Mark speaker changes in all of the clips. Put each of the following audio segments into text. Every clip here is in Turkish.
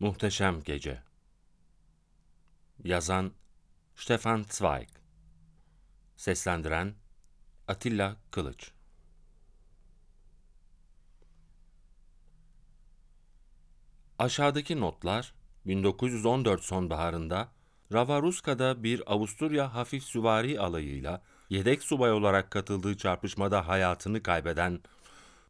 Speaker 1: Muhteşem Gece. Yazan Stefan Zweig. Seslendiren Atilla Kılıç. Aşağıdaki notlar 1914 sonbaharında Ravaruska'da bir Avusturya hafif süvari alayıyla yedek subay olarak katıldığı çarpışmada hayatını kaybeden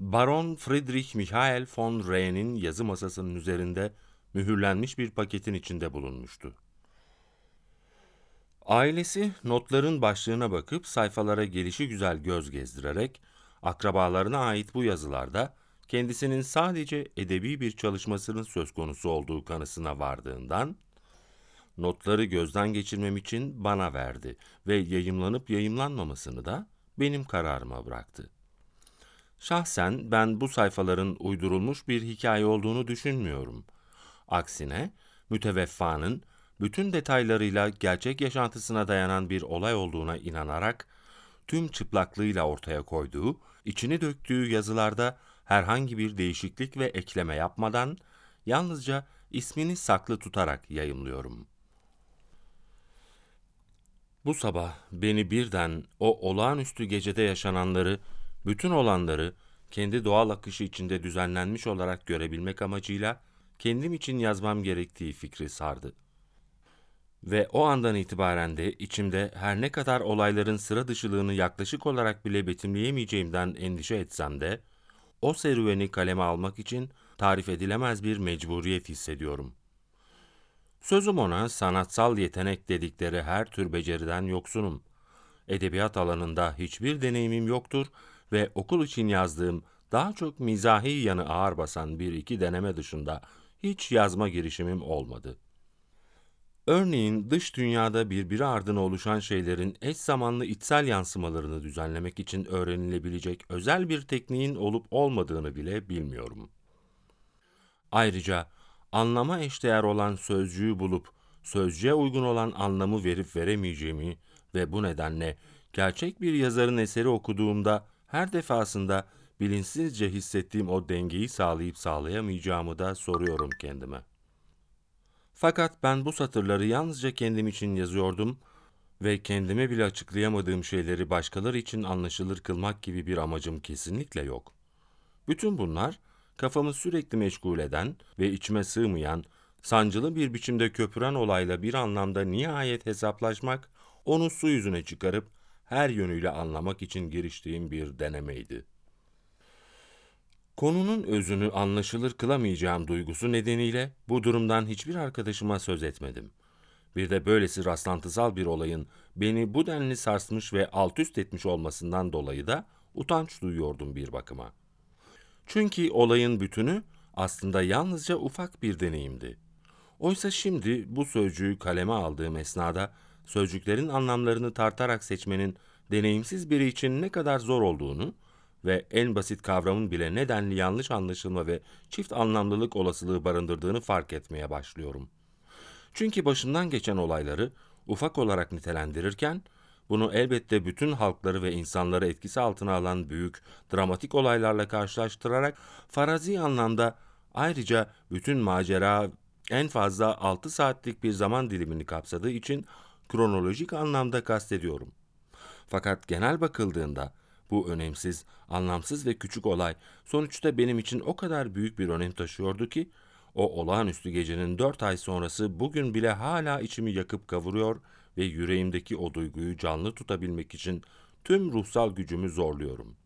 Speaker 1: Baron Friedrich Michael von Reh'nin yazı masasının üzerinde mühürlenmiş bir paketin içinde bulunmuştu. Ailesi notların başlığına bakıp sayfalara gelişi güzel göz gezdirerek akrabalarına ait bu yazılarda kendisinin sadece edebi bir çalışmasının söz konusu olduğu kanısına vardığından notları gözden geçirmem için bana verdi ve yayımlanıp yayımlanmamasını da benim kararıma bıraktı. Şahsen ben bu sayfaların uydurulmuş bir hikaye olduğunu düşünmüyorum. Aksine müteveffanın bütün detaylarıyla gerçek yaşantısına dayanan bir olay olduğuna inanarak tüm çıplaklığıyla ortaya koyduğu, içini döktüğü yazılarda herhangi bir değişiklik ve ekleme yapmadan yalnızca ismini saklı tutarak yayımlıyorum. Bu sabah beni birden o olağanüstü gecede yaşananları, bütün olanları kendi doğal akışı içinde düzenlenmiş olarak görebilmek amacıyla kendim için yazmam gerektiği fikri sardı. Ve o andan itibaren de içimde her ne kadar olayların sıra dışılığını yaklaşık olarak bile betimleyemeyeceğimden endişe etsem de, o serüveni kaleme almak için tarif edilemez bir mecburiyet hissediyorum. Sözüm ona sanatsal yetenek dedikleri her tür beceriden yoksunum. Edebiyat alanında hiçbir deneyimim yoktur ve okul için yazdığım daha çok mizahi yanı ağır basan bir iki deneme dışında hiç yazma girişimim olmadı. Örneğin dış dünyada birbiri ardına oluşan şeylerin eş zamanlı içsel yansımalarını düzenlemek için öğrenilebilecek özel bir tekniğin olup olmadığını bile bilmiyorum. Ayrıca anlama eşdeğer olan sözcüğü bulup sözcüğe uygun olan anlamı verip veremeyeceğimi ve bu nedenle gerçek bir yazarın eseri okuduğumda her defasında bilinçsizce hissettiğim o dengeyi sağlayıp sağlayamayacağımı da soruyorum kendime. Fakat ben bu satırları yalnızca kendim için yazıyordum ve kendime bile açıklayamadığım şeyleri başkaları için anlaşılır kılmak gibi bir amacım kesinlikle yok. Bütün bunlar kafamı sürekli meşgul eden ve içime sığmayan, sancılı bir biçimde köpüren olayla bir anlamda nihayet hesaplaşmak, onu su yüzüne çıkarıp her yönüyle anlamak için giriştiğim bir denemeydi. Konunun özünü anlaşılır kılamayacağım duygusu nedeniyle bu durumdan hiçbir arkadaşıma söz etmedim. Bir de böylesi rastlantısal bir olayın beni bu denli sarsmış ve alt üst etmiş olmasından dolayı da utanç duyuyordum bir bakıma. Çünkü olayın bütünü aslında yalnızca ufak bir deneyimdi. Oysa şimdi bu sözcüğü kaleme aldığım esnada sözcüklerin anlamlarını tartarak seçmenin deneyimsiz biri için ne kadar zor olduğunu ve en basit kavramın bile nedenli yanlış anlaşılma ve çift anlamlılık olasılığı barındırdığını fark etmeye başlıyorum. Çünkü başından geçen olayları ufak olarak nitelendirirken, bunu elbette bütün halkları ve insanları etkisi altına alan büyük, dramatik olaylarla karşılaştırarak farazi anlamda ayrıca bütün macera en fazla 6 saatlik bir zaman dilimini kapsadığı için kronolojik anlamda kastediyorum. Fakat genel bakıldığında bu önemsiz, anlamsız ve küçük olay sonuçta benim için o kadar büyük bir önem taşıyordu ki, o olağanüstü gecenin dört ay sonrası bugün bile hala içimi yakıp kavuruyor ve yüreğimdeki o duyguyu canlı tutabilmek için tüm ruhsal gücümü zorluyorum.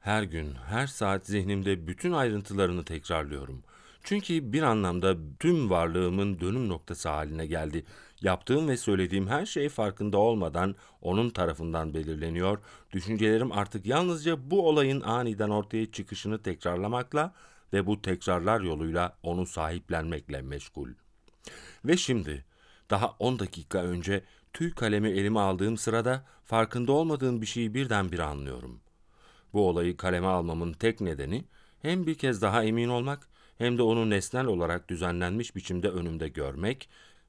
Speaker 1: Her gün, her saat zihnimde bütün ayrıntılarını tekrarlıyorum. Çünkü bir anlamda tüm varlığımın dönüm noktası haline geldi. Yaptığım ve söylediğim her şey farkında olmadan onun tarafından belirleniyor. Düşüncelerim artık yalnızca bu olayın aniden ortaya çıkışını tekrarlamakla ve bu tekrarlar yoluyla onu sahiplenmekle meşgul. Ve şimdi daha 10 dakika önce tüy kalemi elime aldığım sırada farkında olmadığım bir şeyi birdenbire anlıyorum. Bu olayı kaleme almamın tek nedeni hem bir kez daha emin olmak hem de onu nesnel olarak düzenlenmiş biçimde önümde görmek,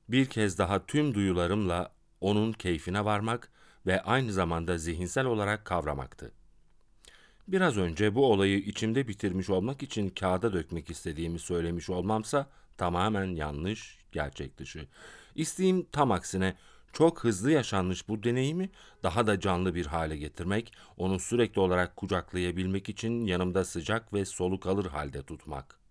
Speaker 1: bir kez daha tüm duyularımla onun keyfine varmak ve aynı zamanda zihinsel olarak kavramaktı. Biraz önce bu olayı içimde bitirmiş olmak için kağıda dökmek istediğimi söylemiş olmamsa tamamen yanlış, gerçek dışı. İsteğim tam aksine çok hızlı yaşanmış bu deneyimi daha da canlı bir hale getirmek, onu sürekli olarak kucaklayabilmek için yanımda sıcak ve soluk alır halde tutmak.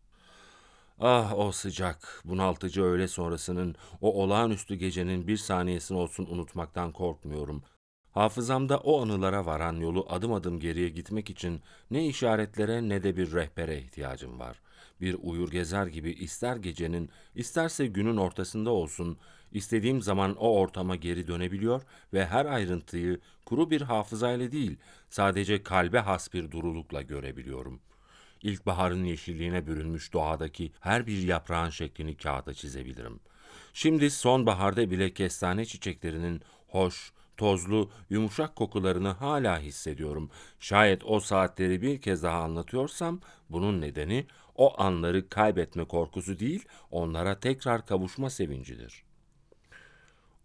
Speaker 1: Ah o sıcak, bunaltıcı öğle sonrasının, o olağanüstü gecenin bir saniyesini olsun unutmaktan korkmuyorum. Hafızamda o anılara varan yolu adım adım geriye gitmek için ne işaretlere ne de bir rehbere ihtiyacım var. Bir uyur gezer gibi ister gecenin, isterse günün ortasında olsun, istediğim zaman o ortama geri dönebiliyor ve her ayrıntıyı kuru bir hafızayla değil, sadece kalbe has bir durulukla görebiliyorum.'' İlkbaharın yeşilliğine bürünmüş doğadaki her bir yaprağın şeklini kağıda çizebilirim. Şimdi sonbaharda bile kestane çiçeklerinin hoş, tozlu, yumuşak kokularını hala hissediyorum. Şayet o saatleri bir kez daha anlatıyorsam bunun nedeni o anları kaybetme korkusu değil, onlara tekrar kavuşma sevincidir.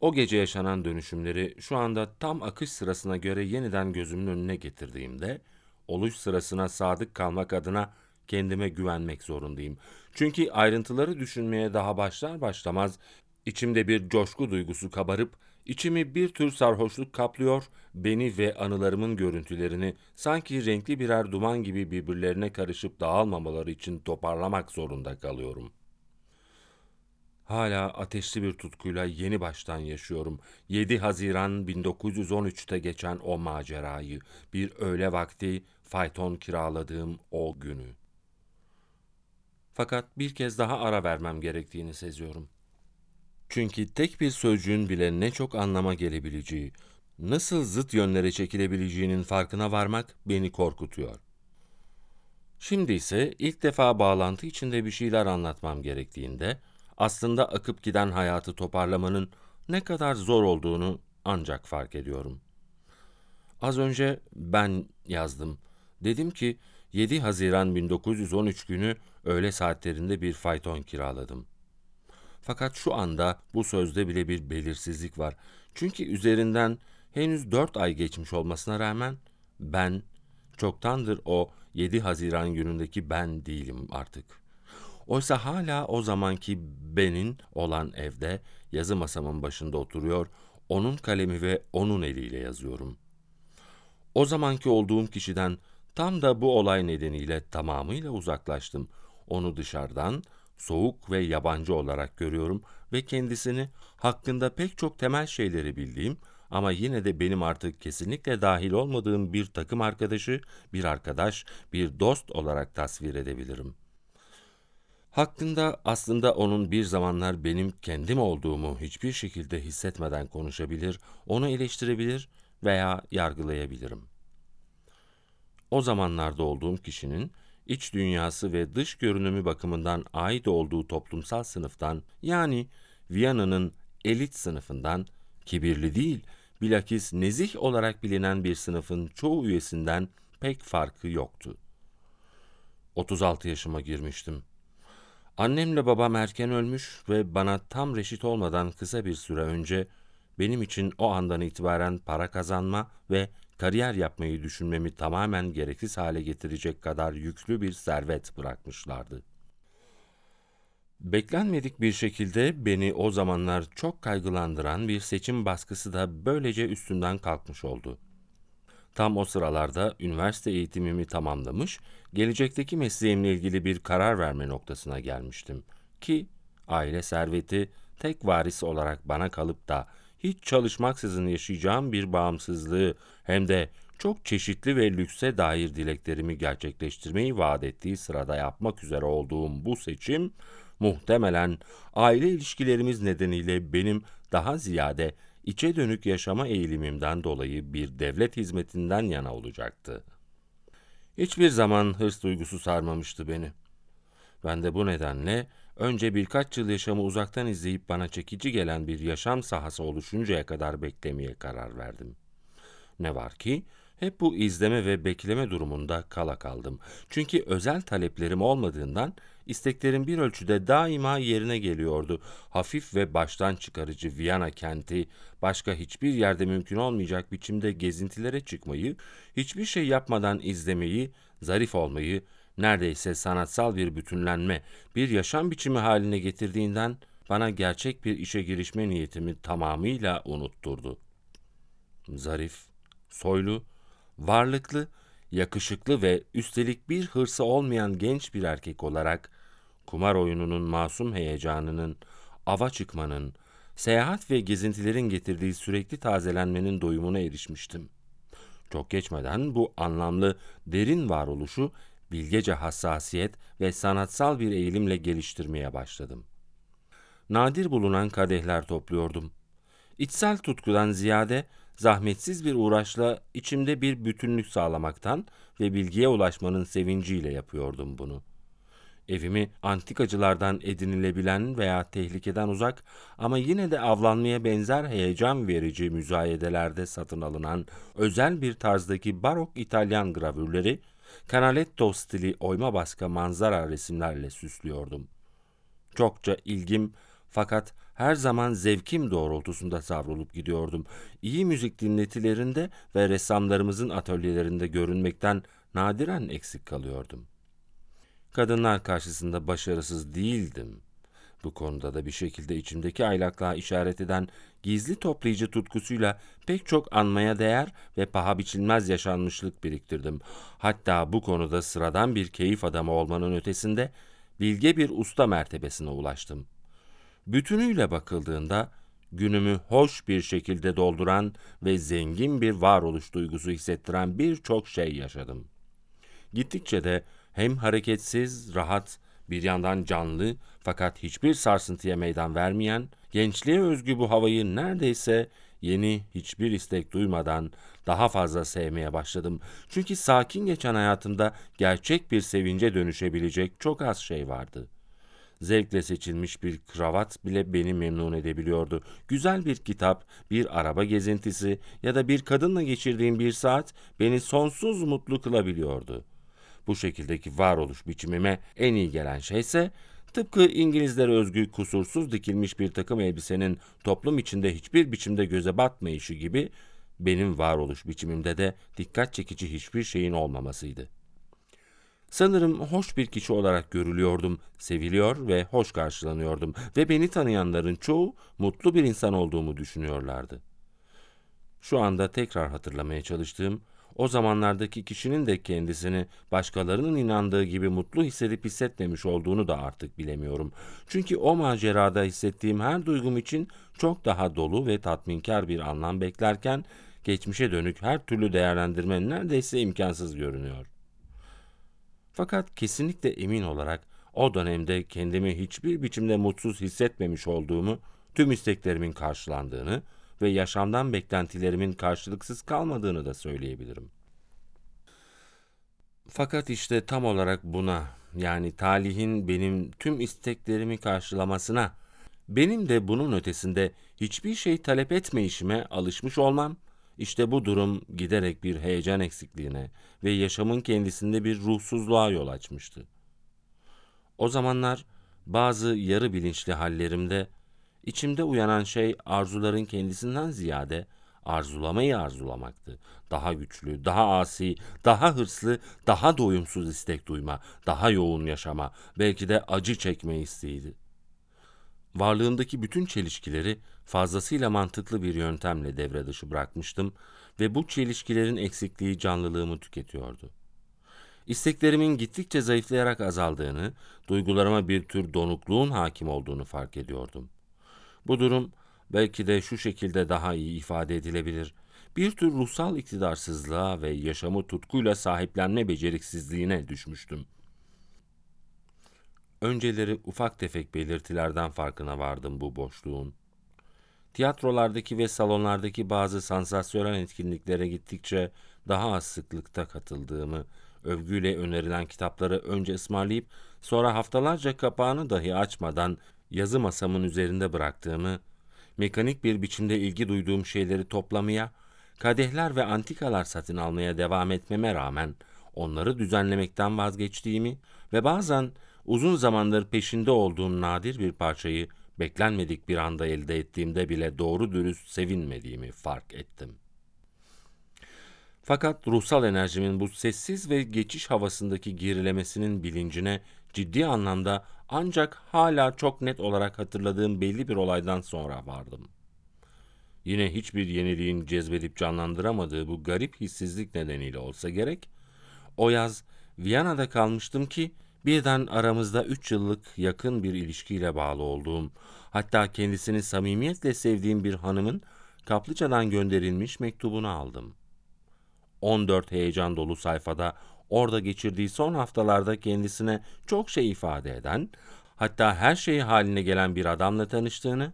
Speaker 1: O gece yaşanan dönüşümleri şu anda tam akış sırasına göre yeniden gözümün önüne getirdiğimde oluş sırasına sadık kalmak adına kendime güvenmek zorundayım. Çünkü ayrıntıları düşünmeye daha başlar başlamaz içimde bir coşku duygusu kabarıp içimi bir tür sarhoşluk kaplıyor, beni ve anılarımın görüntülerini sanki renkli birer duman gibi birbirlerine karışıp dağılmamaları için toparlamak zorunda kalıyorum.'' Hala ateşli bir tutkuyla yeni baştan yaşıyorum. 7 Haziran 1913'te geçen o macerayı, bir öğle vakti fayton kiraladığım o günü. Fakat bir kez daha ara vermem gerektiğini seziyorum. Çünkü tek bir sözcüğün bile ne çok anlama gelebileceği, nasıl zıt yönlere çekilebileceğinin farkına varmak beni korkutuyor. Şimdi ise ilk defa bağlantı içinde bir şeyler anlatmam gerektiğinde, aslında akıp giden hayatı toparlamanın ne kadar zor olduğunu ancak fark ediyorum. Az önce ben yazdım. Dedim ki 7 Haziran 1913 günü öğle saatlerinde bir fayton kiraladım. Fakat şu anda bu sözde bile bir belirsizlik var. Çünkü üzerinden henüz dört ay geçmiş olmasına rağmen ben çoktandır o 7 Haziran günündeki ben değilim artık.'' Oysa hala o zamanki benin olan evde yazı masamın başında oturuyor, onun kalemi ve onun eliyle yazıyorum. O zamanki olduğum kişiden tam da bu olay nedeniyle tamamıyla uzaklaştım. Onu dışarıdan soğuk ve yabancı olarak görüyorum ve kendisini hakkında pek çok temel şeyleri bildiğim ama yine de benim artık kesinlikle dahil olmadığım bir takım arkadaşı, bir arkadaş, bir dost olarak tasvir edebilirim.'' Hakkında aslında onun bir zamanlar benim kendim olduğumu hiçbir şekilde hissetmeden konuşabilir, onu eleştirebilir veya yargılayabilirim. O zamanlarda olduğum kişinin iç dünyası ve dış görünümü bakımından ait olduğu toplumsal sınıftan yani Viyana'nın elit sınıfından kibirli değil, bilakis nezih olarak bilinen bir sınıfın çoğu üyesinden pek farkı yoktu. 36 yaşıma girmiştim. Annemle babam erken ölmüş ve bana tam reşit olmadan kısa bir süre önce benim için o andan itibaren para kazanma ve kariyer yapmayı düşünmemi tamamen gereksiz hale getirecek kadar yüklü bir servet bırakmışlardı. Beklenmedik bir şekilde beni o zamanlar çok kaygılandıran bir seçim baskısı da böylece üstünden kalkmış oldu. Tam o sıralarda üniversite eğitimimi tamamlamış, gelecekteki mesleğimle ilgili bir karar verme noktasına gelmiştim. Ki aile serveti tek varis olarak bana kalıp da hiç çalışmaksızın yaşayacağım bir bağımsızlığı hem de çok çeşitli ve lükse dair dileklerimi gerçekleştirmeyi vaat ettiği sırada yapmak üzere olduğum bu seçim, muhtemelen aile ilişkilerimiz nedeniyle benim daha ziyade içe dönük yaşama eğilimimden dolayı bir devlet hizmetinden yana olacaktı. Hiçbir zaman hırs duygusu sarmamıştı beni. Ben de bu nedenle önce birkaç yıl yaşamı uzaktan izleyip bana çekici gelen bir yaşam sahası oluşuncaya kadar beklemeye karar verdim. Ne var ki Hep bu izleme ve bekleme durumunda kala kaldım. Çünkü özel taleplerim olmadığından isteklerim bir ölçüde daima yerine geliyordu. Hafif ve baştan çıkarıcı Viyana kenti başka hiçbir yerde mümkün olmayacak biçimde gezintilere çıkmayı, hiçbir şey yapmadan izlemeyi, zarif olmayı, neredeyse sanatsal bir bütünlenme, bir yaşam biçimi haline getirdiğinden bana gerçek bir işe girişme niyetimi tamamıyla unutturdu. Zarif, soylu, varlıklı, yakışıklı ve üstelik bir hırsı olmayan genç bir erkek olarak kumar oyununun masum heyecanının, ava çıkmanın, seyahat ve gezintilerin getirdiği sürekli tazelenmenin doyumuna erişmiştim. Çok geçmeden bu anlamlı, derin varoluşu bilgece hassasiyet ve sanatsal bir eğilimle geliştirmeye başladım. Nadir bulunan kadehler topluyordum. İçsel tutkudan ziyade zahmetsiz bir uğraşla içimde bir bütünlük sağlamaktan ve bilgiye ulaşmanın sevinciyle yapıyordum bunu. Evimi antikacılardan edinilebilen veya tehlikeden uzak ama yine de avlanmaya benzer heyecan verici müzayedelerde satın alınan özel bir tarzdaki barok İtalyan gravürleri, Canaletto stili oyma baska manzara resimlerle süslüyordum. Çokça ilgim fakat her zaman zevkim doğrultusunda savrulup gidiyordum. İyi müzik dinletilerinde ve ressamlarımızın atölyelerinde görünmekten nadiren eksik kalıyordum. Kadınlar karşısında başarısız değildim. Bu konuda da bir şekilde içimdeki aylaklığa işaret eden gizli toplayıcı tutkusuyla pek çok anmaya değer ve paha biçilmez yaşanmışlık biriktirdim. Hatta bu konuda sıradan bir keyif adamı olmanın ötesinde bilge bir usta mertebesine ulaştım. Bütünüyle bakıldığında günümü hoş bir şekilde dolduran ve zengin bir varoluş duygusu hissettiren birçok şey yaşadım. Gittikçe de hem hareketsiz, rahat, bir yandan canlı fakat hiçbir sarsıntıya meydan vermeyen, gençliğe özgü bu havayı neredeyse yeni hiçbir istek duymadan daha fazla sevmeye başladım. Çünkü sakin geçen hayatımda gerçek bir sevince dönüşebilecek çok az şey vardı. Zevkle seçilmiş bir kravat bile beni memnun edebiliyordu. Güzel bir kitap, bir araba gezintisi ya da bir kadınla geçirdiğim bir saat beni sonsuz mutlu kılabiliyordu.'' Bu şekildeki varoluş biçimime en iyi gelen şey ise tıpkı İngilizlere özgü kusursuz dikilmiş bir takım elbisenin toplum içinde hiçbir biçimde göze batmayışı gibi benim varoluş biçimimde de dikkat çekici hiçbir şeyin olmamasıydı. Sanırım hoş bir kişi olarak görülüyordum, seviliyor ve hoş karşılanıyordum ve beni tanıyanların çoğu mutlu bir insan olduğumu düşünüyorlardı. Şu anda tekrar hatırlamaya çalıştığım o zamanlardaki kişinin de kendisini başkalarının inandığı gibi mutlu hissedip hissetmemiş olduğunu da artık bilemiyorum. Çünkü o macerada hissettiğim her duygum için çok daha dolu ve tatminkar bir anlam beklerken geçmişe dönük her türlü değerlendirme neredeyse imkansız görünüyor. Fakat kesinlikle emin olarak o dönemde kendimi hiçbir biçimde mutsuz hissetmemiş olduğumu, tüm isteklerimin karşılandığını ve yaşamdan beklentilerimin karşılıksız kalmadığını da söyleyebilirim. Fakat işte tam olarak buna yani talihin benim tüm isteklerimi karşılamasına benim de bunun ötesinde hiçbir şey talep etmeyişime alışmış olmam işte bu durum giderek bir heyecan eksikliğine ve yaşamın kendisinde bir ruhsuzluğa yol açmıştı. O zamanlar bazı yarı bilinçli hallerimde İçimde uyanan şey arzuların kendisinden ziyade arzulamayı arzulamaktı. Daha güçlü, daha asi, daha hırslı, daha doyumsuz istek duyma, daha yoğun yaşama, belki de acı çekme isteğiydi. Varlığındaki bütün çelişkileri fazlasıyla mantıklı bir yöntemle devre dışı bırakmıştım ve bu çelişkilerin eksikliği canlılığımı tüketiyordu. İsteklerimin gittikçe zayıflayarak azaldığını, duygularıma bir tür donukluğun hakim olduğunu fark ediyordum. Bu durum belki de şu şekilde daha iyi ifade edilebilir. Bir tür ruhsal iktidarsızlığa ve yaşamı tutkuyla sahiplenme beceriksizliğine düşmüştüm. Önceleri ufak tefek belirtilerden farkına vardım bu boşluğun. Tiyatrolardaki ve salonlardaki bazı sansasyonel etkinliklere gittikçe daha az sıklıkta katıldığımı, övgüyle önerilen kitapları önce ısmarlayıp sonra haftalarca kapağını dahi açmadan yazı masamın üzerinde bıraktığımı, mekanik bir biçimde ilgi duyduğum şeyleri toplamaya, kadehler ve antikalar satın almaya devam etmeme rağmen onları düzenlemekten vazgeçtiğimi ve bazen uzun zamandır peşinde olduğum nadir bir parçayı beklenmedik bir anda elde ettiğimde bile doğru dürüst sevinmediğimi fark ettim. Fakat ruhsal enerjimin bu sessiz ve geçiş havasındaki gerilemesinin bilincine ciddi anlamda ancak hala çok net olarak hatırladığım belli bir olaydan sonra vardım. Yine hiçbir yeniliğin cezbedip canlandıramadığı bu garip hissizlik nedeniyle olsa gerek, o yaz Viyana'da kalmıştım ki birden aramızda üç yıllık yakın bir ilişkiyle bağlı olduğum, hatta kendisini samimiyetle sevdiğim bir hanımın Kaplıca'dan gönderilmiş mektubunu aldım. 14 heyecan dolu sayfada orada geçirdiği son haftalarda kendisine çok şey ifade eden, hatta her şeyi haline gelen bir adamla tanıştığını,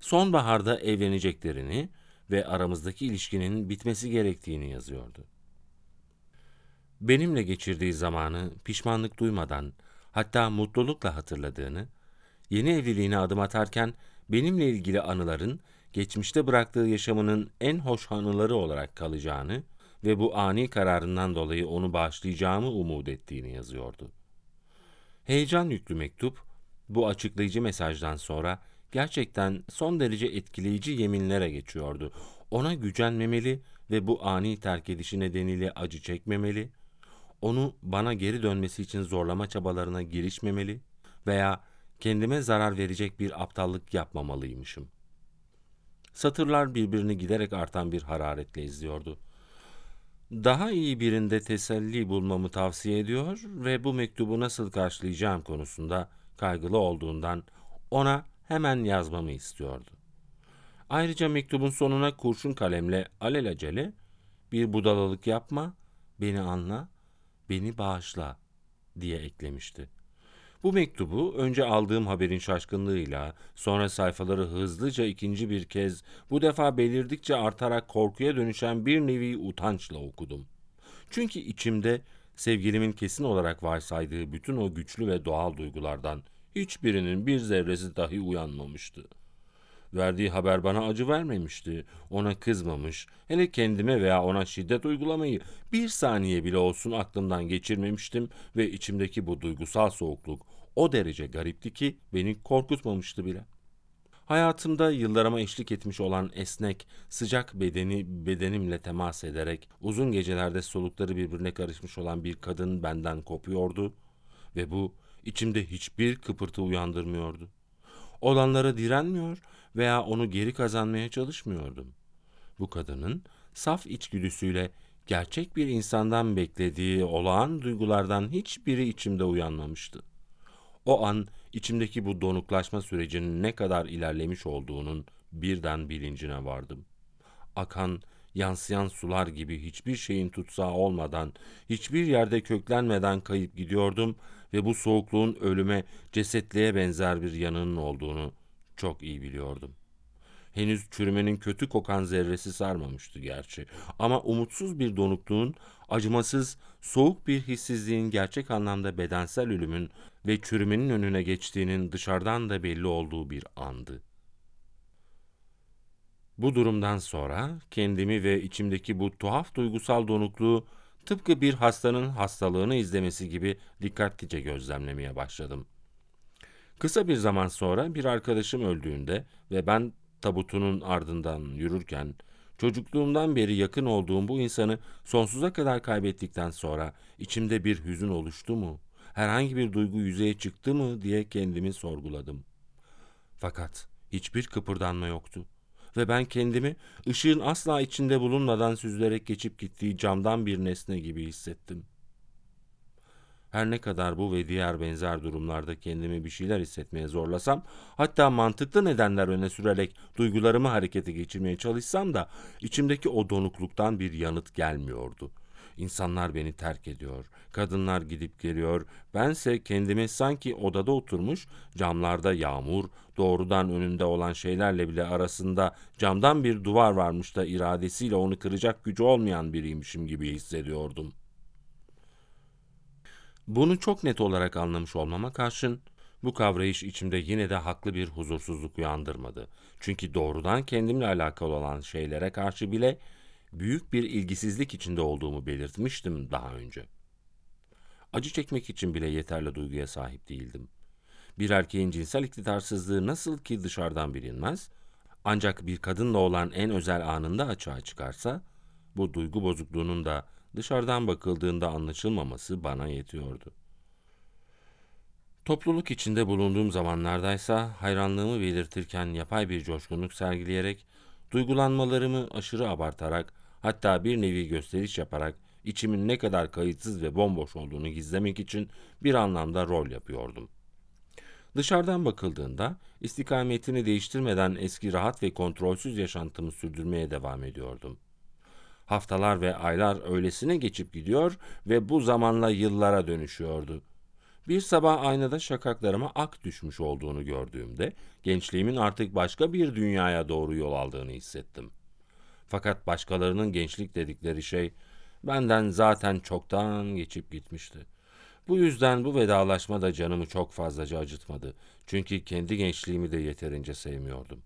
Speaker 1: sonbaharda evleneceklerini ve aramızdaki ilişkinin bitmesi gerektiğini yazıyordu. Benimle geçirdiği zamanı pişmanlık duymadan, hatta mutlulukla hatırladığını, yeni evliliğine adım atarken benimle ilgili anıların geçmişte bıraktığı yaşamının en hoş anıları olarak kalacağını ve bu ani kararından dolayı onu bağışlayacağımı umut ettiğini yazıyordu. Heyecan yüklü mektup, bu açıklayıcı mesajdan sonra gerçekten son derece etkileyici yeminlere geçiyordu. Ona gücenmemeli ve bu ani terk edişi nedeniyle acı çekmemeli, onu bana geri dönmesi için zorlama çabalarına girişmemeli veya kendime zarar verecek bir aptallık yapmamalıymışım. Satırlar birbirini giderek artan bir hararetle izliyordu. Daha iyi birinde teselli bulmamı tavsiye ediyor ve bu mektubu nasıl karşılayacağım konusunda kaygılı olduğundan ona hemen yazmamı istiyordu. Ayrıca mektubun sonuna kurşun kalemle alelacele bir budalalık yapma, beni anla, beni bağışla diye eklemişti. Bu mektubu önce aldığım haberin şaşkınlığıyla, sonra sayfaları hızlıca ikinci bir kez, bu defa belirdikçe artarak korkuya dönüşen bir nevi utançla okudum. Çünkü içimde sevgilimin kesin olarak varsaydığı bütün o güçlü ve doğal duygulardan hiçbirinin bir zerresi dahi uyanmamıştı. Verdiği haber bana acı vermemişti. Ona kızmamış, hele kendime veya ona şiddet uygulamayı bir saniye bile olsun aklımdan geçirmemiştim ve içimdeki bu duygusal soğukluk o derece garipti ki beni korkutmamıştı bile. Hayatımda yıllarıma eşlik etmiş olan esnek, sıcak bedeni bedenimle temas ederek uzun gecelerde solukları birbirine karışmış olan bir kadın benden kopuyordu ve bu içimde hiçbir kıpırtı uyandırmıyordu. Olanlara direnmiyor veya onu geri kazanmaya çalışmıyordum. Bu kadının saf içgüdüsüyle gerçek bir insandan beklediği olağan duygulardan hiçbiri içimde uyanmamıştı. O an içimdeki bu donuklaşma sürecinin ne kadar ilerlemiş olduğunun birden bilincine vardım. Akan, yansıyan sular gibi hiçbir şeyin tutsağı olmadan, hiçbir yerde köklenmeden kayıp gidiyordum ve bu soğukluğun ölüme, cesetliğe benzer bir yanının olduğunu çok iyi biliyordum. Henüz çürümenin kötü kokan zerresi sarmamıştı gerçi. Ama umutsuz bir donukluğun, acımasız, soğuk bir hissizliğin gerçek anlamda bedensel ölümün ve çürümenin önüne geçtiğinin dışarıdan da belli olduğu bir andı. Bu durumdan sonra kendimi ve içimdeki bu tuhaf duygusal donukluğu tıpkı bir hastanın hastalığını izlemesi gibi dikkatlice gözlemlemeye başladım. Kısa bir zaman sonra bir arkadaşım öldüğünde ve ben tabutunun ardından yürürken çocukluğumdan beri yakın olduğum bu insanı sonsuza kadar kaybettikten sonra içimde bir hüzün oluştu mu? Herhangi bir duygu yüzeye çıktı mı diye kendimi sorguladım. Fakat hiçbir kıpırdanma yoktu ve ben kendimi ışığın asla içinde bulunmadan süzülerek geçip gittiği camdan bir nesne gibi hissettim. Her ne kadar bu ve diğer benzer durumlarda kendimi bir şeyler hissetmeye zorlasam, hatta mantıklı nedenler öne sürerek duygularımı harekete geçirmeye çalışsam da içimdeki o donukluktan bir yanıt gelmiyordu. İnsanlar beni terk ediyor, kadınlar gidip geliyor, bense kendimi sanki odada oturmuş, camlarda yağmur, doğrudan önünde olan şeylerle bile arasında camdan bir duvar varmış da iradesiyle onu kıracak gücü olmayan biriymişim gibi hissediyordum.'' Bunu çok net olarak anlamış olmama karşın bu kavrayış içimde yine de haklı bir huzursuzluk uyandırmadı. Çünkü doğrudan kendimle alakalı olan şeylere karşı bile büyük bir ilgisizlik içinde olduğumu belirtmiştim daha önce. Acı çekmek için bile yeterli duyguya sahip değildim. Bir erkeğin cinsel iktidarsızlığı nasıl ki dışarıdan bilinmez, ancak bir kadınla olan en özel anında açığa çıkarsa, bu duygu bozukluğunun da dışarıdan bakıldığında anlaşılmaması bana yetiyordu. Topluluk içinde bulunduğum zamanlardaysa hayranlığımı belirtirken yapay bir coşkunluk sergileyerek, duygulanmalarımı aşırı abartarak, hatta bir nevi gösteriş yaparak içimin ne kadar kayıtsız ve bomboş olduğunu gizlemek için bir anlamda rol yapıyordum. Dışarıdan bakıldığında istikametini değiştirmeden eski rahat ve kontrolsüz yaşantımı sürdürmeye devam ediyordum. Haftalar ve aylar öylesine geçip gidiyor ve bu zamanla yıllara dönüşüyordu. Bir sabah aynada şakaklarıma ak düşmüş olduğunu gördüğümde gençliğimin artık başka bir dünyaya doğru yol aldığını hissettim. Fakat başkalarının gençlik dedikleri şey benden zaten çoktan geçip gitmişti. Bu yüzden bu vedalaşma da canımı çok fazlaca acıtmadı. Çünkü kendi gençliğimi de yeterince sevmiyordum.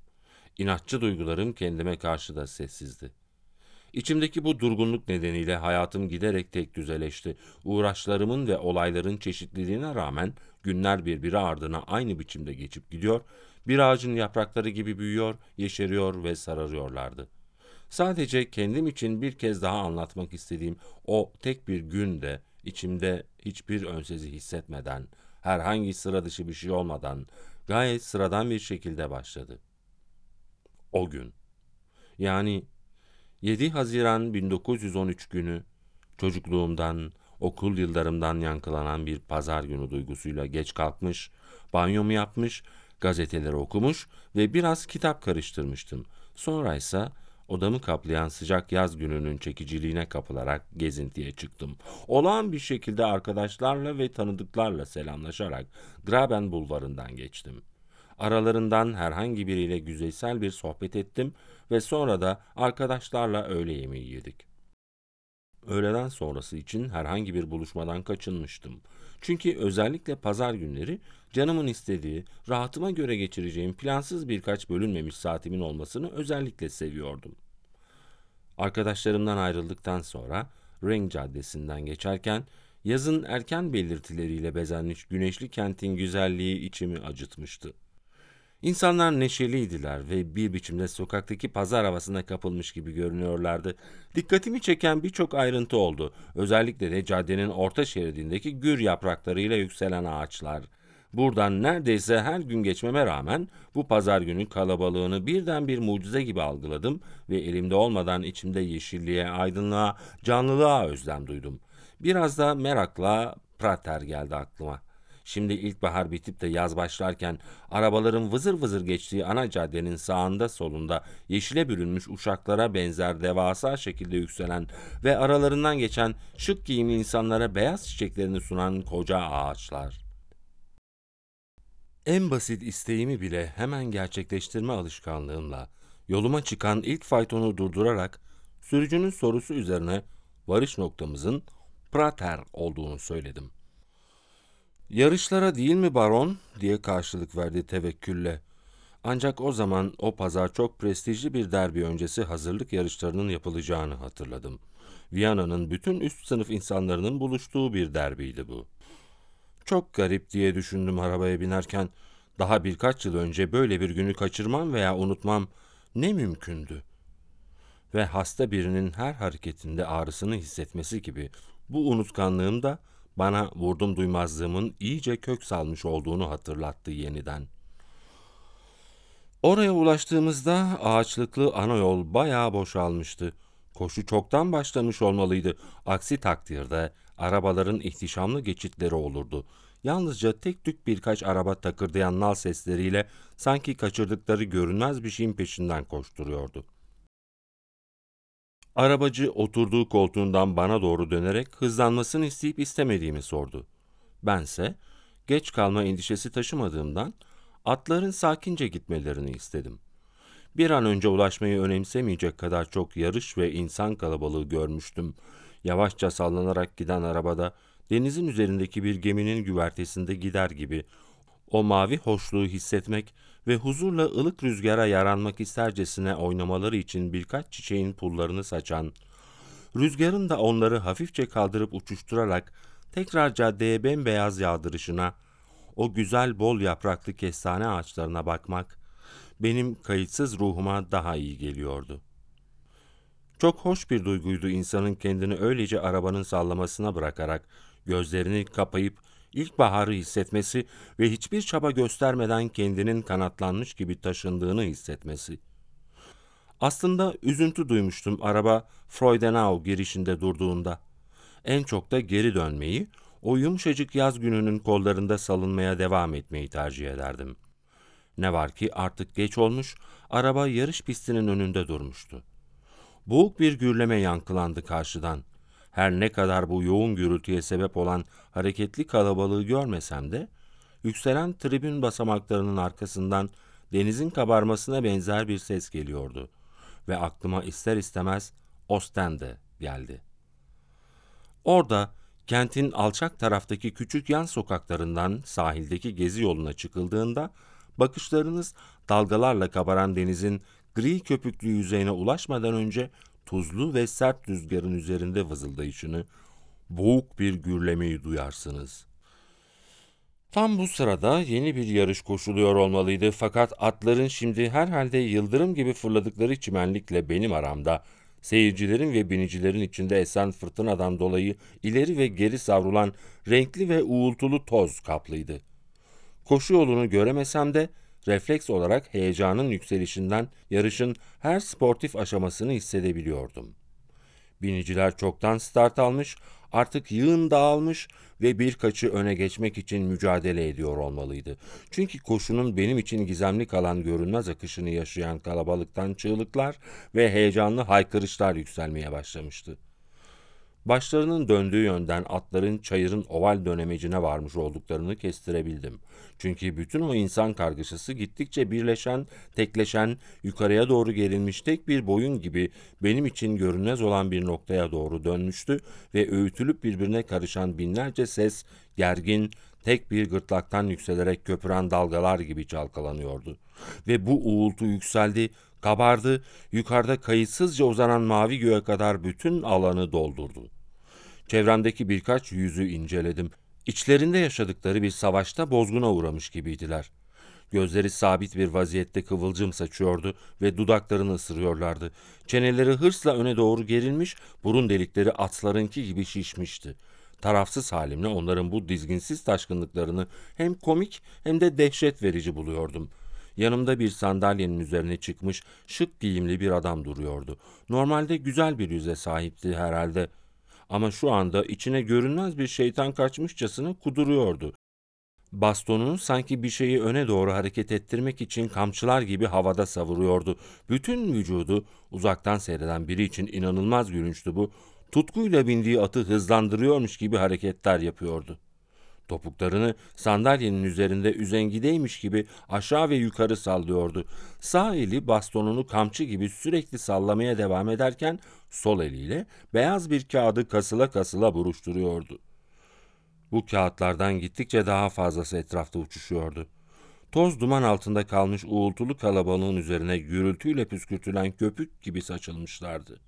Speaker 1: İnatçı duygularım kendime karşı da sessizdi. İçimdeki bu durgunluk nedeniyle hayatım giderek tek düzeleşti. Uğraşlarımın ve olayların çeşitliliğine rağmen günler birbiri ardına aynı biçimde geçip gidiyor, bir ağacın yaprakları gibi büyüyor, yeşeriyor ve sararıyorlardı. Sadece kendim için bir kez daha anlatmak istediğim o tek bir gün de içimde hiçbir önsezi hissetmeden, herhangi sıra dışı bir şey olmadan gayet sıradan bir şekilde başladı. O gün. Yani 7 Haziran 1913 günü çocukluğumdan, okul yıllarımdan yankılanan bir pazar günü duygusuyla geç kalkmış, banyomu yapmış, gazeteleri okumuş ve biraz kitap karıştırmıştım. Sonra ise odamı kaplayan sıcak yaz gününün çekiciliğine kapılarak gezintiye çıktım. Olağan bir şekilde arkadaşlarla ve tanıdıklarla selamlaşarak Graben bulvarından geçtim. Aralarından herhangi biriyle güzeysel bir sohbet ettim ve sonra da arkadaşlarla öğle yemeği yedik. Öğleden sonrası için herhangi bir buluşmadan kaçınmıştım. Çünkü özellikle pazar günleri canımın istediği, rahatıma göre geçireceğim plansız birkaç bölünmemiş saatimin olmasını özellikle seviyordum. Arkadaşlarımdan ayrıldıktan sonra Ring Caddesi'nden geçerken yazın erken belirtileriyle bezenmiş güneşli kentin güzelliği içimi acıtmıştı. İnsanlar neşeliydiler ve bir biçimde sokaktaki pazar havasına kapılmış gibi görünüyorlardı. Dikkatimi çeken birçok ayrıntı oldu. Özellikle de caddenin orta şeridindeki gür yapraklarıyla yükselen ağaçlar. Buradan neredeyse her gün geçmeme rağmen bu pazar günü kalabalığını birden bir mucize gibi algıladım ve elimde olmadan içimde yeşilliğe, aydınlığa, canlılığa özlem duydum. Biraz da merakla Prater geldi aklıma. Şimdi ilkbahar bitip de yaz başlarken arabaların vızır vızır geçtiği ana caddenin sağında solunda yeşile bürünmüş uşaklara benzer devasa şekilde yükselen ve aralarından geçen şık giyimli insanlara beyaz çiçeklerini sunan koca ağaçlar. En basit isteğimi bile hemen gerçekleştirme alışkanlığımla yoluma çıkan ilk faytonu durdurarak sürücünün sorusu üzerine varış noktamızın Prater olduğunu söyledim. Yarışlara değil mi baron diye karşılık verdi tevekkülle. Ancak o zaman o pazar çok prestijli bir derbi öncesi hazırlık yarışlarının yapılacağını hatırladım. Viyana'nın bütün üst sınıf insanların buluştuğu bir derbiydi bu. Çok garip diye düşündüm arabaya binerken. Daha birkaç yıl önce böyle bir günü kaçırmam veya unutmam ne mümkündü. Ve hasta birinin her hareketinde ağrısını hissetmesi gibi bu unutkanlığım da bana vurdum duymazlığımın iyice kök salmış olduğunu hatırlattı yeniden. Oraya ulaştığımızda ağaçlıklı ana yol bayağı boşalmıştı. Koşu çoktan başlamış olmalıydı. Aksi takdirde arabaların ihtişamlı geçitleri olurdu. Yalnızca tek tük birkaç araba takırdayan nal sesleriyle sanki kaçırdıkları görünmez bir şeyin peşinden koşturuyordu. Arabacı oturduğu koltuğundan bana doğru dönerek hızlanmasını isteyip istemediğimi sordu. Bense geç kalma endişesi taşımadığımdan atların sakince gitmelerini istedim. Bir an önce ulaşmayı önemsemeyecek kadar çok yarış ve insan kalabalığı görmüştüm. Yavaşça sallanarak giden arabada denizin üzerindeki bir geminin güvertesinde gider gibi O mavi hoşluğu hissetmek ve huzurla ılık rüzgara yaranmak istercesine oynamaları için birkaç çiçeğin pullarını saçan, rüzgarın da onları hafifçe kaldırıp uçuşturarak tekrar caddeye bembeyaz yağdırışına, o güzel bol yapraklı kestane ağaçlarına bakmak, benim kayıtsız ruhuma daha iyi geliyordu. Çok hoş bir duyguydu insanın kendini öylece arabanın sallamasına bırakarak, gözlerini kapayıp ilkbaharı hissetmesi ve hiçbir çaba göstermeden kendinin kanatlanmış gibi taşındığını hissetmesi. Aslında üzüntü duymuştum araba Freudenau girişinde durduğunda. En çok da geri dönmeyi, o yumuşacık yaz gününün kollarında salınmaya devam etmeyi tercih ederdim. Ne var ki artık geç olmuş, araba yarış pistinin önünde durmuştu. Boğuk bir gürleme yankılandı karşıdan. Her ne kadar bu yoğun gürültüye sebep olan hareketli kalabalığı görmesem de, yükselen tribün basamaklarının arkasından denizin kabarmasına benzer bir ses geliyordu ve aklıma ister istemez Ostende geldi. Orada kentin alçak taraftaki küçük yan sokaklarından sahildeki gezi yoluna çıkıldığında bakışlarınız dalgalarla kabaran denizin gri köpüklü yüzeyine ulaşmadan önce tuzlu ve sert rüzgarın üzerinde vızıldayışını, boğuk bir gürlemeyi duyarsınız. Tam bu sırada yeni bir yarış koşuluyor olmalıydı fakat atların şimdi herhalde yıldırım gibi fırladıkları çimenlikle benim aramda, seyircilerin ve binicilerin içinde esen fırtınadan dolayı ileri ve geri savrulan renkli ve uğultulu toz kaplıydı. Koşu yolunu göremesem de refleks olarak heyecanın yükselişinden yarışın her sportif aşamasını hissedebiliyordum. Biniciler çoktan start almış, artık yığın dağılmış ve birkaçı öne geçmek için mücadele ediyor olmalıydı. Çünkü koşunun benim için gizemli kalan görünmez akışını yaşayan kalabalıktan çığlıklar ve heyecanlı haykırışlar yükselmeye başlamıştı. Başlarının döndüğü yönden atların çayırın oval dönemecine varmış olduklarını kestirebildim. Çünkü bütün o insan kargaşası gittikçe birleşen, tekleşen, yukarıya doğru gerilmiş tek bir boyun gibi benim için görünmez olan bir noktaya doğru dönmüştü ve öğütülüp birbirine karışan binlerce ses, gergin, tek bir gırtlaktan yükselerek köpüren dalgalar gibi çalkalanıyordu. Ve bu uğultu yükseldi, kabardı, yukarıda kayıtsızca uzanan mavi göğe kadar bütün alanı doldurdu. Çevremdeki birkaç yüzü inceledim. İçlerinde yaşadıkları bir savaşta bozguna uğramış gibiydiler. Gözleri sabit bir vaziyette kıvılcım saçıyordu ve dudaklarını ısırıyorlardı. Çeneleri hırsla öne doğru gerilmiş, burun delikleri atlarınki gibi şişmişti. Tarafsız halimle onların bu dizginsiz taşkınlıklarını hem komik hem de dehşet verici buluyordum. Yanımda bir sandalyenin üzerine çıkmış şık giyimli bir adam duruyordu. Normalde güzel bir yüze sahipti herhalde. Ama şu anda içine görünmez bir şeytan kaçmışçasına kuduruyordu. Bastonunu sanki bir şeyi öne doğru hareket ettirmek için kamçılar gibi havada savuruyordu. Bütün vücudu uzaktan seyreden biri için inanılmaz gülünçtü bu. Tutkuyla bindiği atı hızlandırıyormuş gibi hareketler yapıyordu. Topuklarını sandalyenin üzerinde üzengideymiş gibi aşağı ve yukarı sallıyordu. Sağ eli bastonunu kamçı gibi sürekli sallamaya devam ederken sol eliyle beyaz bir kağıdı kasıla kasıla buruşturuyordu. Bu kağıtlardan gittikçe daha fazlası etrafta uçuşuyordu. Toz duman altında kalmış uğultulu kalabalığın üzerine gürültüyle püskürtülen köpük gibi saçılmışlardı.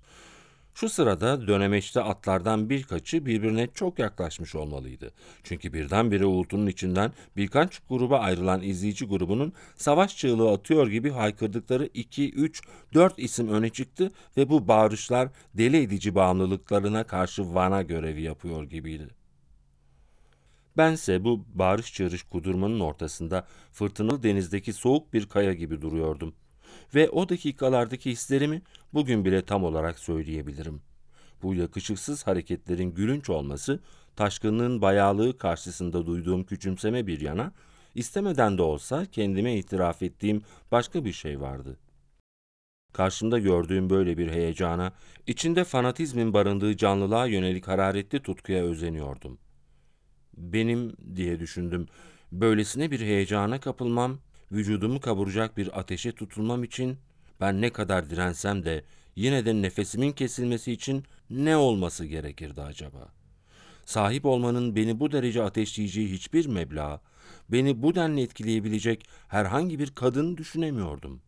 Speaker 1: Şu sırada dönemeçte atlardan birkaçı birbirine çok yaklaşmış olmalıydı. Çünkü birdenbire uğultunun içinden birkaç gruba ayrılan izleyici grubunun savaş çığlığı atıyor gibi haykırdıkları 2, 3, 4 isim öne çıktı ve bu bağırışlar deli edici bağımlılıklarına karşı vana görevi yapıyor gibiydi. Bense bu bağırış çığırış kudurmanın ortasında fırtınalı denizdeki soğuk bir kaya gibi duruyordum ve o dakikalardaki hislerimi bugün bile tam olarak söyleyebilirim. Bu yakışıksız hareketlerin gülünç olması, taşkınlığın bayağılığı karşısında duyduğum küçümseme bir yana, istemeden de olsa kendime itiraf ettiğim başka bir şey vardı. Karşımda gördüğüm böyle bir heyecana, içinde fanatizmin barındığı canlılığa yönelik hararetli tutkuya özeniyordum. Benim diye düşündüm, böylesine bir heyecana kapılmam vücudumu kavuracak bir ateşe tutulmam için ben ne kadar dirensem de yine de nefesimin kesilmesi için ne olması gerekirdi acaba? Sahip olmanın beni bu derece ateşleyeceği hiçbir meblağ, beni bu denli etkileyebilecek herhangi bir kadın düşünemiyordum.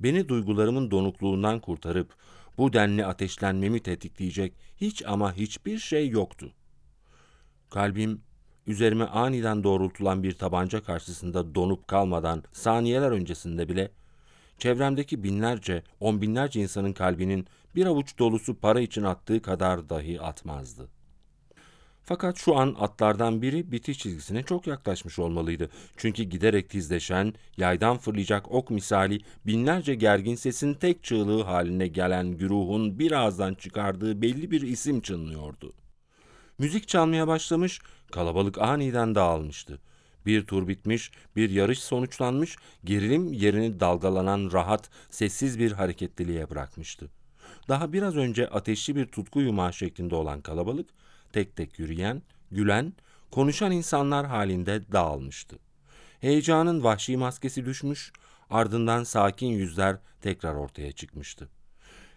Speaker 1: Beni duygularımın donukluğundan kurtarıp bu denli ateşlenmemi tetikleyecek hiç ama hiçbir şey yoktu. Kalbim üzerime aniden doğrultulan bir tabanca karşısında donup kalmadan saniyeler öncesinde bile çevremdeki binlerce, on binlerce insanın kalbinin bir avuç dolusu para için attığı kadar dahi atmazdı. Fakat şu an atlardan biri bitiş çizgisine çok yaklaşmış olmalıydı. Çünkü giderek tizleşen, yaydan fırlayacak ok misali binlerce gergin sesin tek çığlığı haline gelen güruhun birazdan çıkardığı belli bir isim çınlıyordu. Müzik çalmaya başlamış, kalabalık aniden dağılmıştı. Bir tur bitmiş, bir yarış sonuçlanmış, gerilim yerini dalgalanan rahat, sessiz bir hareketliliğe bırakmıştı. Daha biraz önce ateşli bir tutku yumağı şeklinde olan kalabalık, tek tek yürüyen, gülen, konuşan insanlar halinde dağılmıştı. Heyecanın vahşi maskesi düşmüş, ardından sakin yüzler tekrar ortaya çıkmıştı.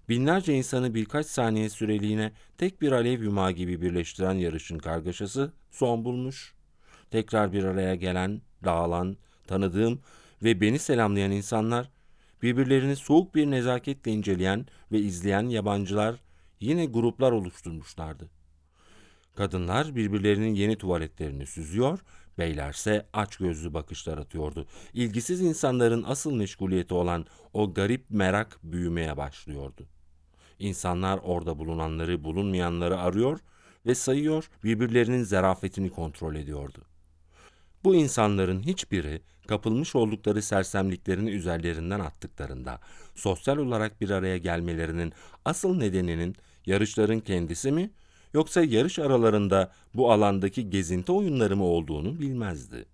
Speaker 1: Binlerce insanı birkaç saniye süreliğine tek bir alev yumağı gibi birleştiren yarışın kargaşası son bulmuş. Tekrar bir araya gelen, dağılan, tanıdığım ve beni selamlayan insanlar, birbirlerini soğuk bir nezaketle inceleyen ve izleyen yabancılar yine gruplar oluşturmuşlardı. Kadınlar birbirlerinin yeni tuvaletlerini süzüyor, beylerse açgözlü bakışlar atıyordu. İlgisiz insanların asıl meşguliyeti olan o garip merak büyümeye başlıyordu. İnsanlar orada bulunanları, bulunmayanları arıyor ve sayıyor, birbirlerinin zarafetini kontrol ediyordu. Bu insanların hiçbiri kapılmış oldukları sersemliklerini üzerlerinden attıklarında sosyal olarak bir araya gelmelerinin asıl nedeninin yarışların kendisi mi yoksa yarış aralarında bu alandaki gezinti oyunları mı olduğunu bilmezdi.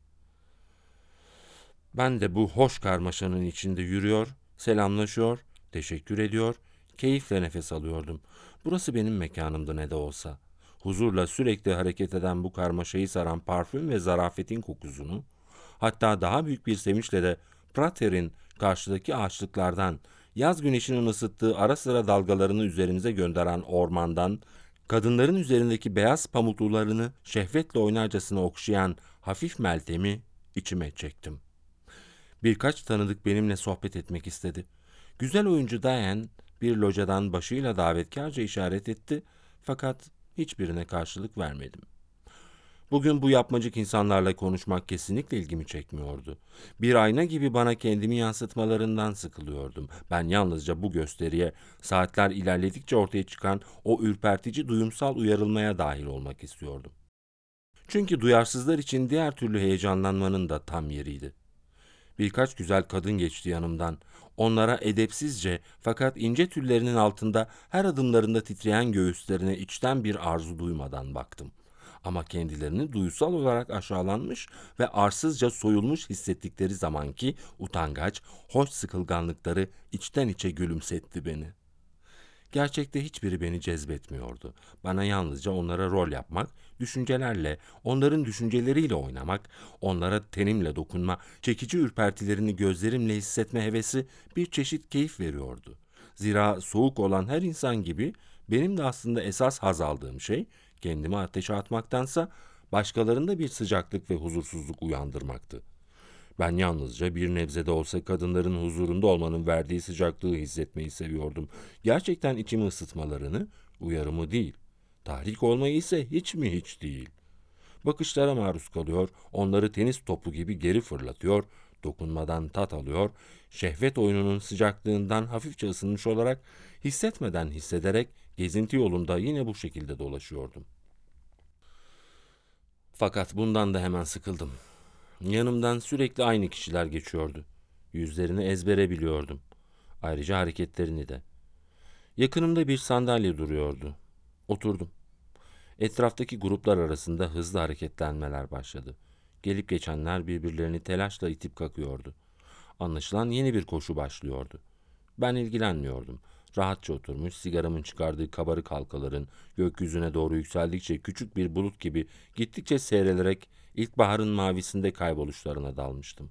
Speaker 1: Ben de bu hoş karmaşanın içinde yürüyor, selamlaşıyor, teşekkür ediyor, keyifle nefes alıyordum. Burası benim mekanımdı ne de olsa. Huzurla sürekli hareket eden bu karmaşayı saran parfüm ve zarafetin kokusunu, hatta daha büyük bir sevinçle de Prater'in karşıdaki ağaçlıklardan, yaz güneşinin ısıttığı ara sıra dalgalarını üzerimize gönderen ormandan, kadınların üzerindeki beyaz pamuklularını şehvetle oynarcasına okşayan hafif meltemi içime çektim. Birkaç tanıdık benimle sohbet etmek istedi. Güzel oyuncu Diane bir locadan başıyla davetkarca işaret etti fakat hiçbirine karşılık vermedim. Bugün bu yapmacık insanlarla konuşmak kesinlikle ilgimi çekmiyordu. Bir ayna gibi bana kendimi yansıtmalarından sıkılıyordum. Ben yalnızca bu gösteriye saatler ilerledikçe ortaya çıkan o ürpertici duyumsal uyarılmaya dahil olmak istiyordum. Çünkü duyarsızlar için diğer türlü heyecanlanmanın da tam yeriydi. Birkaç güzel kadın geçti yanımdan. Onlara edepsizce fakat ince tüllerinin altında her adımlarında titreyen göğüslerine içten bir arzu duymadan baktım. Ama kendilerini duysal olarak aşağılanmış ve arsızca soyulmuş hissettikleri zamanki utangaç, hoş sıkılganlıkları içten içe gülümsetti beni.'' Gerçekte hiçbiri beni cezbetmiyordu. Bana yalnızca onlara rol yapmak, düşüncelerle, onların düşünceleriyle oynamak, onlara tenimle dokunma, çekici ürpertilerini gözlerimle hissetme hevesi bir çeşit keyif veriyordu. Zira soğuk olan her insan gibi benim de aslında esas haz aldığım şey kendimi ateşe atmaktansa başkalarında bir sıcaklık ve huzursuzluk uyandırmaktı. Ben yalnızca bir nebzede olsa kadınların huzurunda olmanın verdiği sıcaklığı hissetmeyi seviyordum. Gerçekten içimi ısıtmalarını, uyarımı değil. Tahrik olmayı ise hiç mi hiç değil. Bakışlara maruz kalıyor, onları tenis topu gibi geri fırlatıyor, dokunmadan tat alıyor, şehvet oyununun sıcaklığından hafifçe ısınmış olarak, hissetmeden hissederek gezinti yolunda yine bu şekilde dolaşıyordum. Fakat bundan da hemen sıkıldım. Yanımdan sürekli aynı kişiler geçiyordu. Yüzlerini ezbere biliyordum. Ayrıca hareketlerini de. Yakınımda bir sandalye duruyordu. Oturdum. Etraftaki gruplar arasında hızlı hareketlenmeler başladı. Gelip geçenler birbirlerini telaşla itip kakıyordu. Anlaşılan yeni bir koşu başlıyordu. Ben ilgilenmiyordum. Rahatça oturmuş, sigaramın çıkardığı kabarık halkaların gökyüzüne doğru yükseldikçe küçük bir bulut gibi gittikçe seyrelerek ilkbaharın mavisinde kayboluşlarına dalmıştım.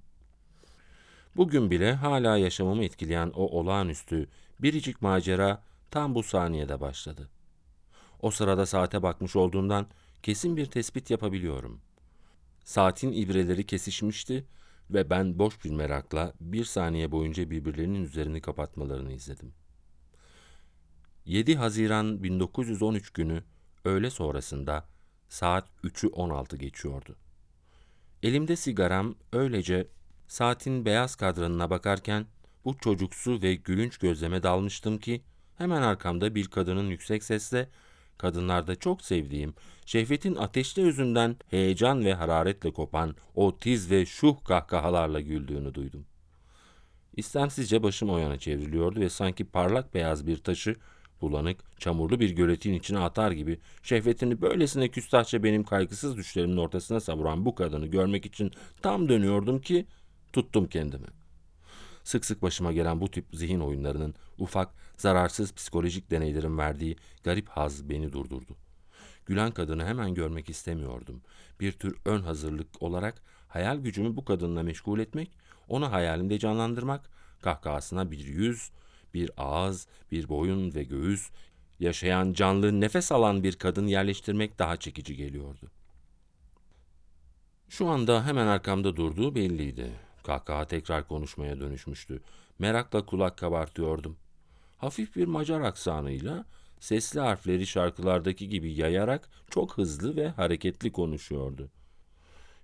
Speaker 1: Bugün bile hala yaşamımı etkileyen o olağanüstü biricik macera tam bu saniyede başladı. O sırada saate bakmış olduğumdan kesin bir tespit yapabiliyorum. Saatin ibreleri kesişmişti ve ben boş bir merakla bir saniye boyunca birbirlerinin üzerini kapatmalarını izledim. 7 Haziran 1913 günü öğle sonrasında saat 3'ü 16 geçiyordu. Elimde sigaram öylece saatin beyaz kadranına bakarken bu çocuksu ve gülünç gözleme dalmıştım ki hemen arkamda bir kadının yüksek sesle kadınlarda çok sevdiğim, şehvetin ateşli yüzünden heyecan ve hararetle kopan o tiz ve şuh kahkahalarla güldüğünü duydum. İstemsizce başım o yana çevriliyordu ve sanki parlak beyaz bir taşı bulanık, çamurlu bir göletin içine atar gibi şehvetini böylesine küstahça benim kaygısız düşlerimin ortasına savuran bu kadını görmek için tam dönüyordum ki tuttum kendimi. Sık sık başıma gelen bu tip zihin oyunlarının ufak, zararsız psikolojik deneylerin verdiği garip haz beni durdurdu. Gülen kadını hemen görmek istemiyordum. Bir tür ön hazırlık olarak hayal gücümü bu kadınla meşgul etmek, onu hayalimde canlandırmak, kahkahasına bir yüz, bir ağız, bir boyun ve göğüs, yaşayan canlı nefes alan bir kadın yerleştirmek daha çekici geliyordu. Şu anda hemen arkamda durduğu belliydi. Kahkaha tekrar konuşmaya dönüşmüştü. Merakla kulak kabartıyordum. Hafif bir Macar aksanıyla sesli harfleri şarkılardaki gibi yayarak çok hızlı ve hareketli konuşuyordu.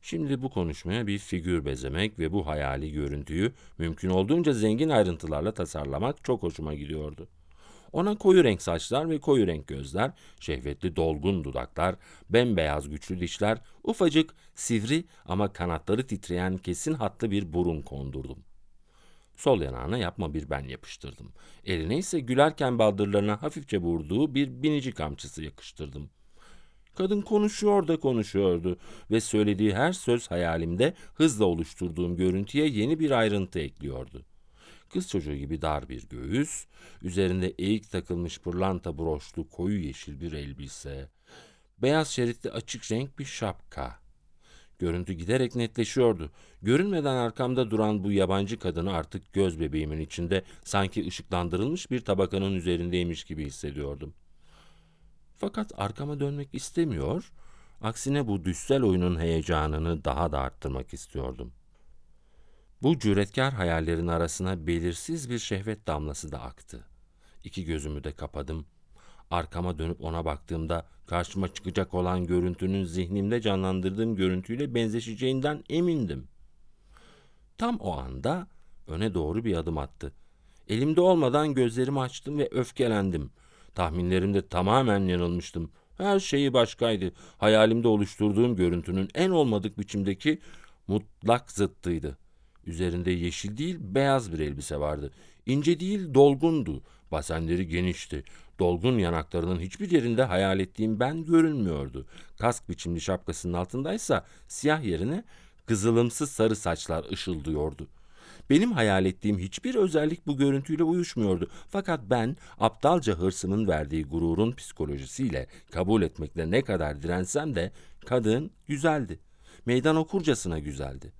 Speaker 1: Şimdi bu konuşmaya bir figür bezemek ve bu hayali görüntüyü mümkün olduğunca zengin ayrıntılarla tasarlamak çok hoşuma gidiyordu. Ona koyu renk saçlar ve koyu renk gözler, şehvetli dolgun dudaklar, bembeyaz güçlü dişler, ufacık, sivri ama kanatları titreyen kesin hatlı bir burun kondurdum. Sol yanağına yapma bir ben yapıştırdım. Eline ise gülerken baldırlarına hafifçe vurduğu bir binici kamçısı yakıştırdım. Kadın konuşuyor da konuşuyordu ve söylediği her söz hayalimde hızla oluşturduğum görüntüye yeni bir ayrıntı ekliyordu. Kız çocuğu gibi dar bir göğüs, üzerinde eğik takılmış pırlanta broşlu koyu yeşil bir elbise, beyaz şeritli açık renk bir şapka. Görüntü giderek netleşiyordu. Görünmeden arkamda duran bu yabancı kadını artık göz bebeğimin içinde sanki ışıklandırılmış bir tabakanın üzerindeymiş gibi hissediyordum.'' Fakat arkama dönmek istemiyor, aksine bu düşsel oyunun heyecanını daha da arttırmak istiyordum. Bu cüretkar hayallerin arasına belirsiz bir şehvet damlası da aktı. İki gözümü de kapadım. Arkama dönüp ona baktığımda karşıma çıkacak olan görüntünün zihnimde canlandırdığım görüntüyle benzeşeceğinden emindim. Tam o anda öne doğru bir adım attı. Elimde olmadan gözlerimi açtım ve öfkelendim.'' Tahminlerimde tamamen yanılmıştım. Her şeyi başkaydı. Hayalimde oluşturduğum görüntünün en olmadık biçimdeki mutlak zıttıydı. Üzerinde yeşil değil beyaz bir elbise vardı. İnce değil dolgundu. Basenleri genişti. Dolgun yanaklarının hiçbir yerinde hayal ettiğim ben görünmüyordu. Kask biçimli şapkasının altındaysa siyah yerine kızılımsı sarı saçlar ışıldıyordu. Benim hayal ettiğim hiçbir özellik bu görüntüyle uyuşmuyordu. Fakat ben aptalca hırsımın verdiği gururun psikolojisiyle kabul etmekle ne kadar dirensem de kadın güzeldi. Meydan okurcasına güzeldi.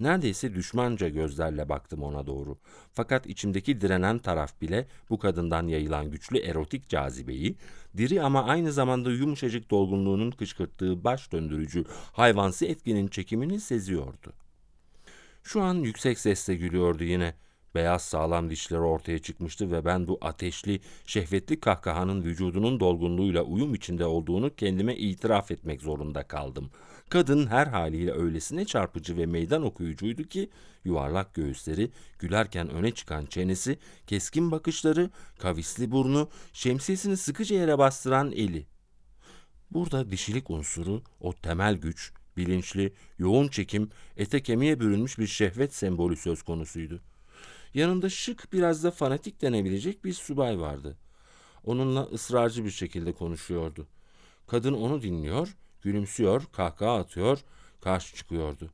Speaker 1: Neredeyse düşmanca gözlerle baktım ona doğru. Fakat içimdeki direnen taraf bile bu kadından yayılan güçlü erotik cazibeyi, diri ama aynı zamanda yumuşacık dolgunluğunun kışkırttığı baş döndürücü hayvansı etkinin çekimini seziyordu. Şu an yüksek sesle gülüyordu yine. Beyaz sağlam dişleri ortaya çıkmıştı ve ben bu ateşli, şehvetli kahkahanın vücudunun dolgunluğuyla uyum içinde olduğunu kendime itiraf etmek zorunda kaldım. Kadın her haliyle öylesine çarpıcı ve meydan okuyucuydu ki yuvarlak göğüsleri, gülerken öne çıkan çenesi, keskin bakışları, kavisli burnu, şemsiyesini sıkıca yere bastıran eli. Burada dişilik unsuru, o temel güç, bilinçli, yoğun çekim, ete kemiğe bürünmüş bir şehvet sembolü söz konusuydu. Yanında şık biraz da fanatik denebilecek bir subay vardı. Onunla ısrarcı bir şekilde konuşuyordu. Kadın onu dinliyor, gülümsüyor, kahkaha atıyor, karşı çıkıyordu.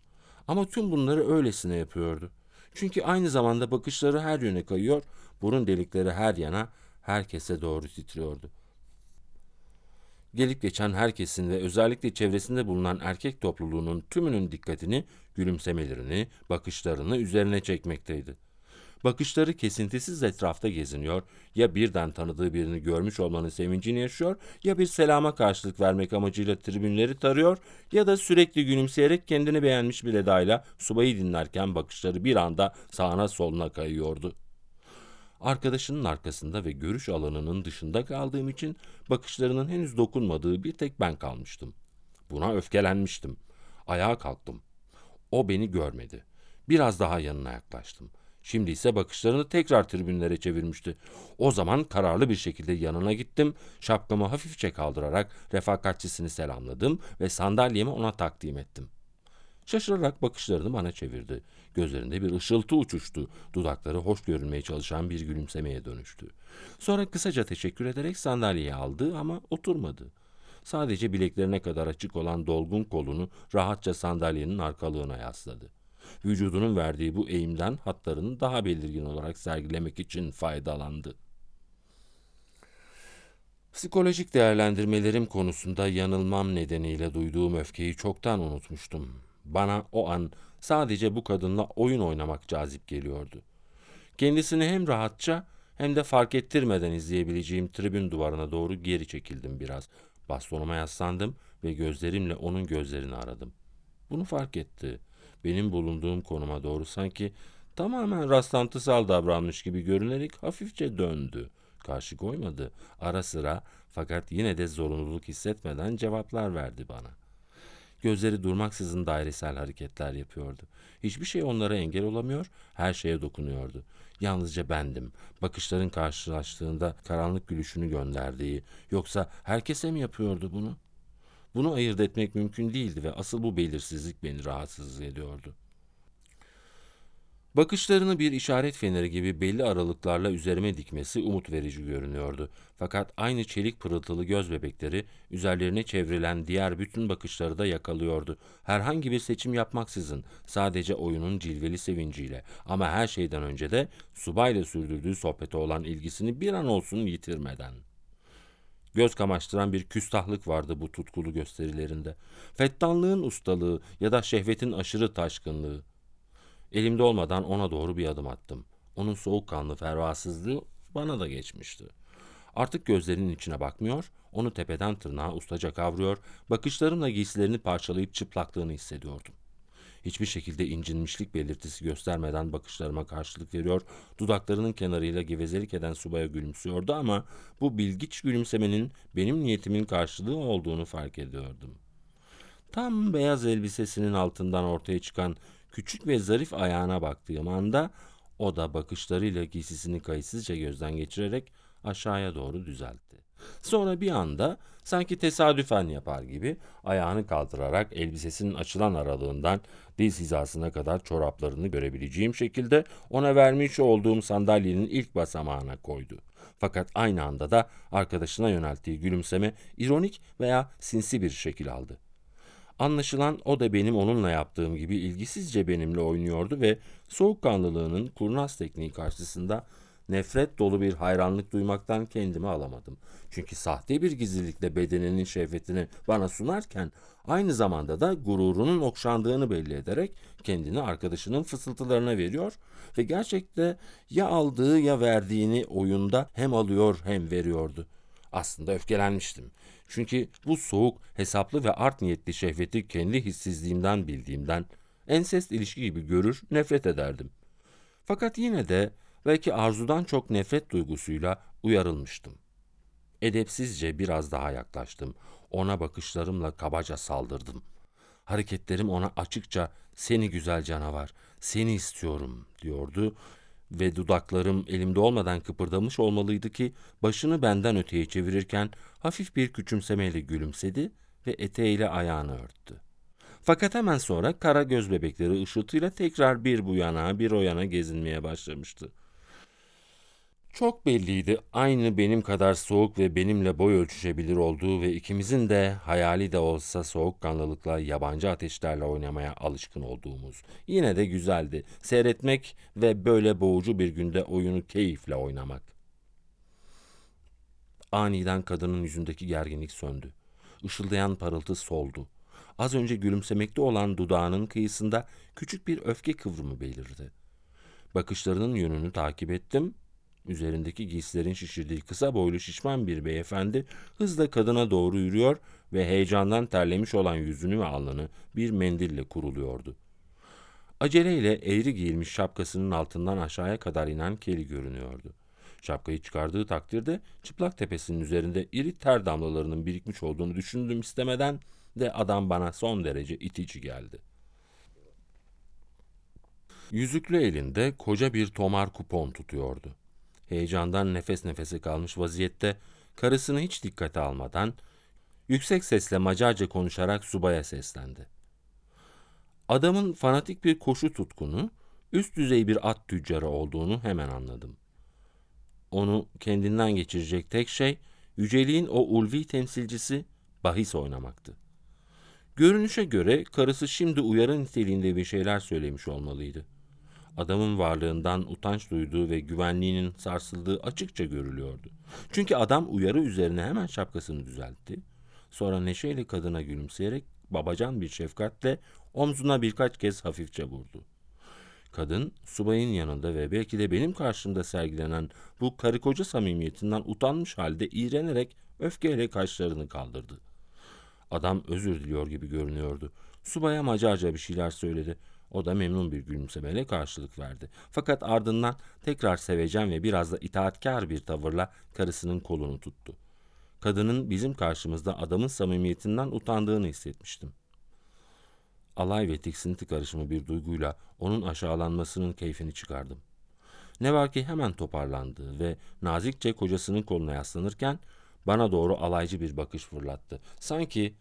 Speaker 1: Ama tüm bunları öylesine yapıyordu. Çünkü aynı zamanda bakışları her yöne kayıyor, burun delikleri her yana, herkese doğru titriyordu. Gelip geçen herkesin ve özellikle çevresinde bulunan erkek topluluğunun tümünün dikkatini, gülümsemelerini, bakışlarını üzerine çekmekteydi. Bakışları kesintisiz etrafta geziniyor, ya birden tanıdığı birini görmüş olmanın sevincini yaşıyor, ya bir selama karşılık vermek amacıyla tribünleri tarıyor, ya da sürekli gülümseyerek kendini beğenmiş bir edayla subayı dinlerken bakışları bir anda sağına soluna kayıyordu. Arkadaşının arkasında ve görüş alanının dışında kaldığım için bakışlarının henüz dokunmadığı bir tek ben kalmıştım. Buna öfkelenmiştim. Ayağa kalktım. O beni görmedi. Biraz daha yanına yaklaştım. Şimdi ise bakışlarını tekrar tribünlere çevirmişti. O zaman kararlı bir şekilde yanına gittim. Şapkamı hafifçe kaldırarak refakatçisini selamladım ve sandalyemi ona takdim ettim. Şaşırarak bakışlarını bana çevirdi. Gözlerinde bir ışıltı uçuştu. Dudakları hoş görünmeye çalışan bir gülümsemeye dönüştü. Sonra kısaca teşekkür ederek sandalyeyi aldı ama oturmadı. Sadece bileklerine kadar açık olan dolgun kolunu rahatça sandalyenin arkalığına yasladı. Vücudunun verdiği bu eğimden hatlarını daha belirgin olarak sergilemek için faydalandı. Psikolojik değerlendirmelerim konusunda yanılmam nedeniyle duyduğum öfkeyi çoktan unutmuştum. Bana o an sadece bu kadınla oyun oynamak cazip geliyordu. Kendisini hem rahatça hem de fark ettirmeden izleyebileceğim tribün duvarına doğru geri çekildim biraz. Bastonuma yaslandım ve gözlerimle onun gözlerini aradım. Bunu fark etti. Benim bulunduğum konuma doğru sanki tamamen rastlantısal davranmış gibi görünerek hafifçe döndü. Karşı koymadı. Ara sıra fakat yine de zorunluluk hissetmeden cevaplar verdi bana. Gözleri durmaksızın dairesel hareketler yapıyordu. Hiçbir şey onlara engel olamıyor, her şeye dokunuyordu. Yalnızca bendim. Bakışların karşılaştığında karanlık gülüşünü gönderdiği, yoksa herkese mi yapıyordu bunu? Bunu ayırt etmek mümkün değildi ve asıl bu belirsizlik beni rahatsız ediyordu. Bakışlarını bir işaret feneri gibi belli aralıklarla üzerime dikmesi umut verici görünüyordu. Fakat aynı çelik pırıltılı göz bebekleri üzerlerine çevrilen diğer bütün bakışları da yakalıyordu. Herhangi bir seçim yapmaksızın sadece oyunun cilveli sevinciyle ama her şeyden önce de subayla sürdürdüğü sohbete olan ilgisini bir an olsun yitirmeden. Göz kamaştıran bir küstahlık vardı bu tutkulu gösterilerinde. Fettanlığın ustalığı ya da şehvetin aşırı taşkınlığı. Elimde olmadan ona doğru bir adım attım. Onun soğukkanlı fervasızlığı bana da geçmişti. Artık gözlerinin içine bakmıyor, onu tepeden tırnağa ustaca kavruyor, bakışlarımla giysilerini parçalayıp çıplaklığını hissediyordum. Hiçbir şekilde incinmişlik belirtisi göstermeden bakışlarıma karşılık veriyor, dudaklarının kenarıyla gevezelik eden subaya gülümsüyordu ama bu bilgiç gülümsemenin benim niyetimin karşılığı olduğunu fark ediyordum. Tam beyaz elbisesinin altından ortaya çıkan küçük ve zarif ayağına baktığım anda o da bakışlarıyla giysisini kayıtsızca gözden geçirerek aşağıya doğru düzeltti. Sonra bir anda sanki tesadüfen yapar gibi ayağını kaldırarak elbisesinin açılan aralığından diz hizasına kadar çoraplarını görebileceğim şekilde ona vermiş olduğum sandalyenin ilk basamağına koydu. Fakat aynı anda da arkadaşına yönelttiği gülümseme ironik veya sinsi bir şekil aldı. Anlaşılan o da benim onunla yaptığım gibi ilgisizce benimle oynuyordu ve soğukkanlılığının kurnaz tekniği karşısında nefret dolu bir hayranlık duymaktan kendimi alamadım. Çünkü sahte bir gizlilikle bedeninin şehvetini bana sunarken aynı zamanda da gururunun okşandığını belli ederek kendini arkadaşının fısıltılarına veriyor ve gerçekte ya aldığı ya verdiğini oyunda hem alıyor hem veriyordu. Aslında öfkelenmiştim. Çünkü bu soğuk, hesaplı ve art niyetli şehveti kendi hissizliğimden bildiğimden ensest ilişki gibi görür, nefret ederdim. Fakat yine de belki arzudan çok nefret duygusuyla uyarılmıştım. Edepsizce biraz daha yaklaştım. Ona bakışlarımla kabaca saldırdım. Hareketlerim ona açıkça seni güzel canavar, seni istiyorum diyordu ve dudaklarım elimde olmadan kıpırdamış olmalıydı ki başını benden öteye çevirirken hafif bir küçümsemeyle gülümsedi ve eteğiyle ayağını örttü. Fakat hemen sonra kara göz bebekleri ışıltıyla tekrar bir bu yana bir o yana gezinmeye başlamıştı. Çok belliydi aynı benim kadar soğuk ve benimle boy ölçüşebilir olduğu ve ikimizin de hayali de olsa soğukkanlılıkla yabancı ateşlerle oynamaya alışkın olduğumuz. Yine de güzeldi seyretmek ve böyle boğucu bir günde oyunu keyifle oynamak. Aniden kadının yüzündeki gerginlik söndü. Işıldayan parıltı soldu. Az önce gülümsemekte olan dudağının kıyısında küçük bir öfke kıvrımı belirdi. Bakışlarının yönünü takip ettim. Üzerindeki giysilerin şişirdiği kısa boylu şişman bir beyefendi hızla kadına doğru yürüyor ve heyecandan terlemiş olan yüzünü ve alnını bir mendille kuruluyordu. Aceleyle eğri giyilmiş şapkasının altından aşağıya kadar inen keli görünüyordu. Şapkayı çıkardığı takdirde çıplak tepesinin üzerinde iri ter damlalarının birikmiş olduğunu düşündüm istemeden de adam bana son derece itici geldi. Yüzüklü elinde koca bir tomar kupon tutuyordu. Heyecandan nefes nefese kalmış vaziyette karısını hiç dikkate almadan yüksek sesle Macarca konuşarak subaya seslendi. Adamın fanatik bir koşu tutkunu, üst düzey bir at tüccarı olduğunu hemen anladım. Onu kendinden geçirecek tek şey, yüceliğin o ulvi temsilcisi bahis oynamaktı. Görünüşe göre karısı şimdi uyarı niteliğinde bir şeyler söylemiş olmalıydı. Adamın varlığından utanç duyduğu ve güvenliğinin sarsıldığı açıkça görülüyordu. Çünkü adam uyarı üzerine hemen şapkasını düzeltti. Sonra neşeyle kadına gülümseyerek babacan bir şefkatle omzuna birkaç kez hafifçe vurdu. Kadın subayın yanında ve belki de benim karşımda sergilenen bu karı koca samimiyetinden utanmış halde iğrenerek öfkeyle kaşlarını kaldırdı. Adam özür diliyor gibi görünüyordu. Subaya Macarca bir şeyler söyledi. O da memnun bir gülümsemeyle karşılık verdi. Fakat ardından tekrar sevecen ve biraz da itaatkar bir tavırla karısının kolunu tuttu. Kadının bizim karşımızda adamın samimiyetinden utandığını hissetmiştim. Alay ve tiksinti karışımı bir duyguyla onun aşağılanmasının keyfini çıkardım. Ne var ki hemen toparlandı ve nazikçe kocasının koluna yaslanırken bana doğru alaycı bir bakış fırlattı. Sanki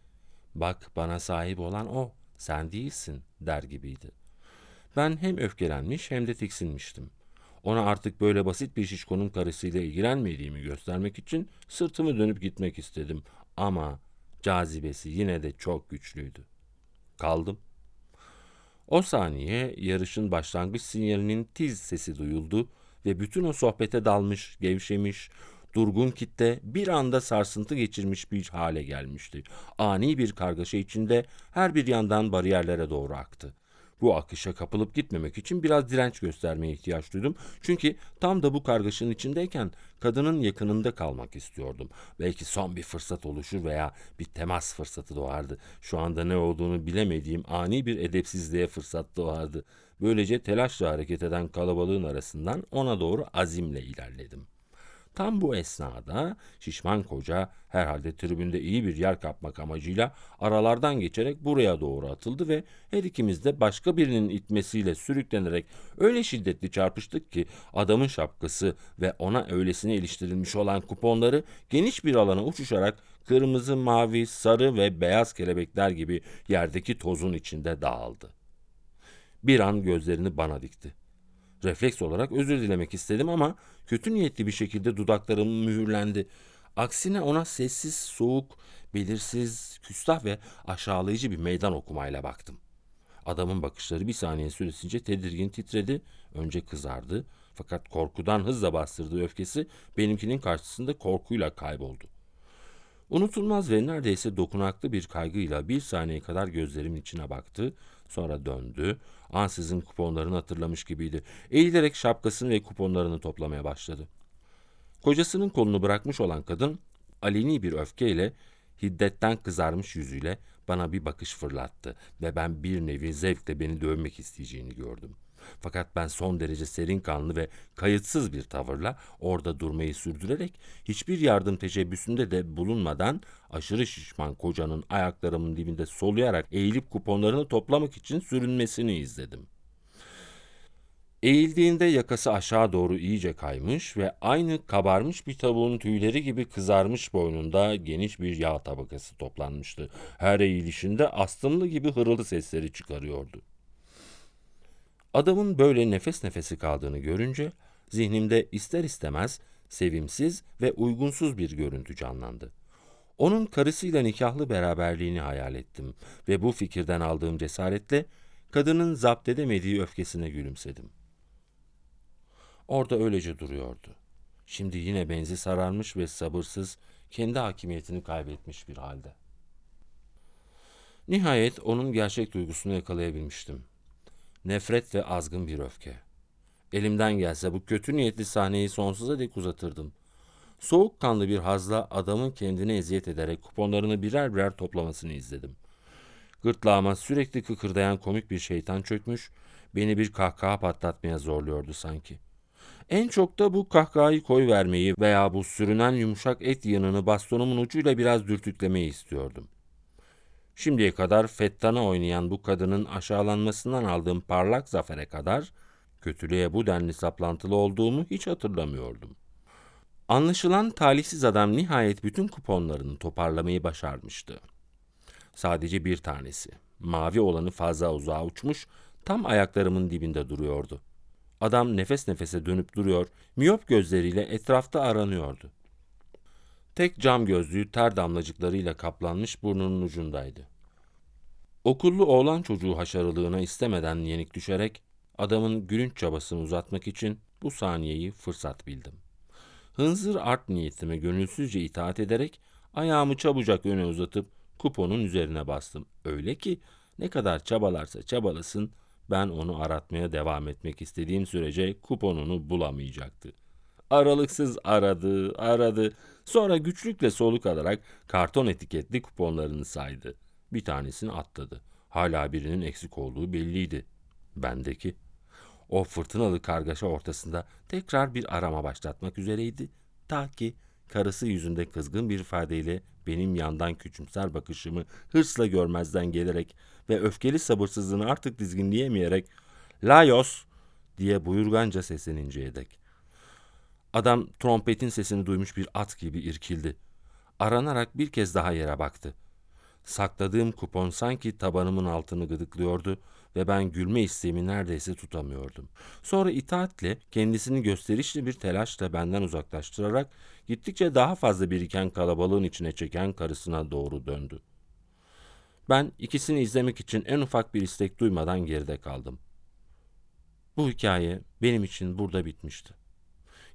Speaker 1: bak bana sahip olan o, sen değilsin der gibiydi. Ben hem öfkelenmiş hem de tiksinmiştim. Ona artık böyle basit bir şişkonun karısıyla ilgilenmediğimi göstermek için sırtımı dönüp gitmek istedim. Ama cazibesi yine de çok güçlüydü. Kaldım. O saniye yarışın başlangıç sinyalinin tiz sesi duyuldu ve bütün o sohbete dalmış, gevşemiş, durgun kitle bir anda sarsıntı geçirmiş bir hale gelmişti. Ani bir kargaşa içinde her bir yandan bariyerlere doğru aktı. Bu akışa kapılıp gitmemek için biraz direnç göstermeye ihtiyaç duydum. Çünkü tam da bu kargaşanın içindeyken kadının yakınında kalmak istiyordum. Belki son bir fırsat oluşur veya bir temas fırsatı doğardı. Şu anda ne olduğunu bilemediğim ani bir edepsizliğe fırsat doğardı. Böylece telaşla hareket eden kalabalığın arasından ona doğru azimle ilerledim. Tam bu esnada şişman koca herhalde tribünde iyi bir yer kapmak amacıyla aralardan geçerek buraya doğru atıldı ve her ikimiz de başka birinin itmesiyle sürüklenerek öyle şiddetli çarpıştık ki adamın şapkası ve ona öylesine iliştirilmiş olan kuponları geniş bir alana uçuşarak kırmızı, mavi, sarı ve beyaz kelebekler gibi yerdeki tozun içinde dağıldı. Bir an gözlerini bana dikti. Refleks olarak özür dilemek istedim ama kötü niyetli bir şekilde dudaklarım mühürlendi. Aksine ona sessiz, soğuk, belirsiz, küstah ve aşağılayıcı bir meydan okumayla baktım. Adamın bakışları bir saniye süresince tedirgin titredi, önce kızardı fakat korkudan hızla bastırdığı öfkesi benimkinin karşısında korkuyla kayboldu. Unutulmaz ve neredeyse dokunaklı bir kaygıyla bir saniye kadar gözlerimin içine baktı, sonra döndü, ansızın kuponlarını hatırlamış gibiydi. Eğilerek şapkasını ve kuponlarını toplamaya başladı. Kocasının kolunu bırakmış olan kadın, aleni bir öfkeyle, hiddetten kızarmış yüzüyle bana bir bakış fırlattı ve ben bir nevi zevkle beni dövmek isteyeceğini gördüm.'' Fakat ben son derece serin kanlı ve kayıtsız bir tavırla orada durmayı sürdürerek hiçbir yardım teşebbüsünde de bulunmadan aşırı şişman kocanın ayaklarımın dibinde soluyarak eğilip kuponlarını toplamak için sürünmesini izledim. Eğildiğinde yakası aşağı doğru iyice kaymış ve aynı kabarmış bir tavuğun tüyleri gibi kızarmış boynunda geniş bir yağ tabakası toplanmıştı. Her eğilişinde astımlı gibi hırıltı sesleri çıkarıyordu. Adamın böyle nefes nefesi kaldığını görünce zihnimde ister istemez sevimsiz ve uygunsuz bir görüntü canlandı. Onun karısıyla nikahlı beraberliğini hayal ettim ve bu fikirden aldığım cesaretle kadının zapt edemediği öfkesine gülümsedim. Orada öylece duruyordu. Şimdi yine benzi sararmış ve sabırsız, kendi hakimiyetini kaybetmiş bir halde. Nihayet onun gerçek duygusunu yakalayabilmiştim. Nefret ve azgın bir öfke. Elimden gelse bu kötü niyetli sahneyi sonsuza dek uzatırdım. Soğukkanlı bir hazla adamın kendine eziyet ederek kuponlarını birer birer toplamasını izledim. Gırtlağıma sürekli kıkırdayan komik bir şeytan çökmüş, beni bir kahkaha patlatmaya zorluyordu sanki. En çok da bu kahkahayı koy vermeyi veya bu sürünen yumuşak et yanını bastonumun ucuyla biraz dürtüklemeyi istiyordum. Şimdiye kadar Fettan'a oynayan bu kadının aşağılanmasından aldığım parlak zafere kadar kötülüğe bu denli saplantılı olduğumu hiç hatırlamıyordum. Anlaşılan talihsiz adam nihayet bütün kuponlarını toparlamayı başarmıştı. Sadece bir tanesi, mavi olanı fazla uzağa uçmuş, tam ayaklarımın dibinde duruyordu. Adam nefes nefese dönüp duruyor, miyop gözleriyle etrafta aranıyordu. Tek cam gözlüğü ter damlacıklarıyla kaplanmış burnunun ucundaydı. Okullu oğlan çocuğu haşarılığına istemeden yenik düşerek adamın gülünç çabasını uzatmak için bu saniyeyi fırsat bildim. Hınzır art niyetime gönülsüzce itaat ederek ayağımı çabucak öne uzatıp kuponun üzerine bastım. Öyle ki ne kadar çabalarsa çabalasın ben onu aratmaya devam etmek istediğim sürece kuponunu bulamayacaktı. Aralıksız aradı, aradı. Sonra güçlükle soluk alarak karton etiketli kuponlarını saydı. Bir tanesini atladı. Hala birinin eksik olduğu belliydi. Bendeki. O fırtınalı kargaşa ortasında tekrar bir arama başlatmak üzereydi. Ta ki karısı yüzünde kızgın bir ifadeyle benim yandan küçümser bakışımı hırsla görmezden gelerek ve öfkeli sabırsızlığını artık dizginleyemeyerek ''Layos!'' diye buyurganca sesleninceye dek. Adam trompetin sesini duymuş bir at gibi irkildi. Aranarak bir kez daha yere baktı. Sakladığım kupon sanki tabanımın altını gıdıklıyordu ve ben gülme isteğimi neredeyse tutamıyordum. Sonra itaatle kendisini gösterişli bir telaşla benden uzaklaştırarak gittikçe daha fazla biriken kalabalığın içine çeken karısına doğru döndü. Ben ikisini izlemek için en ufak bir istek duymadan geride kaldım. Bu hikaye benim için burada bitmişti.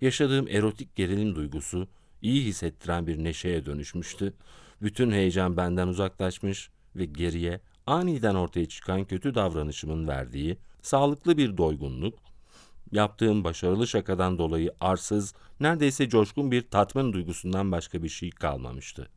Speaker 1: Yaşadığım erotik gerilim duygusu iyi hissettiren bir neşeye dönüşmüştü. Bütün heyecan benden uzaklaşmış ve geriye aniden ortaya çıkan kötü davranışımın verdiği sağlıklı bir doygunluk, yaptığım başarılı şakadan dolayı arsız, neredeyse coşkun bir tatmin duygusundan başka bir şey kalmamıştı.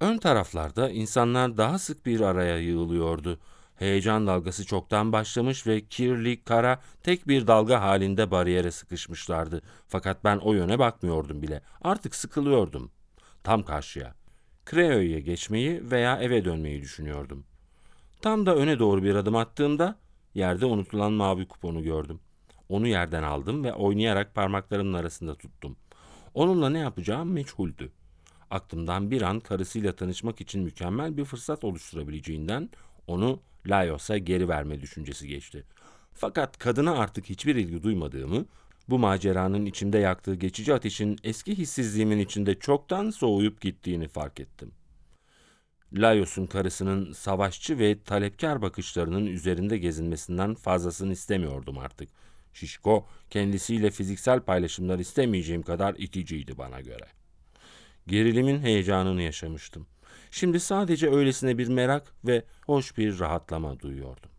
Speaker 1: Ön taraflarda insanlar daha sık bir araya yığılıyordu. Heyecan dalgası çoktan başlamış ve kirli, kara, tek bir dalga halinde bariyere sıkışmışlardı. Fakat ben o yöne bakmıyordum bile. Artık sıkılıyordum. Tam karşıya. Creo'ya geçmeyi veya eve dönmeyi düşünüyordum. Tam da öne doğru bir adım attığımda yerde unutulan mavi kuponu gördüm. Onu yerden aldım ve oynayarak parmaklarımın arasında tuttum. Onunla ne yapacağım meçhuldü. Aklımdan bir an karısıyla tanışmak için mükemmel bir fırsat oluşturabileceğinden onu Laios'a geri verme düşüncesi geçti. Fakat kadına artık hiçbir ilgi duymadığımı, bu maceranın içimde yaktığı geçici ateşin eski hissizliğimin içinde çoktan soğuyup gittiğini fark ettim. Laios'un karısının savaşçı ve talepkar bakışlarının üzerinde gezinmesinden fazlasını istemiyordum artık. Şişko kendisiyle fiziksel paylaşımlar istemeyeceğim kadar iticiydi bana göre. Gerilimin heyecanını yaşamıştım. Şimdi sadece öylesine bir merak ve hoş bir rahatlama duyuyordum.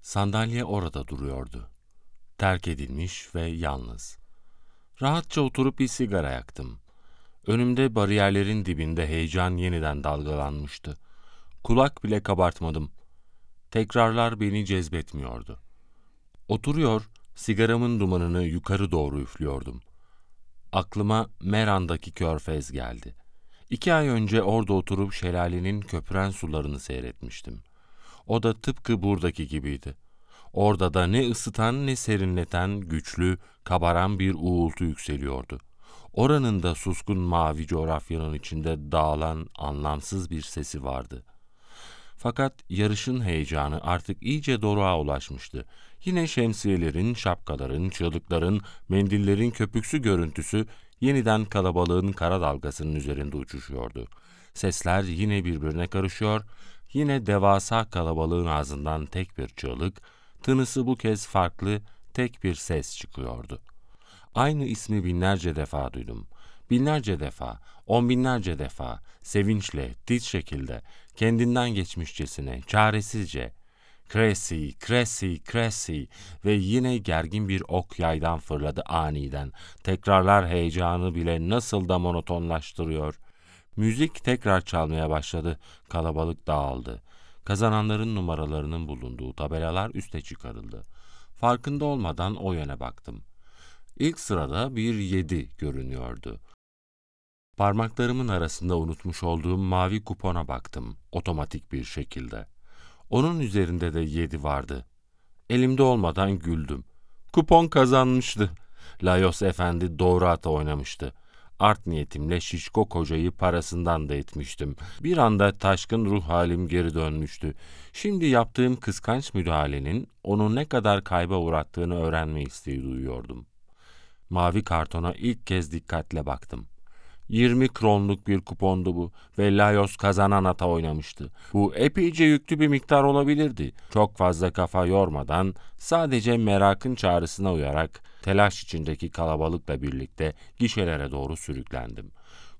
Speaker 1: Sandalye orada duruyordu. Terk edilmiş ve yalnız. Rahatça oturup bir sigara yaktım. Önümde bariyerlerin dibinde heyecan yeniden dalgalanmıştı. Kulak bile kabartmadım. Tekrarlar beni cezbetmiyordu. Oturuyor, sigaramın dumanını yukarı doğru üflüyordum. Aklıma Meran'daki körfez geldi. İki ay önce orada oturup şelalenin köpüren sularını seyretmiştim. O da tıpkı buradaki gibiydi. Orada da ne ısıtan ne serinleten güçlü, kabaran bir uğultu yükseliyordu. Oranın da suskun mavi coğrafyanın içinde dağılan anlamsız bir sesi vardı. Fakat yarışın heyecanı artık iyice doruğa ulaşmıştı. Yine şemsiyelerin, şapkaların, çığlıkların, mendillerin köpüksü görüntüsü yeniden kalabalığın kara dalgasının üzerinde uçuşuyordu. Sesler yine birbirine karışıyor, yine devasa kalabalığın ağzından tek bir çığlık, tınısı bu kez farklı, tek bir ses çıkıyordu. Aynı ismi binlerce defa duydum. Binlerce defa, on binlerce defa, sevinçle, tiz şekilde, kendinden geçmişçesine, çaresizce, Cressy, Cressy, Cressy ve yine gergin bir ok yaydan fırladı aniden. Tekrarlar heyecanı bile nasıl da monotonlaştırıyor. Müzik tekrar çalmaya başladı. Kalabalık dağıldı. Kazananların numaralarının bulunduğu tabelalar üste çıkarıldı. Farkında olmadan o yöne baktım. İlk sırada bir yedi görünüyordu. Parmaklarımın arasında unutmuş olduğum mavi kupona baktım otomatik bir şekilde. Onun üzerinde de yedi vardı. Elimde olmadan güldüm. Kupon kazanmıştı. Layos Efendi doğru ata oynamıştı. Art niyetimle şişko kocayı parasından da etmiştim. Bir anda taşkın ruh halim geri dönmüştü. Şimdi yaptığım kıskanç müdahalenin onu ne kadar kayba uğrattığını öğrenme isteği duyuyordum. Mavi kartona ilk kez dikkatle baktım. 20 kronluk bir kupondu bu ve Layos kazanan ata oynamıştı. Bu epeyce yüklü bir miktar olabilirdi. Çok fazla kafa yormadan sadece merakın çağrısına uyarak telaş içindeki kalabalıkla birlikte gişelere doğru sürüklendim.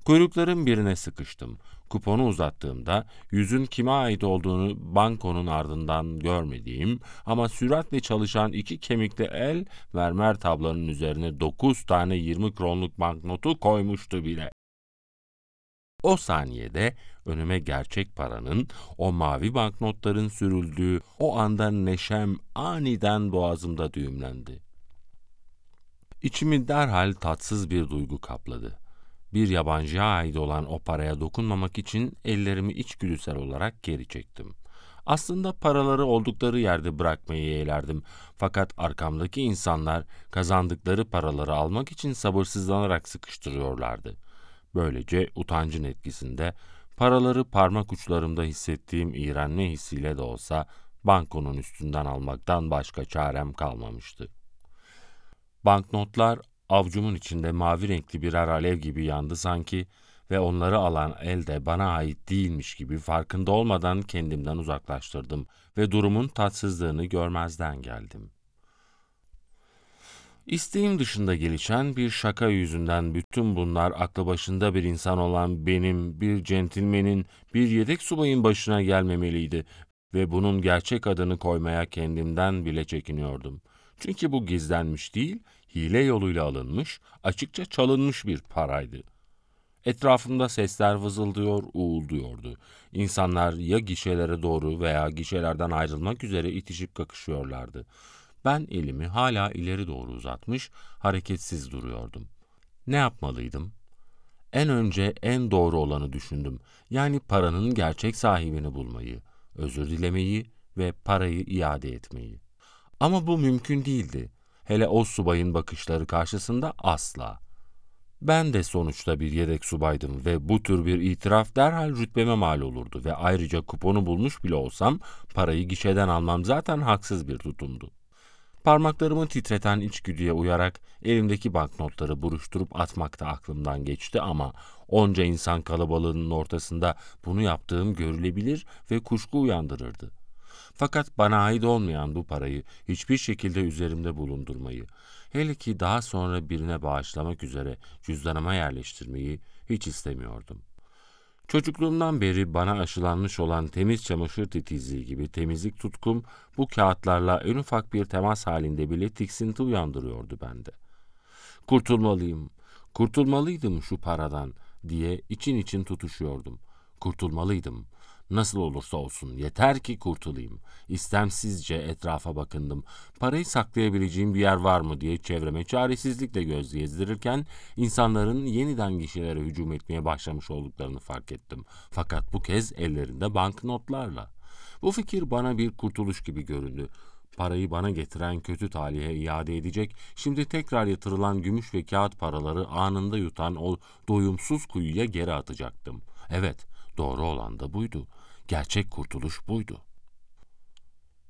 Speaker 1: Kuyrukların birine sıkıştım. Kuponu uzattığımda yüzün kime ait olduğunu bankonun ardından görmediğim ama süratle çalışan iki kemikli el mermer tablanın üzerine dokuz tane yirmi kronluk banknotu koymuştu bile. O saniyede önüme gerçek paranın, o mavi banknotların sürüldüğü o anda neşem aniden boğazımda düğümlendi. İçimi derhal tatsız bir duygu kapladı. Bir yabancıya ait olan o paraya dokunmamak için ellerimi içgüdüsel olarak geri çektim. Aslında paraları oldukları yerde bırakmayı yeğlerdim. Fakat arkamdaki insanlar kazandıkları paraları almak için sabırsızlanarak sıkıştırıyorlardı. Böylece utancın etkisinde paraları parmak uçlarımda hissettiğim iğrenme hissiyle de olsa bankonun üstünden almaktan başka çarem kalmamıştı. Banknotlar avcumun içinde mavi renkli birer alev gibi yandı sanki ve onları alan el de bana ait değilmiş gibi farkında olmadan kendimden uzaklaştırdım ve durumun tatsızlığını görmezden geldim. İsteğim dışında gelişen bir şaka yüzünden bütün bunlar aklı başında bir insan olan benim, bir centilmenin, bir yedek subayın başına gelmemeliydi ve bunun gerçek adını koymaya kendimden bile çekiniyordum. Çünkü bu gizlenmiş değil, hile yoluyla alınmış, açıkça çalınmış bir paraydı. Etrafımda sesler vızıldıyor, uğulduyordu. İnsanlar ya gişelere doğru veya gişelerden ayrılmak üzere itişip kakışıyorlardı. Ben elimi hala ileri doğru uzatmış, hareketsiz duruyordum. Ne yapmalıydım? En önce en doğru olanı düşündüm. Yani paranın gerçek sahibini bulmayı, özür dilemeyi ve parayı iade etmeyi. Ama bu mümkün değildi. Hele o subayın bakışları karşısında asla. Ben de sonuçta bir yedek subaydım ve bu tür bir itiraf derhal rütbeme mal olurdu ve ayrıca kuponu bulmuş bile olsam parayı gişeden almam zaten haksız bir tutumdu. Parmaklarımı titreten içgüdüye uyarak elimdeki banknotları buruşturup atmak da aklımdan geçti ama onca insan kalabalığının ortasında bunu yaptığım görülebilir ve kuşku uyandırırdı. Fakat bana ait olmayan bu parayı hiçbir şekilde üzerimde bulundurmayı, hele ki daha sonra birine bağışlamak üzere cüzdanıma yerleştirmeyi hiç istemiyordum. Çocukluğumdan beri bana aşılanmış olan temiz çamaşır titizliği gibi temizlik tutkum bu kağıtlarla en ufak bir temas halinde bile tiksinti uyandırıyordu bende. Kurtulmalıyım, kurtulmalıydım şu paradan diye için için tutuşuyordum. Kurtulmalıydım. Nasıl olursa olsun yeter ki kurtulayım. İstemsizce etrafa bakındım. Parayı saklayabileceğim bir yer var mı diye çevreme çaresizlikle göz gezdirirken insanların yeniden gişelere hücum etmeye başlamış olduklarını fark ettim. Fakat bu kez ellerinde banknotlarla. Bu fikir bana bir kurtuluş gibi göründü parayı bana getiren kötü talihe iade edecek, şimdi tekrar yatırılan gümüş ve kağıt paraları anında yutan o doyumsuz kuyuya geri atacaktım. Evet, doğru olan da buydu. Gerçek kurtuluş buydu.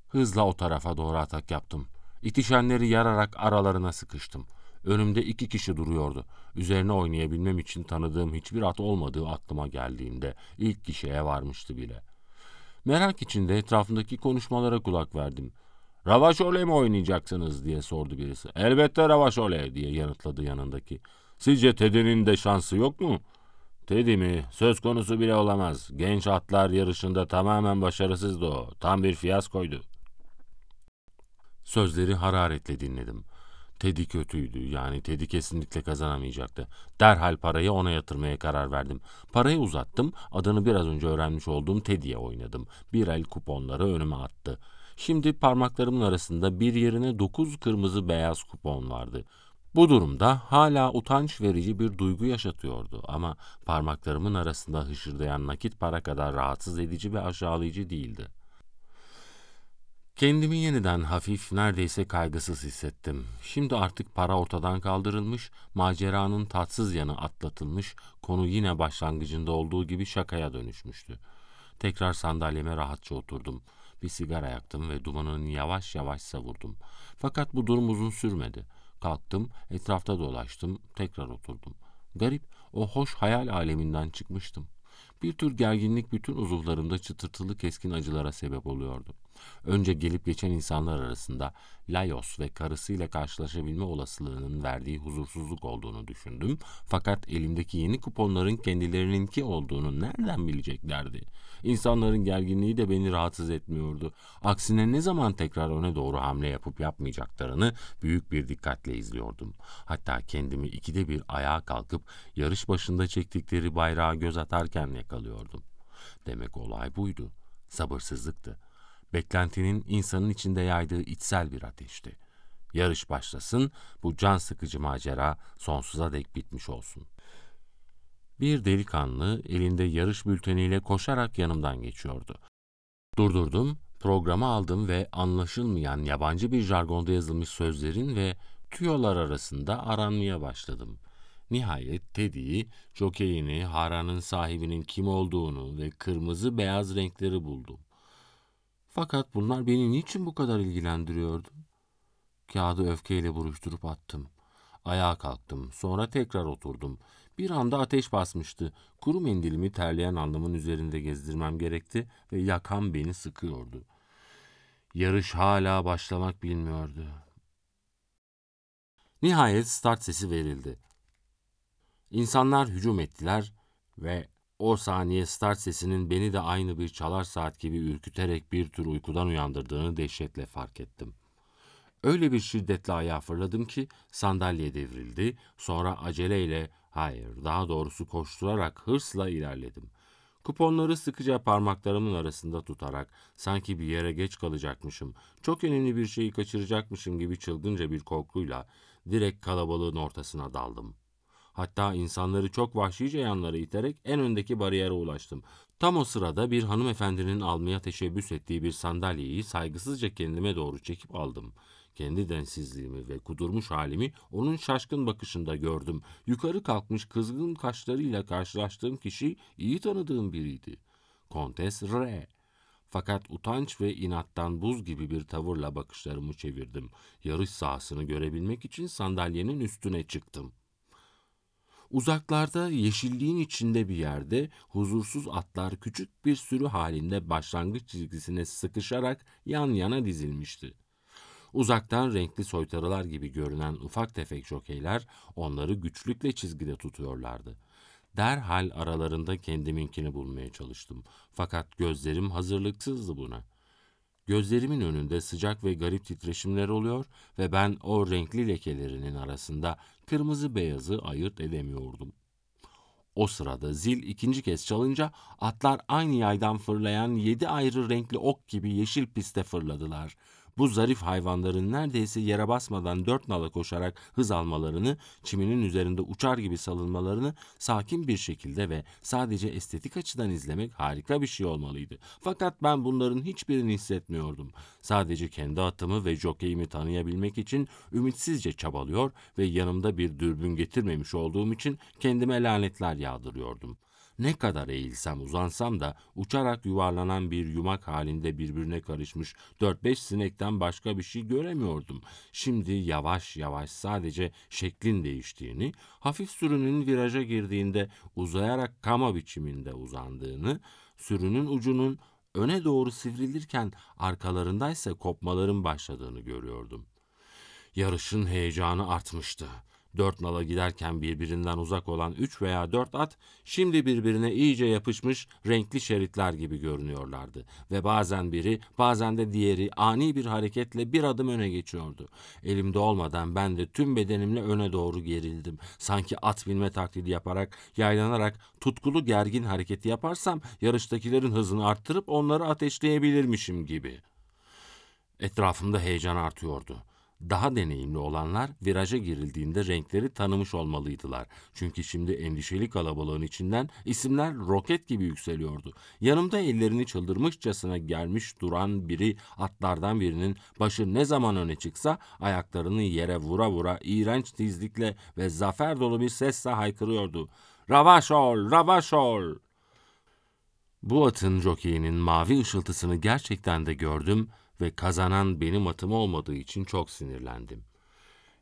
Speaker 1: Hızla o tarafa doğru atak yaptım. İtişenleri yararak aralarına sıkıştım. Önümde iki kişi duruyordu. Üzerine oynayabilmem için tanıdığım hiçbir at olmadığı aklıma geldiğinde ilk kişiye varmıştı bile. Merak içinde etrafındaki konuşmalara kulak verdim. Ravaşole mi oynayacaksınız diye sordu birisi. Elbette Ravaşole diye yanıtladı yanındaki. Sizce Teddy'nin de şansı yok mu? Teddy mi? Söz konusu bile olamaz. Genç atlar yarışında tamamen başarısızdı o. Tam bir fiyaskoydu. Sözleri hararetle dinledim. Teddy kötüydü. Yani Teddy kesinlikle kazanamayacaktı. Derhal parayı ona yatırmaya karar verdim. Parayı uzattım. Adını biraz önce öğrenmiş olduğum Teddy'ye oynadım. Bir el kuponları önüme attı. Şimdi parmaklarımın arasında bir yerine dokuz kırmızı beyaz kupon vardı. Bu durumda hala utanç verici bir duygu yaşatıyordu ama parmaklarımın arasında hışırdayan nakit para kadar rahatsız edici ve aşağılayıcı değildi. Kendimi yeniden hafif, neredeyse kaygısız hissettim. Şimdi artık para ortadan kaldırılmış, maceranın tatsız yanı atlatılmış, konu yine başlangıcında olduğu gibi şakaya dönüşmüştü. Tekrar sandalyeme rahatça oturdum. Bir sigara yaktım ve dumanını yavaş yavaş savurdum. Fakat bu durum uzun sürmedi. Kalktım, etrafta dolaştım, tekrar oturdum. Garip, o hoş hayal aleminden çıkmıştım. Bir tür gerginlik bütün uzuvlarımda çıtırtılı keskin acılara sebep oluyordu. Önce gelip geçen insanlar arasında Laios ve karısıyla karşılaşabilme olasılığının verdiği huzursuzluk olduğunu düşündüm. Fakat elimdeki yeni kuponların kendilerininki olduğunu nereden bileceklerdi? İnsanların gerginliği de beni rahatsız etmiyordu. Aksine ne zaman tekrar öne doğru hamle yapıp yapmayacaklarını büyük bir dikkatle izliyordum. Hatta kendimi ikide bir ayağa kalkıp yarış başında çektikleri bayrağa göz atarken yakalıyordum. Demek olay buydu. Sabırsızlıktı. Beklentinin insanın içinde yaydığı içsel bir ateşti. Yarış başlasın, bu can sıkıcı macera sonsuza dek bitmiş olsun. Bir delikanlı elinde yarış bülteniyle koşarak yanımdan geçiyordu. Durdurdum, programı aldım ve anlaşılmayan yabancı bir jargonda yazılmış sözlerin ve tüyolar arasında aranmaya başladım. Nihayet Teddy'yi, jokeyini, haranın sahibinin kim olduğunu ve kırmızı beyaz renkleri buldum. Fakat bunlar beni niçin bu kadar ilgilendiriyordu? Kağıdı öfkeyle buruşturup attım. Ayağa kalktım. Sonra tekrar oturdum. Bir anda ateş basmıştı. Kuru mendilimi terleyen alnımın üzerinde gezdirmem gerekti ve yakan beni sıkıyordu. Yarış hala başlamak bilmiyordu. Nihayet start sesi verildi. İnsanlar hücum ettiler ve o saniye start sesinin beni de aynı bir çalar saat gibi ürküterek bir tür uykudan uyandırdığını dehşetle fark ettim. Öyle bir şiddetle ayağa fırladım ki sandalye devrildi. Sonra aceleyle, hayır daha doğrusu koşturarak hırsla ilerledim. Kuponları sıkıca parmaklarımın arasında tutarak sanki bir yere geç kalacakmışım, çok önemli bir şeyi kaçıracakmışım gibi çılgınca bir korkuyla direkt kalabalığın ortasına daldım. Hatta insanları çok vahşice yanlara iterek en öndeki bariyere ulaştım. Tam o sırada bir hanımefendinin almaya teşebbüs ettiği bir sandalyeyi saygısızca kendime doğru çekip aldım. Kendi densizliğimi ve kudurmuş halimi onun şaşkın bakışında gördüm. Yukarı kalkmış kızgın kaşlarıyla karşılaştığım kişi iyi tanıdığım biriydi. Kontes R. Fakat utanç ve inattan buz gibi bir tavırla bakışlarımı çevirdim. Yarış sahasını görebilmek için sandalyenin üstüne çıktım. Uzaklarda yeşilliğin içinde bir yerde huzursuz atlar küçük bir sürü halinde başlangıç çizgisine sıkışarak yan yana dizilmişti. Uzaktan renkli soytarılar gibi görünen ufak tefek jokeyler onları güçlükle çizgide tutuyorlardı. Derhal aralarında kendiminkini bulmaya çalıştım. Fakat gözlerim hazırlıksızdı buna. Gözlerimin önünde sıcak ve garip titreşimler oluyor ve ben o renkli lekelerinin arasında kırmızı beyazı ayırt edemiyordum. O sırada zil ikinci kez çalınca atlar aynı yaydan fırlayan yedi ayrı renkli ok gibi yeşil piste fırladılar. Bu zarif hayvanların neredeyse yere basmadan dört nala koşarak hız almalarını, çiminin üzerinde uçar gibi salınmalarını sakin bir şekilde ve sadece estetik açıdan izlemek harika bir şey olmalıydı. Fakat ben bunların hiçbirini hissetmiyordum. Sadece kendi atımı ve jokeyimi tanıyabilmek için ümitsizce çabalıyor ve yanımda bir dürbün getirmemiş olduğum için kendime lanetler yağdırıyordum. Ne kadar eğilsem uzansam da uçarak yuvarlanan bir yumak halinde birbirine karışmış 4-5 sinekten başka bir şey göremiyordum. Şimdi yavaş yavaş sadece şeklin değiştiğini, hafif sürünün viraja girdiğinde uzayarak kama biçiminde uzandığını, sürünün ucunun öne doğru sivrilirken arkalarındaysa kopmaların başladığını görüyordum. Yarışın heyecanı artmıştı. Dört nala giderken birbirinden uzak olan üç veya dört at şimdi birbirine iyice yapışmış renkli şeritler gibi görünüyorlardı. Ve bazen biri bazen de diğeri ani bir hareketle bir adım öne geçiyordu. Elimde olmadan ben de tüm bedenimle öne doğru gerildim. Sanki at binme taklidi yaparak yaylanarak tutkulu gergin hareketi yaparsam yarıştakilerin hızını arttırıp onları ateşleyebilirmişim gibi. Etrafımda heyecan artıyordu. Daha deneyimli olanlar viraja girildiğinde renkleri tanımış olmalıydılar. Çünkü şimdi endişeli kalabalığın içinden isimler roket gibi yükseliyordu. Yanımda ellerini çıldırmışçasına gelmiş duran biri atlardan birinin başı ne zaman öne çıksa ayaklarını yere vura vura iğrenç dizlikle ve zafer dolu bir sesle haykırıyordu. Ravaş ol, ravaş ol. Bu atın jokeyinin mavi ışıltısını gerçekten de gördüm ve kazanan benim atım olmadığı için çok sinirlendim.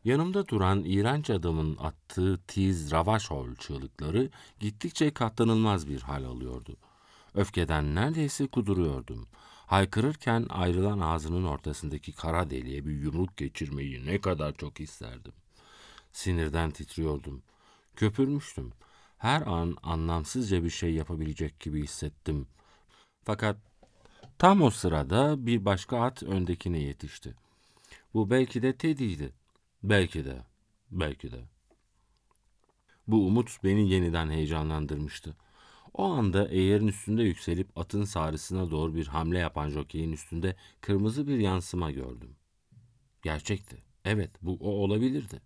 Speaker 1: Yanımda duran iğrenç adamın attığı tiz ravaşol çığlıkları gittikçe katlanılmaz bir hal alıyordu. Öfkeden neredeyse kuduruyordum. Haykırırken ayrılan ağzının ortasındaki kara deliğe bir yumruk geçirmeyi ne kadar çok isterdim. Sinirden titriyordum. Köpürmüştüm. Her an anlamsızca bir şey yapabilecek gibi hissettim. Fakat Tam o sırada bir başka at öndekine yetişti. Bu belki de Teddy'ydi. Belki de, belki de. Bu umut beni yeniden heyecanlandırmıştı. O anda eğerin üstünde yükselip atın sarısına doğru bir hamle yapan jokeyin üstünde kırmızı bir yansıma gördüm. Gerçekti. Evet, bu o olabilirdi.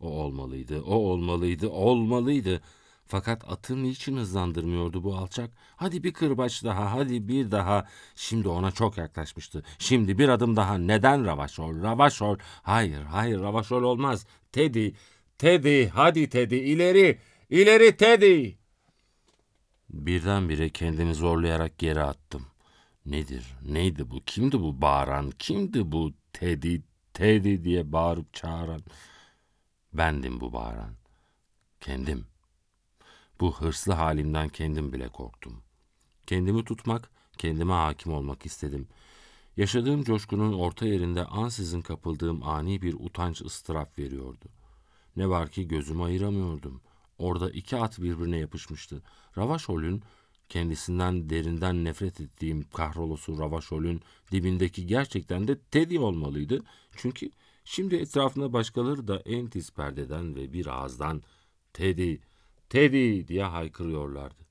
Speaker 1: O olmalıydı, o olmalıydı, olmalıydı. Fakat atı niçin hızlandırmıyordu bu alçak? Hadi bir kırbaç daha, hadi bir daha. Şimdi ona çok yaklaşmıştı. Şimdi bir adım daha. Neden Ravaşol? Ravaşol. Hayır, hayır Ravaşol olmaz. Teddy, Teddy, hadi Teddy ileri, ileri Teddy. Birdenbire kendimi zorlayarak geri attım. Nedir, neydi bu, kimdi bu bağıran, kimdi bu Teddy, Teddy diye bağırıp çağıran? Bendim bu bağıran. Kendim. Bu hırslı halimden kendim bile korktum. Kendimi tutmak, kendime hakim olmak istedim. Yaşadığım coşkunun orta yerinde ansızın kapıldığım ani bir utanç ıstırap veriyordu. Ne var ki gözümü ayıramıyordum. Orada iki at birbirine yapışmıştı. Ravaşol'ün, kendisinden derinden nefret ettiğim kahrolası Ravaşol'ün dibindeki gerçekten de Teddy olmalıydı. Çünkü şimdi etrafında başkaları da en tiz perdeden ve bir ağızdan Teddy, Teddy diye haykırıyorlardı.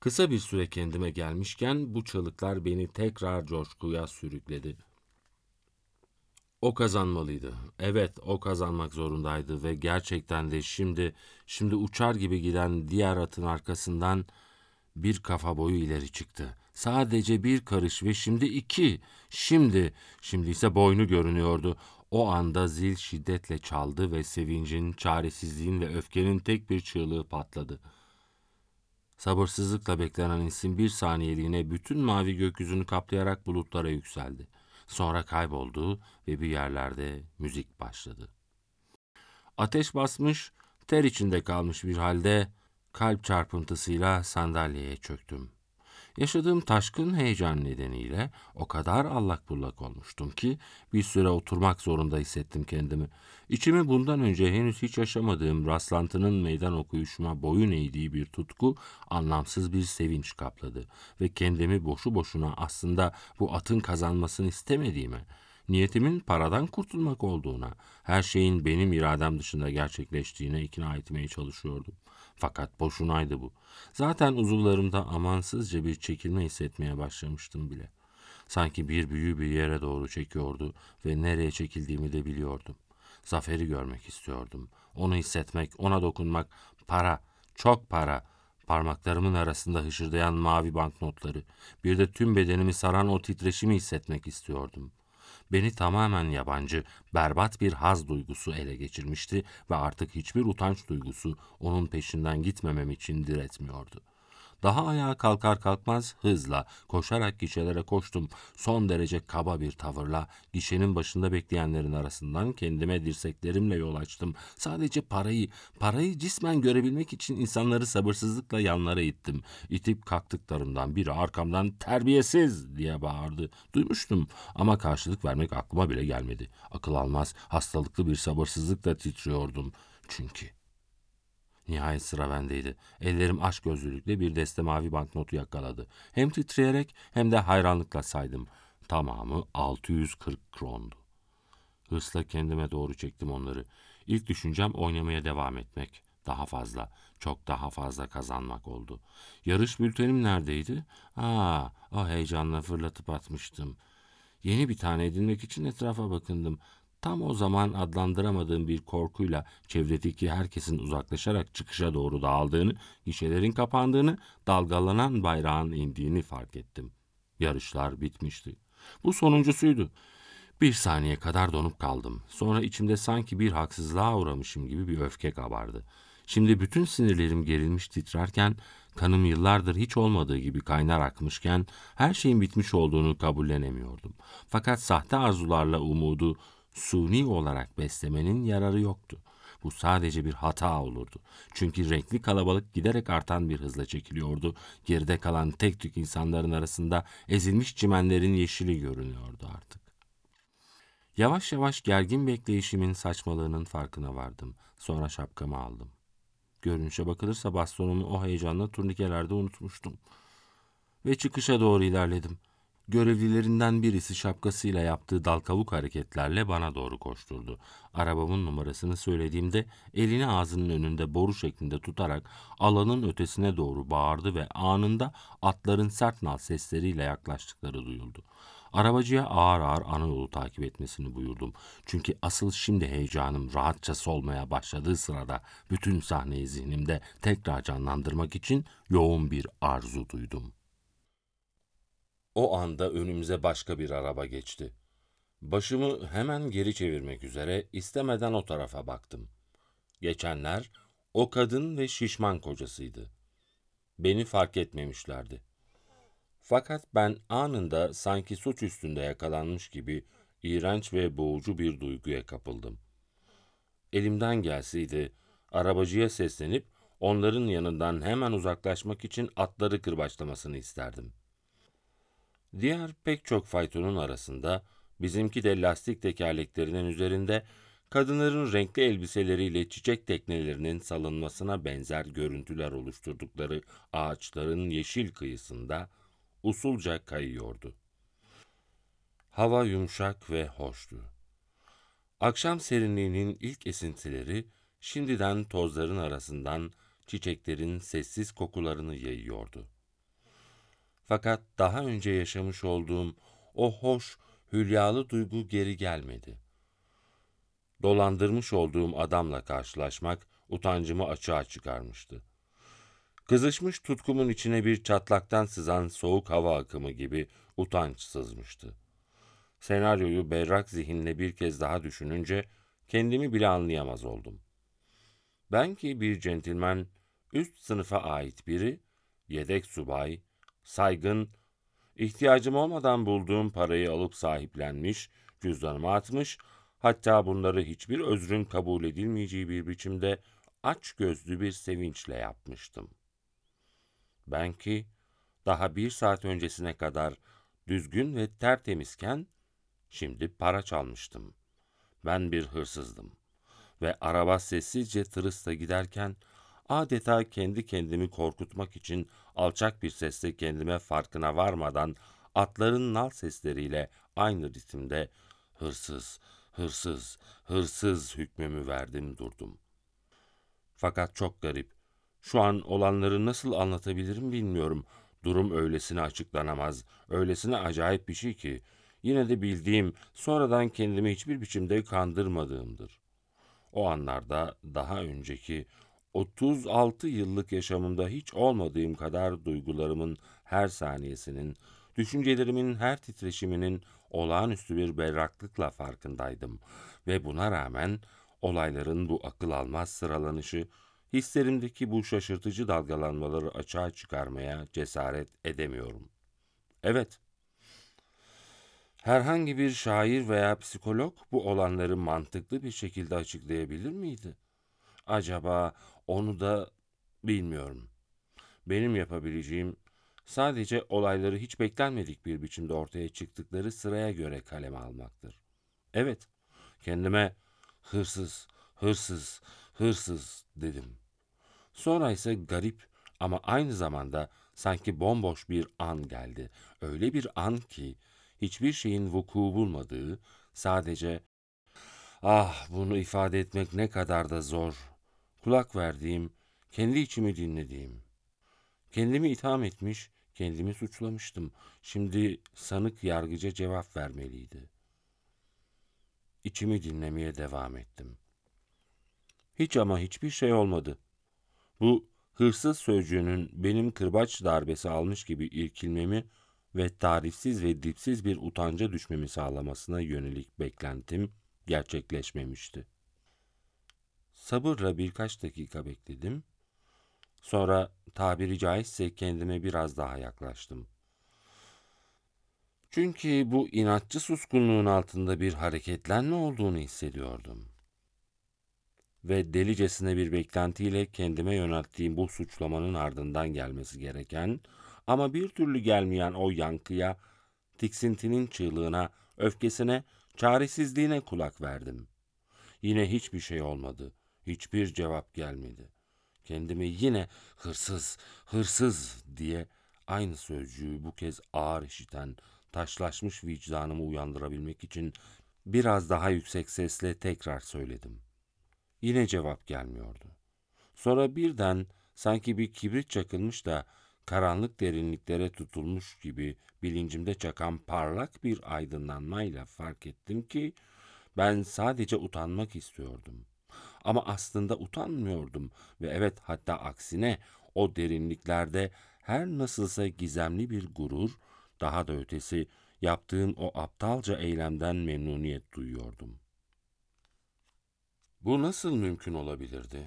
Speaker 1: Kısa bir süre kendime gelmişken bu çığlıklar beni tekrar coşkuya sürükledi. O kazanmalıydı. Evet, o kazanmak zorundaydı ve gerçekten de şimdi, şimdi uçar gibi giden diğer atın arkasından bir kafa boyu ileri çıktı. Sadece bir karış ve şimdi iki. Şimdi, şimdi ise boynu görünüyordu. O anda zil şiddetle çaldı ve sevincin, çaresizliğin ve öfkenin tek bir çığlığı patladı. Sabırsızlıkla beklenen isim bir saniyeliğine bütün mavi gökyüzünü kaplayarak bulutlara yükseldi. Sonra kayboldu ve bir yerlerde müzik başladı. Ateş basmış, ter içinde kalmış bir halde kalp çarpıntısıyla sandalyeye çöktüm. Yaşadığım taşkın heyecan nedeniyle o kadar allak bullak olmuştum ki bir süre oturmak zorunda hissettim kendimi. İçimi bundan önce henüz hiç yaşamadığım rastlantının meydan okuyuşuma boyun eğdiği bir tutku, anlamsız bir sevinç kapladı ve kendimi boşu boşuna aslında bu atın kazanmasını istemediğime, niyetimin paradan kurtulmak olduğuna, her şeyin benim iradem dışında gerçekleştiğine ikna etmeye çalışıyordum. Fakat boşunaydı bu. Zaten uzuvlarımda amansızca bir çekilme hissetmeye başlamıştım bile. Sanki bir büyü bir yere doğru çekiyordu ve nereye çekildiğimi de biliyordum. Zaferi görmek istiyordum. Onu hissetmek, ona dokunmak, para, çok para, parmaklarımın arasında hışırdayan mavi banknotları, bir de tüm bedenimi saran o titreşimi hissetmek istiyordum.'' Beni tamamen yabancı, berbat bir haz duygusu ele geçirmişti ve artık hiçbir utanç duygusu onun peşinden gitmemem için diretmiyordu. Daha ayağa kalkar kalkmaz hızla, koşarak gişelere koştum. Son derece kaba bir tavırla gişenin başında bekleyenlerin arasından kendime dirseklerimle yol açtım. Sadece parayı, parayı cismen görebilmek için insanları sabırsızlıkla yanlara ittim. İtip kalktıklarından biri arkamdan terbiyesiz diye bağırdı. Duymuştum ama karşılık vermek aklıma bile gelmedi. Akıl almaz, hastalıklı bir sabırsızlıkla titriyordum. Çünkü. Nihayet sıra bendeydi. Ellerim aşk gözlülükle bir deste mavi banknotu yakaladı. Hem titreyerek hem de hayranlıkla saydım. Tamamı 640 krondu. Hırsla kendime doğru çektim onları. İlk düşüncem oynamaya devam etmek. Daha fazla, çok daha fazla kazanmak oldu. Yarış bültenim neredeydi? Aa, o heyecanla fırlatıp atmıştım. Yeni bir tane edinmek için etrafa bakındım. Tam o zaman adlandıramadığım bir korkuyla çevredeki herkesin uzaklaşarak çıkışa doğru dağıldığını, gişelerin kapandığını, dalgalanan bayrağın indiğini fark ettim. Yarışlar bitmişti. Bu sonuncusuydu. Bir saniye kadar donup kaldım. Sonra içimde sanki bir haksızlığa uğramışım gibi bir öfke kabardı. Şimdi bütün sinirlerim gerilmiş titrerken, kanım yıllardır hiç olmadığı gibi kaynar akmışken, her şeyin bitmiş olduğunu kabullenemiyordum. Fakat sahte arzularla umudu suni olarak beslemenin yararı yoktu. Bu sadece bir hata olurdu. Çünkü renkli kalabalık giderek artan bir hızla çekiliyordu. Geride kalan tek tük insanların arasında ezilmiş çimenlerin yeşili görünüyordu artık. Yavaş yavaş gergin bekleyişimin saçmalığının farkına vardım. Sonra şapkamı aldım. Görünüşe bakılırsa bastonumu o heyecanla turnikelerde unutmuştum. Ve çıkışa doğru ilerledim. Görevlilerinden birisi şapkasıyla yaptığı dal hareketlerle bana doğru koşturdu. Arabamın numarasını söylediğimde elini ağzının önünde boru şeklinde tutarak alanın ötesine doğru bağırdı ve anında atların sert nal sesleriyle yaklaştıkları duyuldu. Arabacıya ağır ağır ana yolu takip etmesini buyurdum. Çünkü asıl şimdi heyecanım rahatça solmaya başladığı sırada bütün sahneyi zihnimde tekrar canlandırmak için yoğun bir arzu duydum. O anda önümüze başka bir araba geçti. Başımı hemen geri çevirmek üzere istemeden o tarafa baktım. Geçenler o kadın ve şişman kocasıydı. Beni fark etmemişlerdi. Fakat ben anında sanki suç üstünde yakalanmış gibi iğrenç ve boğucu bir duyguya kapıldım. Elimden gelseydi arabacıya seslenip onların yanından hemen uzaklaşmak için atları kırbaçlamasını isterdim. Diğer pek çok faytonun arasında bizimki de lastik tekerleklerinin üzerinde kadınların renkli elbiseleriyle çiçek teknelerinin salınmasına benzer görüntüler oluşturdukları ağaçların yeşil kıyısında usulca kayıyordu. Hava yumuşak ve hoştu. Akşam serinliğinin ilk esintileri şimdiden tozların arasından çiçeklerin sessiz kokularını yayıyordu. Fakat daha önce yaşamış olduğum o hoş, hülyalı duygu geri gelmedi. Dolandırmış olduğum adamla karşılaşmak utancımı açığa çıkarmıştı. Kızışmış tutkumun içine bir çatlaktan sızan soğuk hava akımı gibi utanç sızmıştı. Senaryoyu berrak zihinle bir kez daha düşününce kendimi bile anlayamaz oldum. Ben ki bir centilmen, üst sınıfa ait biri, yedek subay, saygın, ihtiyacım olmadan bulduğum parayı alıp sahiplenmiş, cüzdanıma atmış, hatta bunları hiçbir özrün kabul edilmeyeceği bir biçimde aç gözlü bir sevinçle yapmıştım. Ben ki daha bir saat öncesine kadar düzgün ve tertemizken şimdi para çalmıştım. Ben bir hırsızdım ve araba sessizce tırısta giderken adeta kendi kendimi korkutmak için alçak bir sesle kendime farkına varmadan atların nal sesleriyle aynı ritimde hırsız, hırsız, hırsız hükmümü verdim durdum. Fakat çok garip. Şu an olanları nasıl anlatabilirim bilmiyorum. Durum öylesine açıklanamaz, öylesine acayip bir şey ki yine de bildiğim, sonradan kendimi hiçbir biçimde kandırmadığımdır. O anlarda daha önceki 36 yıllık yaşamımda hiç olmadığım kadar duygularımın her saniyesinin, düşüncelerimin her titreşiminin olağanüstü bir berraklıkla farkındaydım ve buna rağmen olayların bu akıl almaz sıralanışı, hislerimdeki bu şaşırtıcı dalgalanmaları açığa çıkarmaya cesaret edemiyorum. Evet, herhangi bir şair veya psikolog bu olanları mantıklı bir şekilde açıklayabilir miydi? Acaba onu da bilmiyorum. Benim yapabileceğim sadece olayları hiç beklenmedik bir biçimde ortaya çıktıkları sıraya göre kaleme almaktır. Evet, kendime hırsız, hırsız, hırsız dedim. Sonra ise garip ama aynı zamanda sanki bomboş bir an geldi. Öyle bir an ki hiçbir şeyin vuku bulmadığı, sadece ah bunu ifade etmek ne kadar da zor. Kulak verdiğim, kendi içimi dinlediğim. Kendimi itham etmiş, kendimi suçlamıştım. Şimdi sanık yargıca cevap vermeliydi. İçimi dinlemeye devam ettim. Hiç ama hiçbir şey olmadı. Bu hırsız sözcüğünün benim kırbaç darbesi almış gibi irkilmemi ve tarifsiz ve dipsiz bir utanca düşmemi sağlamasına yönelik beklentim gerçekleşmemişti. Sabırla birkaç dakika bekledim. Sonra tabiri caizse kendime biraz daha yaklaştım. Çünkü bu inatçı suskunluğun altında bir hareketlenme olduğunu hissediyordum. Ve delicesine bir beklentiyle kendime yönelttiğim bu suçlamanın ardından gelmesi gereken ama bir türlü gelmeyen o yankıya, tiksintinin çığlığına, öfkesine, çaresizliğine kulak verdim. Yine hiçbir şey olmadı. Hiçbir cevap gelmedi. Kendimi yine hırsız, hırsız diye aynı sözcüğü bu kez ağır işiten, taşlaşmış vicdanımı uyandırabilmek için biraz daha yüksek sesle tekrar söyledim. Yine cevap gelmiyordu. Sonra birden sanki bir kibrit çakılmış da karanlık derinliklere tutulmuş gibi bilincimde çakan parlak bir aydınlanmayla fark ettim ki ben sadece utanmak istiyordum. Ama aslında utanmıyordum ve evet hatta aksine o derinliklerde her nasılsa gizemli bir gurur, daha da ötesi yaptığım o aptalca eylemden memnuniyet duyuyordum. Bu nasıl mümkün olabilirdi?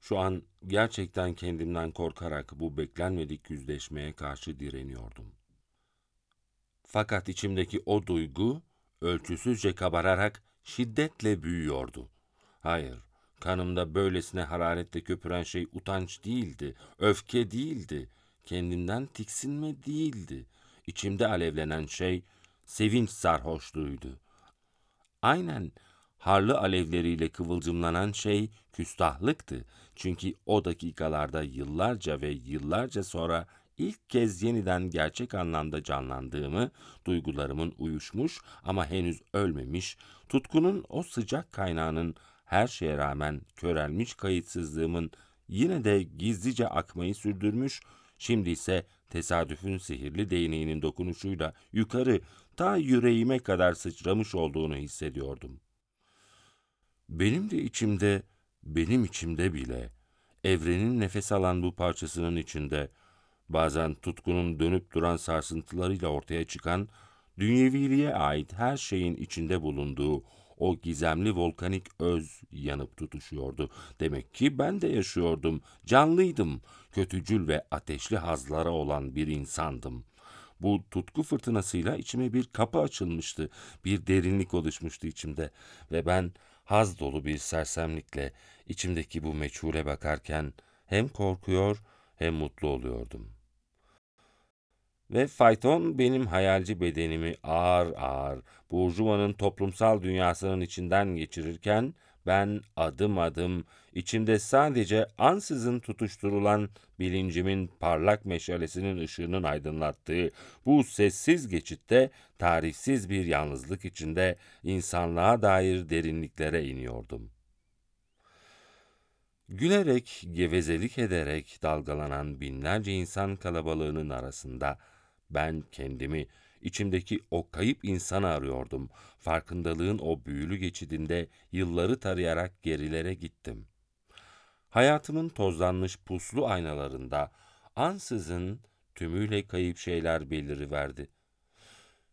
Speaker 1: Şu an gerçekten kendimden korkarak bu beklenmedik yüzleşmeye karşı direniyordum. Fakat içimdeki o duygu ölçüsüzce kabararak şiddetle büyüyordu. Hayır, kanımda böylesine hararetle köpüren şey utanç değildi, öfke değildi, kendimden tiksinme değildi. İçimde alevlenen şey sevinç sarhoşluğuydu. Aynen harlı alevleriyle kıvılcımlanan şey küstahlıktı. Çünkü o dakikalarda yıllarca ve yıllarca sonra ilk kez yeniden gerçek anlamda canlandığımı, duygularımın uyuşmuş ama henüz ölmemiş, tutkunun o sıcak kaynağının her şeye rağmen körelmiş kayıtsızlığımın yine de gizlice akmayı sürdürmüş, şimdi ise tesadüfün sihirli değneğinin dokunuşuyla yukarı ta yüreğime kadar sıçramış olduğunu hissediyordum. Benim de içimde, benim içimde bile, evrenin nefes alan bu parçasının içinde, bazen tutkunun dönüp duran sarsıntılarıyla ortaya çıkan, dünyeviliğe ait her şeyin içinde bulunduğu o gizemli volkanik öz yanıp tutuşuyordu. Demek ki ben de yaşıyordum, canlıydım, kötücül ve ateşli hazlara olan bir insandım. Bu tutku fırtınasıyla içime bir kapı açılmıştı, bir derinlik oluşmuştu içimde ve ben haz dolu bir sersemlikle içimdeki bu meçhule bakarken hem korkuyor hem mutlu oluyordum.'' Ve fayton benim hayalci bedenimi ağır ağır Burjuva'nın toplumsal dünyasının içinden geçirirken ben adım adım içimde sadece ansızın tutuşturulan bilincimin parlak meşalesinin ışığının aydınlattığı bu sessiz geçitte tarifsiz bir yalnızlık içinde insanlığa dair derinliklere iniyordum. Gülerek, gevezelik ederek dalgalanan binlerce insan kalabalığının arasında ben kendimi, içimdeki o kayıp insanı arıyordum. Farkındalığın o büyülü geçidinde yılları tarayarak gerilere gittim. Hayatımın tozlanmış puslu aynalarında ansızın tümüyle kayıp şeyler beliriverdi.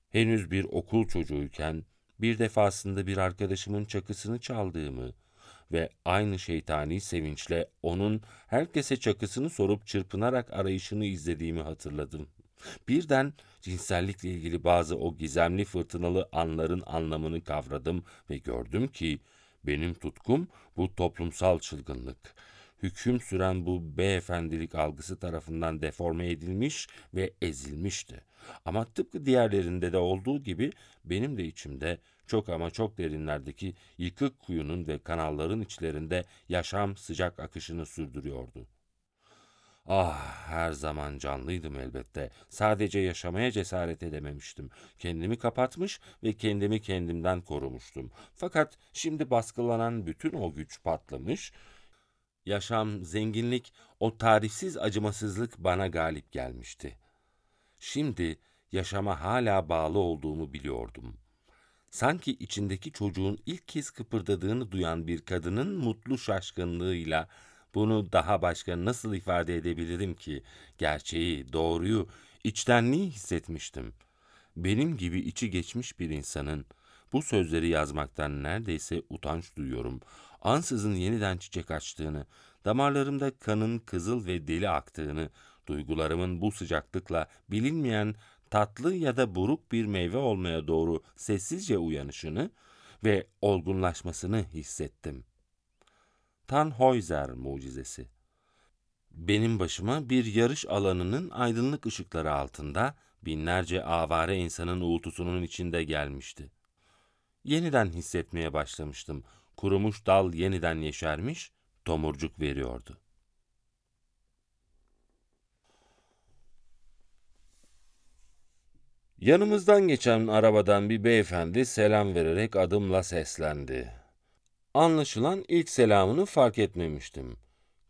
Speaker 1: Henüz bir okul çocuğuyken bir defasında bir arkadaşımın çakısını çaldığımı ve aynı şeytani sevinçle onun herkese çakısını sorup çırpınarak arayışını izlediğimi hatırladım. Birden cinsellikle ilgili bazı o gizemli fırtınalı anların anlamını kavradım ve gördüm ki benim tutkum bu toplumsal çılgınlık. Hüküm süren bu beyefendilik algısı tarafından deforme edilmiş ve ezilmişti. Ama tıpkı diğerlerinde de olduğu gibi benim de içimde çok ama çok derinlerdeki yıkık kuyunun ve kanalların içlerinde yaşam sıcak akışını sürdürüyordu. Ah, her zaman canlıydım elbette. Sadece yaşamaya cesaret edememiştim. Kendimi kapatmış ve kendimi kendimden korumuştum. Fakat şimdi baskılanan bütün o güç patlamış, yaşam, zenginlik, o tarifsiz acımasızlık bana galip gelmişti. Şimdi yaşama hala bağlı olduğumu biliyordum. Sanki içindeki çocuğun ilk kez kıpırdadığını duyan bir kadının mutlu şaşkınlığıyla bunu daha başka nasıl ifade edebilirim ki? Gerçeği, doğruyu, içtenliği hissetmiştim. Benim gibi içi geçmiş bir insanın bu sözleri yazmaktan neredeyse utanç duyuyorum. Ansızın yeniden çiçek açtığını, damarlarımda kanın kızıl ve deli aktığını, duygularımın bu sıcaklıkla bilinmeyen tatlı ya da buruk bir meyve olmaya doğru sessizce uyanışını ve olgunlaşmasını hissettim. Tannhäuser mucizesi. Benim başıma bir yarış alanının aydınlık ışıkları altında binlerce avare insanın uğultusunun içinde gelmişti. Yeniden hissetmeye başlamıştım. Kurumuş dal yeniden yeşermiş, tomurcuk veriyordu. Yanımızdan geçen arabadan bir beyefendi selam vererek adımla seslendi. Anlaşılan ilk selamını fark etmemiştim.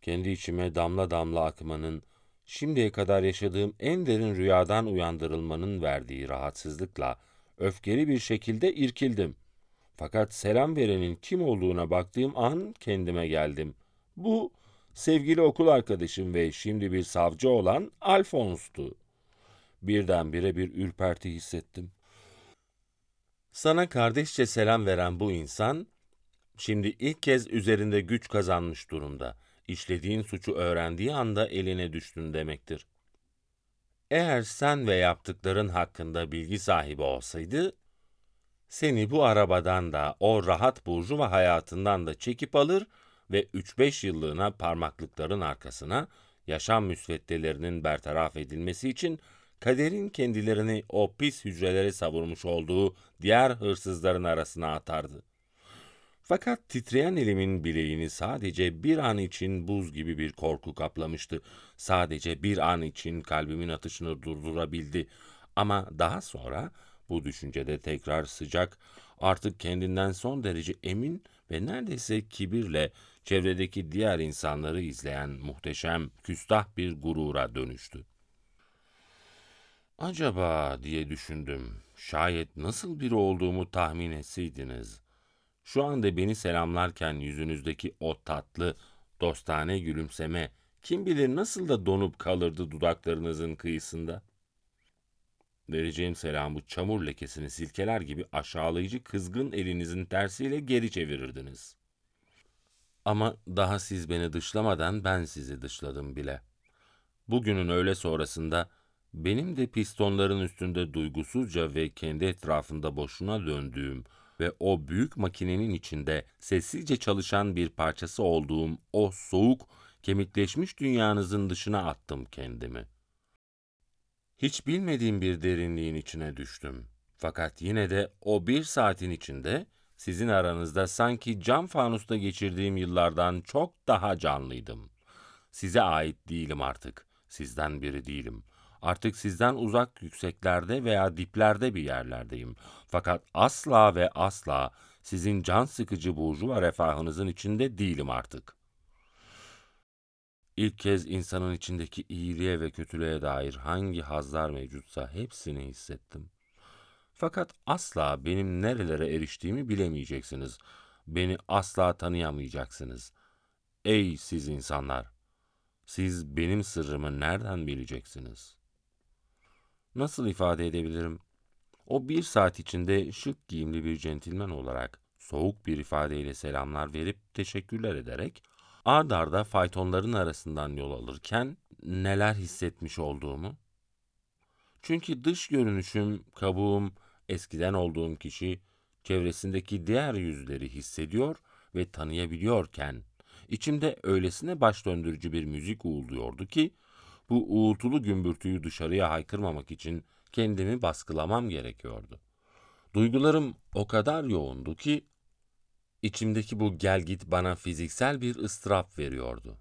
Speaker 1: Kendi içime damla damla akmanın, şimdiye kadar yaşadığım en derin rüyadan uyandırılmanın verdiği rahatsızlıkla öfkeli bir şekilde irkildim. Fakat selam verenin kim olduğuna baktığım an kendime geldim. Bu sevgili okul arkadaşım ve şimdi bir savcı olan Alfons'tu. Birdenbire bir ürperti hissettim. Sana kardeşçe selam veren bu insan, şimdi ilk kez üzerinde güç kazanmış durumda. İşlediğin suçu öğrendiği anda eline düştün demektir. Eğer sen ve yaptıkların hakkında bilgi sahibi olsaydı, seni bu arabadan da o rahat burjuva hayatından da çekip alır ve 3-5 yıllığına parmaklıkların arkasına yaşam müsveddelerinin bertaraf edilmesi için kaderin kendilerini o pis hücrelere savurmuş olduğu diğer hırsızların arasına atardı. Fakat titreyen elimin bileğini sadece bir an için buz gibi bir korku kaplamıştı. Sadece bir an için kalbimin atışını durdurabildi. Ama daha sonra bu düşüncede tekrar sıcak, artık kendinden son derece emin ve neredeyse kibirle çevredeki diğer insanları izleyen muhteşem, küstah bir gurura dönüştü. Acaba diye düşündüm. Şayet nasıl biri olduğumu tahmin etseydiniz. Şu anda beni selamlarken yüzünüzdeki o tatlı, dostane gülümseme kim bilir nasıl da donup kalırdı dudaklarınızın kıyısında. Vereceğim selamı çamur lekesini silkeler gibi aşağılayıcı kızgın elinizin tersiyle geri çevirirdiniz. Ama daha siz beni dışlamadan ben sizi dışladım bile. Bugünün öğle sonrasında benim de pistonların üstünde duygusuzca ve kendi etrafında boşuna döndüğüm ve o büyük makinenin içinde sessizce çalışan bir parçası olduğum o soğuk, kemikleşmiş dünyanızın dışına attım kendimi. Hiç bilmediğim bir derinliğin içine düştüm. Fakat yine de o bir saatin içinde sizin aranızda sanki cam fanusta geçirdiğim yıllardan çok daha canlıydım. Size ait değilim artık. Sizden biri değilim. Artık sizden uzak yükseklerde veya diplerde bir yerlerdeyim. Fakat asla ve asla sizin can sıkıcı burjuva refahınızın içinde değilim artık. İlk kez insanın içindeki iyiliğe ve kötülüğe dair hangi hazlar mevcutsa hepsini hissettim. Fakat asla benim nerelere eriştiğimi bilemeyeceksiniz. Beni asla tanıyamayacaksınız. Ey siz insanlar! Siz benim sırrımı nereden bileceksiniz?'' Nasıl ifade edebilirim? O bir saat içinde şık giyimli bir centilmen olarak soğuk bir ifadeyle selamlar verip teşekkürler ederek ard arda faytonların arasından yol alırken neler hissetmiş olduğumu. Çünkü dış görünüşüm, kabuğum, eskiden olduğum kişi çevresindeki diğer yüzleri hissediyor ve tanıyabiliyorken içimde öylesine baş döndürücü bir müzik uğulduyordu ki bu uğultulu gümbürtüyü dışarıya haykırmamak için kendimi baskılamam gerekiyordu. Duygularım o kadar yoğundu ki içimdeki bu gelgit bana fiziksel bir ıstırap veriyordu.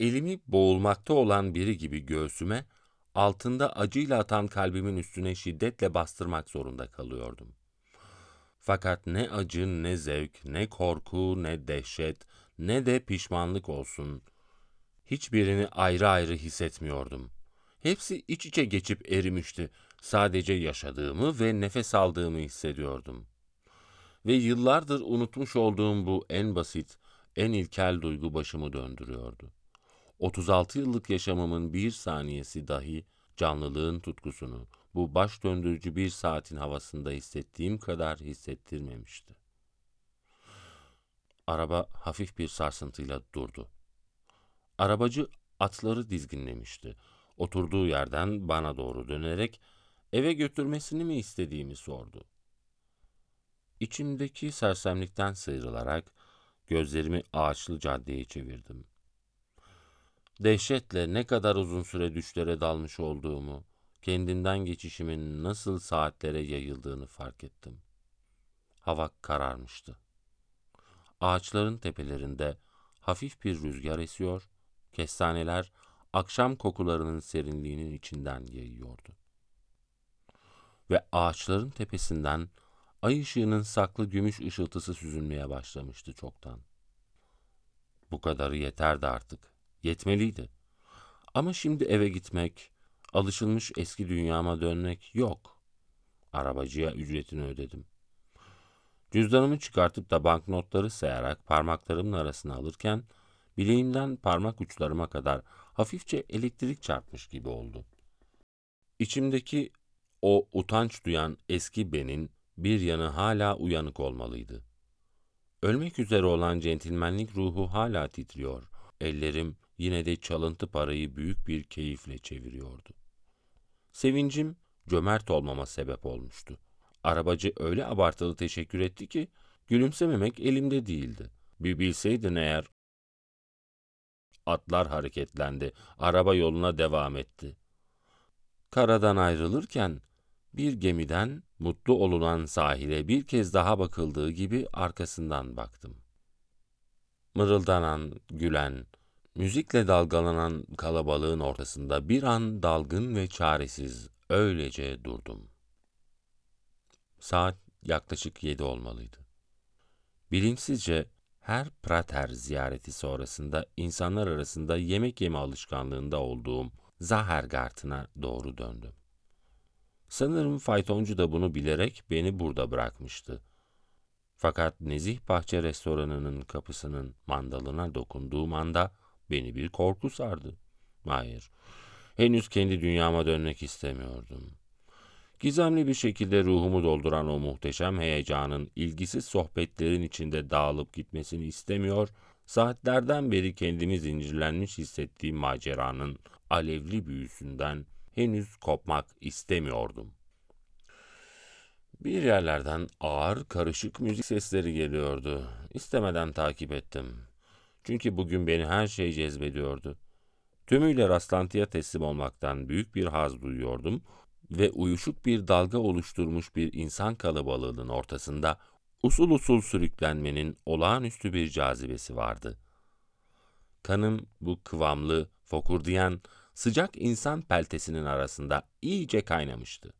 Speaker 1: Elimi boğulmakta olan biri gibi göğsüme, altında acıyla atan kalbimin üstüne şiddetle bastırmak zorunda kalıyordum. Fakat ne acı, ne zevk, ne korku, ne dehşet, ne de pişmanlık olsun. Hiçbirini ayrı ayrı hissetmiyordum. Hepsi iç içe geçip erimişti. Sadece yaşadığımı ve nefes aldığımı hissediyordum. Ve yıllardır unutmuş olduğum bu en basit, en ilkel duygu başımı döndürüyordu. 36 yıllık yaşamımın bir saniyesi dahi canlılığın tutkusunu bu baş döndürücü bir saatin havasında hissettiğim kadar hissettirmemişti. Araba hafif bir sarsıntıyla durdu. Arabacı atları dizginlemişti. Oturduğu yerden bana doğru dönerek eve götürmesini mi istediğimi sordu. İçimdeki sersemlikten sıyrılarak gözlerimi ağaçlı caddeye çevirdim. Dehşetle ne kadar uzun süre düşlere dalmış olduğumu, kendimden geçişimin nasıl saatlere yayıldığını fark ettim. Hava kararmıştı. Ağaçların tepelerinde hafif bir rüzgar esiyor, kestaneler akşam kokularının serinliğinin içinden yayıyordu. Ve ağaçların tepesinden ay ışığının saklı gümüş ışıltısı süzülmeye başlamıştı çoktan. Bu kadarı yeterdi artık. Yetmeliydi. Ama şimdi eve gitmek, alışılmış eski dünyama dönmek yok. Arabacıya ücretini ödedim. Cüzdanımı çıkartıp da banknotları sayarak parmaklarımın arasına alırken bileğimden parmak uçlarıma kadar hafifçe elektrik çarpmış gibi oldu. İçimdeki o utanç duyan eski benin bir yanı hala uyanık olmalıydı. Ölmek üzere olan centilmenlik ruhu hala titriyor. Ellerim yine de çalıntı parayı büyük bir keyifle çeviriyordu. Sevincim cömert olmama sebep olmuştu. Arabacı öyle abartılı teşekkür etti ki gülümsememek elimde değildi. Bir bilseydin eğer Atlar hareketlendi. Araba yoluna devam etti. Karadan ayrılırken bir gemiden mutlu olunan sahile bir kez daha bakıldığı gibi arkasından baktım. Mırıldanan, gülen, müzikle dalgalanan kalabalığın ortasında bir an dalgın ve çaresiz öylece durdum. Saat yaklaşık yedi olmalıydı. Bilinçsizce her prater ziyareti sonrasında insanlar arasında yemek yeme alışkanlığında olduğum Zahergarten'a doğru döndüm. Sanırım faytoncu da bunu bilerek beni burada bırakmıştı. Fakat Nezih Bahçe restoranının kapısının mandalına dokunduğum anda beni bir korku sardı. Hayır, henüz kendi dünyama dönmek istemiyordum. Gizemli bir şekilde ruhumu dolduran o muhteşem heyecanın ilgisiz sohbetlerin içinde dağılıp gitmesini istemiyor, saatlerden beri kendimi zincirlenmiş hissettiğim maceranın alevli büyüsünden henüz kopmak istemiyordum. Bir yerlerden ağır, karışık müzik sesleri geliyordu. İstemeden takip ettim. Çünkü bugün beni her şey cezbediyordu. Tümüyle rastlantıya teslim olmaktan büyük bir haz duyuyordum ve uyuşuk bir dalga oluşturmuş bir insan kalabalığının ortasında usul usul sürüklenmenin olağanüstü bir cazibesi vardı. Kanım bu kıvamlı, fokurdayan, sıcak insan peltesinin arasında iyice kaynamıştı.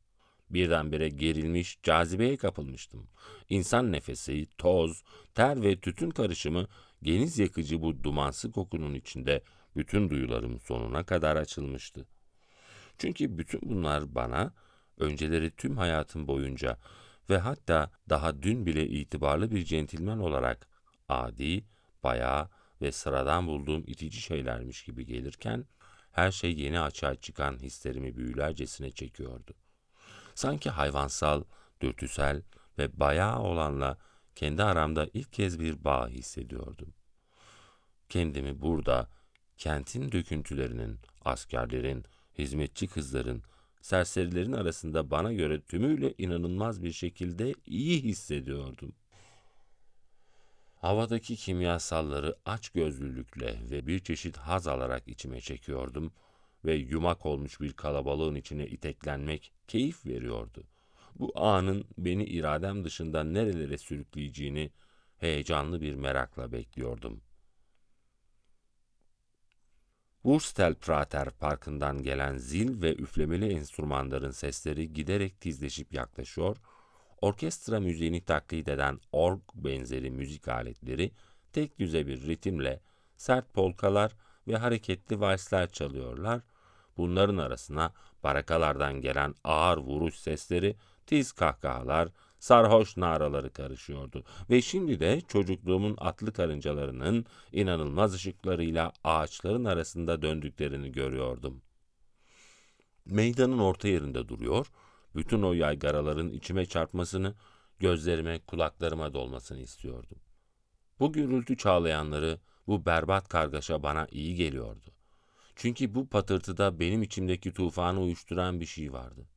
Speaker 1: Birdenbire gerilmiş, cazibeye kapılmıştım. İnsan nefesi, toz, ter ve tütün karışımı geniz yakıcı bu dumansı kokunun içinde bütün duyularım sonuna kadar açılmıştı. Çünkü bütün bunlar bana önceleri tüm hayatım boyunca ve hatta daha dün bile itibarlı bir centilmen olarak adi, bayağı ve sıradan bulduğum itici şeylermiş gibi gelirken her şey yeni açığa çıkan hislerimi büyülercesine çekiyordu. Sanki hayvansal, dürtüsel ve bayağı olanla kendi aramda ilk kez bir bağ hissediyordum. Kendimi burada, kentin döküntülerinin, askerlerin, hizmetçi kızların, serserilerin arasında bana göre tümüyle inanılmaz bir şekilde iyi hissediyordum. Havadaki kimyasalları aç gözlülükle ve bir çeşit haz alarak içime çekiyordum ve yumak olmuş bir kalabalığın içine iteklenmek keyif veriyordu. Bu anın beni iradem dışında nerelere sürükleyeceğini heyecanlı bir merakla bekliyordum. Wurstelprater Parkı'ndan gelen zil ve üflemeli enstrümanların sesleri giderek tizleşip yaklaşıyor, orkestra müziğini taklit eden org benzeri müzik aletleri tek düze bir ritimle sert polkalar ve hareketli valsler çalıyorlar. Bunların arasına barakalardan gelen ağır vuruş sesleri, tiz kahkahalar, sarhoş naraları karışıyordu. Ve şimdi de çocukluğumun atlı karıncalarının inanılmaz ışıklarıyla ağaçların arasında döndüklerini görüyordum. Meydanın orta yerinde duruyor, bütün o yaygaraların içime çarpmasını, gözlerime, kulaklarıma dolmasını istiyordum. Bu gürültü çağlayanları, bu berbat kargaşa bana iyi geliyordu. Çünkü bu patırtıda benim içimdeki tufanı uyuşturan bir şey vardı.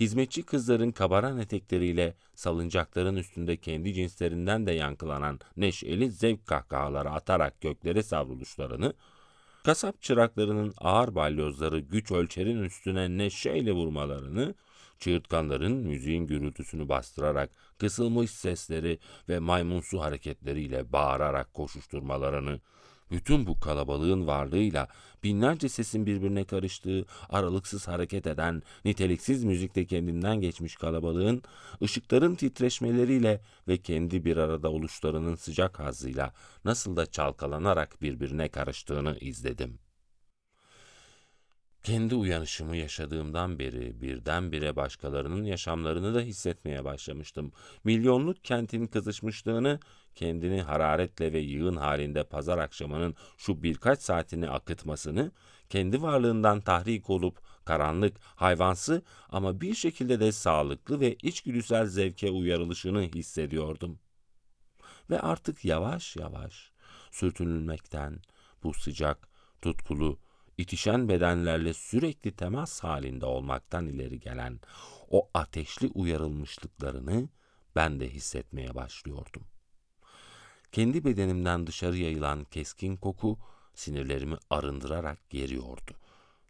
Speaker 1: Hizmetçi kızların kabaran etekleriyle salıncakların üstünde kendi cinslerinden de yankılanan neşeli zevk kahkahaları atarak göklere savruluşlarını, kasap çıraklarının ağır balyozları güç ölçerin üstüne neşeyle vurmalarını, çığırtkanların müziğin gürültüsünü bastırarak kısılmış sesleri ve maymunsu hareketleriyle bağırarak koşuşturmalarını, bütün bu kalabalığın varlığıyla binlerce sesin birbirine karıştığı, aralıksız hareket eden, niteliksiz müzikte kendinden geçmiş kalabalığın, ışıkların titreşmeleriyle ve kendi bir arada oluşlarının sıcak hazzıyla nasıl da çalkalanarak birbirine karıştığını izledim.'' Kendi uyanışımı yaşadığımdan beri birdenbire başkalarının yaşamlarını da hissetmeye başlamıştım. Milyonluk kentin kızışmışlığını, kendini hararetle ve yığın halinde pazar akşamının şu birkaç saatini akıtmasını, kendi varlığından tahrik olup karanlık, hayvansı ama bir şekilde de sağlıklı ve içgüdüsel zevke uyarılışını hissediyordum. Ve artık yavaş yavaş sürtünülmekten, bu sıcak, tutkulu, itişen bedenlerle sürekli temas halinde olmaktan ileri gelen o ateşli uyarılmışlıklarını ben de hissetmeye başlıyordum. Kendi bedenimden dışarı yayılan keskin koku sinirlerimi arındırarak geriyordu.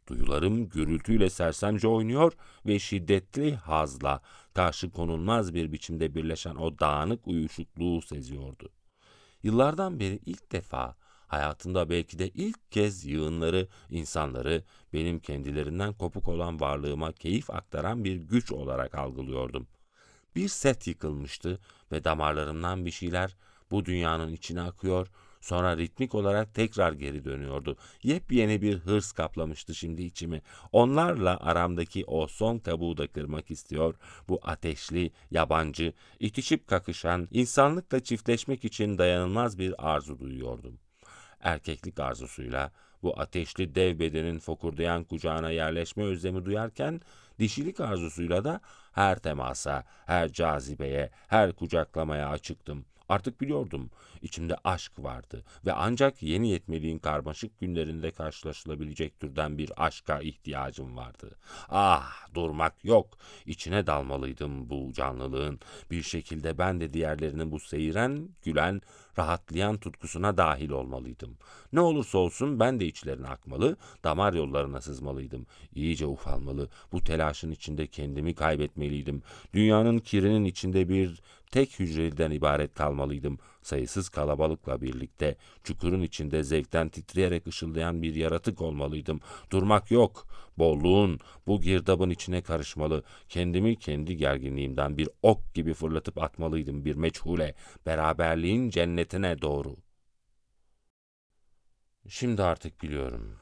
Speaker 1: Duyularım gürültüyle sersemce oynuyor ve şiddetli hazla karşı konulmaz bir biçimde birleşen o dağınık uyuşukluğu seziyordu. Yıllardan beri ilk defa hayatımda belki de ilk kez yığınları, insanları benim kendilerinden kopuk olan varlığıma keyif aktaran bir güç olarak algılıyordum. Bir set yıkılmıştı ve damarlarımdan bir şeyler bu dünyanın içine akıyor, sonra ritmik olarak tekrar geri dönüyordu. Yepyeni bir hırs kaplamıştı şimdi içimi. Onlarla aramdaki o son tabuğu da kırmak istiyor. Bu ateşli, yabancı, itişip kakışan, insanlıkla çiftleşmek için dayanılmaz bir arzu duyuyordum erkeklik arzusuyla bu ateşli dev bedenin fokurdayan kucağına yerleşme özlemi duyarken dişilik arzusuyla da her temasa, her cazibeye, her kucaklamaya açıktım. Artık biliyordum içimde aşk vardı ve ancak yeni yetmeliğin karmaşık günlerinde karşılaşılabilecek türden bir aşka ihtiyacım vardı. Ah durmak yok. İçine dalmalıydım bu canlılığın. Bir şekilde ben de diğerlerinin bu seyren, gülen, rahatlayan tutkusuna dahil olmalıydım. Ne olursa olsun ben de içlerine akmalı, damar yollarına sızmalıydım. İyice ufalmalı, bu telaşın içinde kendimi kaybetmeliydim. Dünyanın kirinin içinde bir tek hücreliden ibaret kalmalıydım. Sayısız kalabalıkla birlikte çukurun içinde zevkten titreyerek ışıldayan bir yaratık olmalıydım. Durmak yok. Bolluğun bu girdabın içine karışmalı. Kendimi kendi gerginliğimden bir ok gibi fırlatıp atmalıydım bir meçhule. Beraberliğin cennetine doğru. Şimdi artık biliyorum.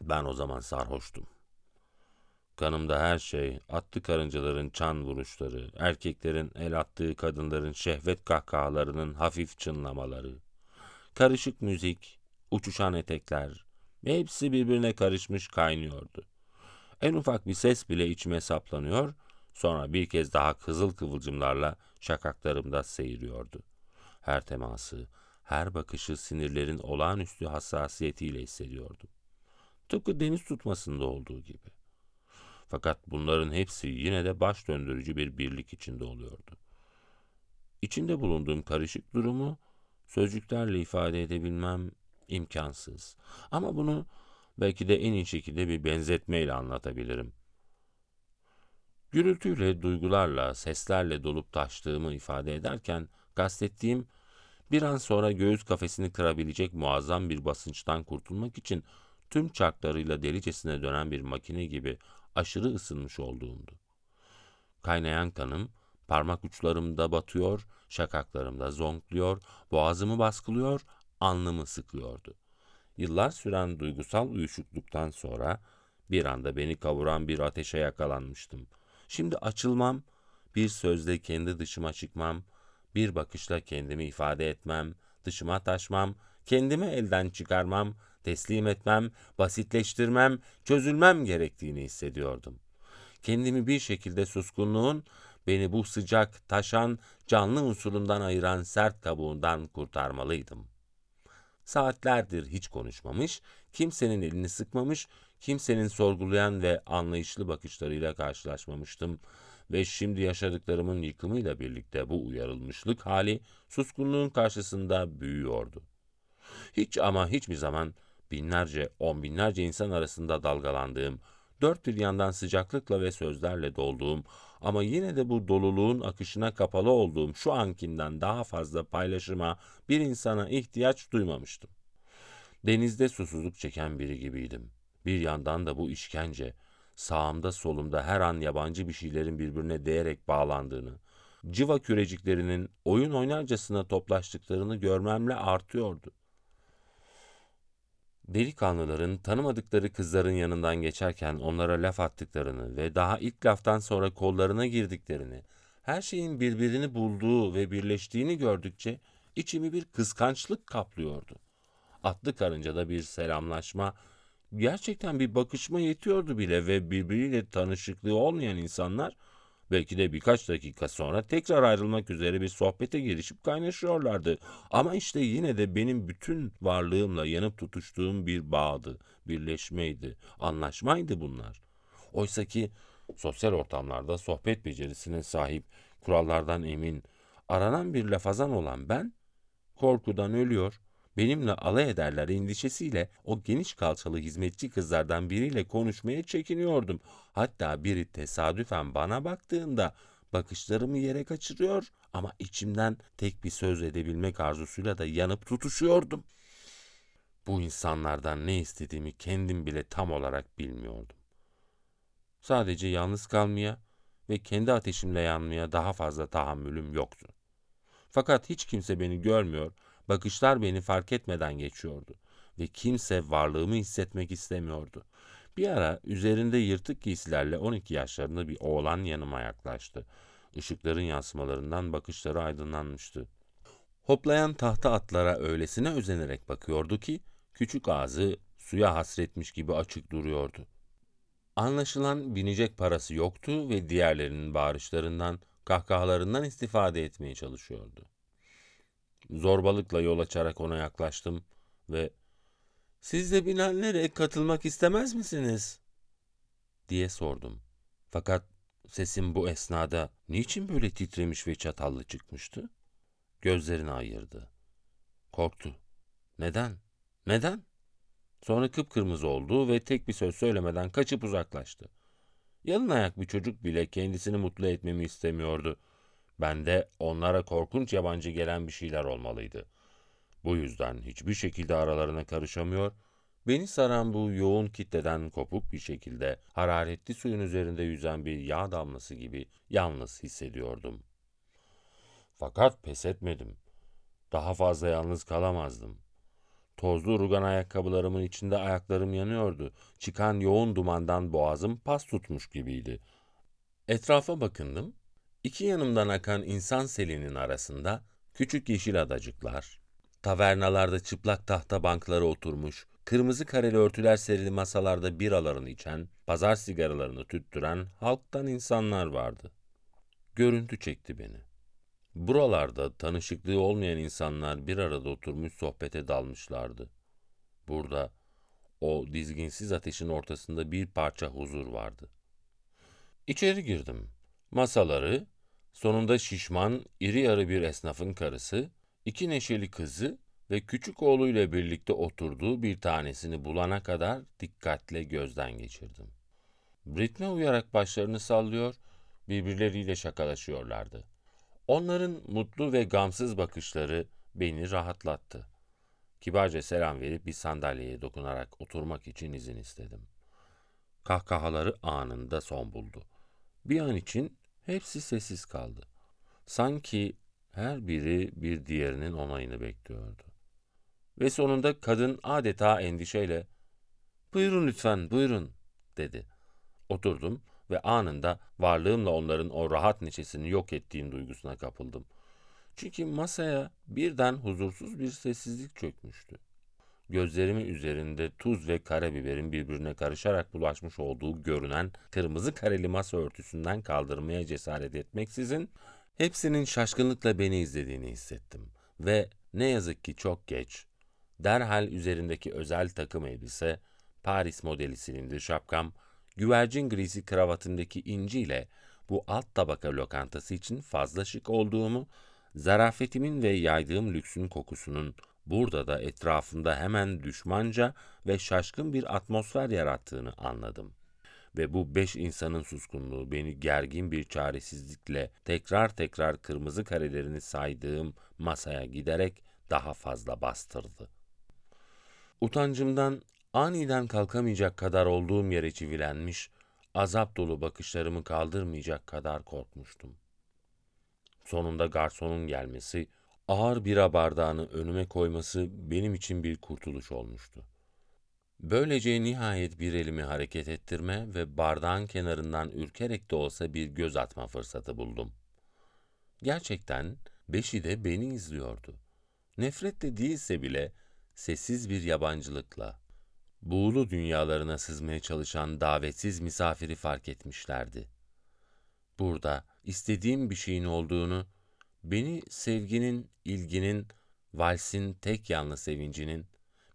Speaker 1: Ben o zaman sarhoştum. Kanımda her şey, attı karıncaların çan vuruşları, erkeklerin el attığı kadınların şehvet kahkahalarının hafif çınlamaları, karışık müzik, uçuşan etekler, hepsi birbirine karışmış kaynıyordu. En ufak bir ses bile içime saplanıyor, sonra bir kez daha kızıl kıvılcımlarla şakaklarımda seyiriyordu. Her teması, her bakışı sinirlerin olağanüstü hassasiyetiyle hissediyordum. Tıpkı deniz tutmasında olduğu gibi. Fakat bunların hepsi yine de baş döndürücü bir birlik içinde oluyordu. İçinde bulunduğum karışık durumu sözcüklerle ifade edebilmem imkansız. Ama bunu Belki de en iyi şekilde bir benzetmeyle anlatabilirim. Gürültüyle, duygularla, seslerle dolup taştığımı ifade ederken kastettiğim bir an sonra göğüs kafesini kırabilecek muazzam bir basınçtan kurtulmak için tüm çarklarıyla delicesine dönen bir makine gibi aşırı ısınmış olduğumdu. Kaynayan kanım parmak uçlarımda batıyor, şakaklarımda zonkluyor, boğazımı baskılıyor, alnımı sıkıyordu. Yıllar süren duygusal uyuşukluktan sonra bir anda beni kavuran bir ateşe yakalanmıştım. Şimdi açılmam, bir sözle kendi dışıma çıkmam, bir bakışla kendimi ifade etmem, dışıma taşmam, kendimi elden çıkarmam, teslim etmem, basitleştirmem, çözülmem gerektiğini hissediyordum. Kendimi bir şekilde suskunluğun beni bu sıcak, taşan, canlı unsurundan ayıran sert kabuğundan kurtarmalıydım. Saatlerdir hiç konuşmamış, kimsenin elini sıkmamış, kimsenin sorgulayan ve anlayışlı bakışlarıyla karşılaşmamıştım ve şimdi yaşadıklarımın yıkımıyla birlikte bu uyarılmışlık hali suskunluğun karşısında büyüyordu. Hiç ama hiçbir zaman binlerce, on binlerce insan arasında dalgalandığım, dört bir yandan sıcaklıkla ve sözlerle dolduğum ama yine de bu doluluğun akışına kapalı olduğum şu ankinden daha fazla paylaşıma bir insana ihtiyaç duymamıştım. Denizde susuzluk çeken biri gibiydim. Bir yandan da bu işkence, sağımda solumda her an yabancı bir şeylerin birbirine değerek bağlandığını, civa küreciklerinin oyun oynarcasına toplaştıklarını görmemle artıyordu. Delikanlıların tanımadıkları kızların yanından geçerken onlara laf attıklarını ve daha ilk laftan sonra kollarına girdiklerini, her şeyin birbirini bulduğu ve birleştiğini gördükçe içimi bir kıskançlık kaplıyordu. Atlı karıncada bir selamlaşma, gerçekten bir bakışma yetiyordu bile ve birbiriyle tanışıklığı olmayan insanlar belki de birkaç dakika sonra tekrar ayrılmak üzere bir sohbete girişip kaynaşıyorlardı. Ama işte yine de benim bütün varlığımla yanıp tutuştuğum bir bağdı, birleşmeydi, anlaşmaydı bunlar. Oysa ki sosyal ortamlarda sohbet becerisine sahip, kurallardan emin, aranan bir lafazan olan ben, korkudan ölüyor, benimle alay ederler endişesiyle o geniş kalçalı hizmetçi kızlardan biriyle konuşmaya çekiniyordum. Hatta biri tesadüfen bana baktığında bakışlarımı yere kaçırıyor ama içimden tek bir söz edebilmek arzusuyla da yanıp tutuşuyordum. Bu insanlardan ne istediğimi kendim bile tam olarak bilmiyordum. Sadece yalnız kalmaya ve kendi ateşimle yanmaya daha fazla tahammülüm yoktu. Fakat hiç kimse beni görmüyor Bakışlar beni fark etmeden geçiyordu ve kimse varlığımı hissetmek istemiyordu. Bir ara üzerinde yırtık giysilerle 12 yaşlarında bir oğlan yanıma yaklaştı. Işıkların yansımalarından bakışları aydınlanmıştı. Hoplayan tahta atlara öylesine özenerek bakıyordu ki küçük ağzı suya hasretmiş gibi açık duruyordu. Anlaşılan binecek parası yoktu ve diğerlerinin bağırışlarından, kahkahalarından istifade etmeye çalışıyordu. Zorbalıkla yol açarak ona yaklaştım ve ''Siz de binenlere katılmak istemez misiniz?'' diye sordum. Fakat sesim bu esnada niçin böyle titremiş ve çatallı çıkmıştı? Gözlerini ayırdı. Korktu. Neden? Neden? Sonra kıpkırmızı oldu ve tek bir söz söylemeden kaçıp uzaklaştı. Yalın ayak bir çocuk bile kendisini mutlu etmemi istemiyordu. Ben de onlara korkunç yabancı gelen bir şeyler olmalıydı. Bu yüzden hiçbir şekilde aralarına karışamıyor, beni saran bu yoğun kitleden kopuk bir şekilde hararetli suyun üzerinde yüzen bir yağ damlası gibi yalnız hissediyordum. Fakat pes etmedim. Daha fazla yalnız kalamazdım. Tozlu rugan ayakkabılarımın içinde ayaklarım yanıyordu. Çıkan yoğun dumandan boğazım pas tutmuş gibiydi. Etrafa bakındım İki yanımdan akan insan selinin arasında küçük yeşil adacıklar, tavernalarda çıplak tahta banklara oturmuş, kırmızı kareli örtüler serili masalarda biralarını içen, pazar sigaralarını tüttüren halktan insanlar vardı. Görüntü çekti beni. Buralarda tanışıklığı olmayan insanlar bir arada oturmuş sohbete dalmışlardı. Burada o dizginsiz ateşin ortasında bir parça huzur vardı. İçeri girdim. Masaları, Sonunda şişman, iri yarı bir esnafın karısı, iki neşeli kızı ve küçük oğluyla birlikte oturduğu bir tanesini bulana kadar dikkatle gözden geçirdim. Ritme uyarak başlarını sallıyor, birbirleriyle şakalaşıyorlardı. Onların mutlu ve gamsız bakışları beni rahatlattı. Kibarca selam verip bir sandalyeye dokunarak oturmak için izin istedim. Kahkahaları anında son buldu. Bir an için hepsi sessiz kaldı. Sanki her biri bir diğerinin onayını bekliyordu. Ve sonunda kadın adeta endişeyle "Buyurun lütfen, buyurun." dedi. Oturdum ve anında varlığımla onların o rahat neşesini yok ettiğim duygusuna kapıldım. Çünkü masaya birden huzursuz bir sessizlik çökmüştü. Gözlerimin üzerinde tuz ve karabiberin birbirine karışarak bulaşmış olduğu görünen kırmızı kareli masa örtüsünden kaldırmaya cesaret etmeksizin hepsinin şaşkınlıkla beni izlediğini hissettim. Ve ne yazık ki çok geç, derhal üzerindeki özel takım elbise, Paris modeli silindir şapkam, güvercin grisi kravatındaki inciyle bu alt tabaka lokantası için fazla şık olduğumu, zarafetimin ve yaydığım lüksün kokusunun burada da etrafımda hemen düşmanca ve şaşkın bir atmosfer yarattığını anladım. Ve bu beş insanın suskunluğu beni gergin bir çaresizlikle tekrar tekrar kırmızı karelerini saydığım masaya giderek daha fazla bastırdı. Utancımdan aniden kalkamayacak kadar olduğum yere çivilenmiş, azap dolu bakışlarımı kaldırmayacak kadar korkmuştum. Sonunda garsonun gelmesi, ağır bira bardağını önüme koyması benim için bir kurtuluş olmuştu. Böylece nihayet bir elimi hareket ettirme ve bardağın kenarından ürkerek de olsa bir göz atma fırsatı buldum. Gerçekten beşi de beni izliyordu. Nefret de değilse bile sessiz bir yabancılıkla. Buğulu dünyalarına sızmaya çalışan davetsiz misafiri fark etmişlerdi. Burada istediğim bir şeyin olduğunu, beni sevginin, ilginin, valsin tek yanlı sevincinin,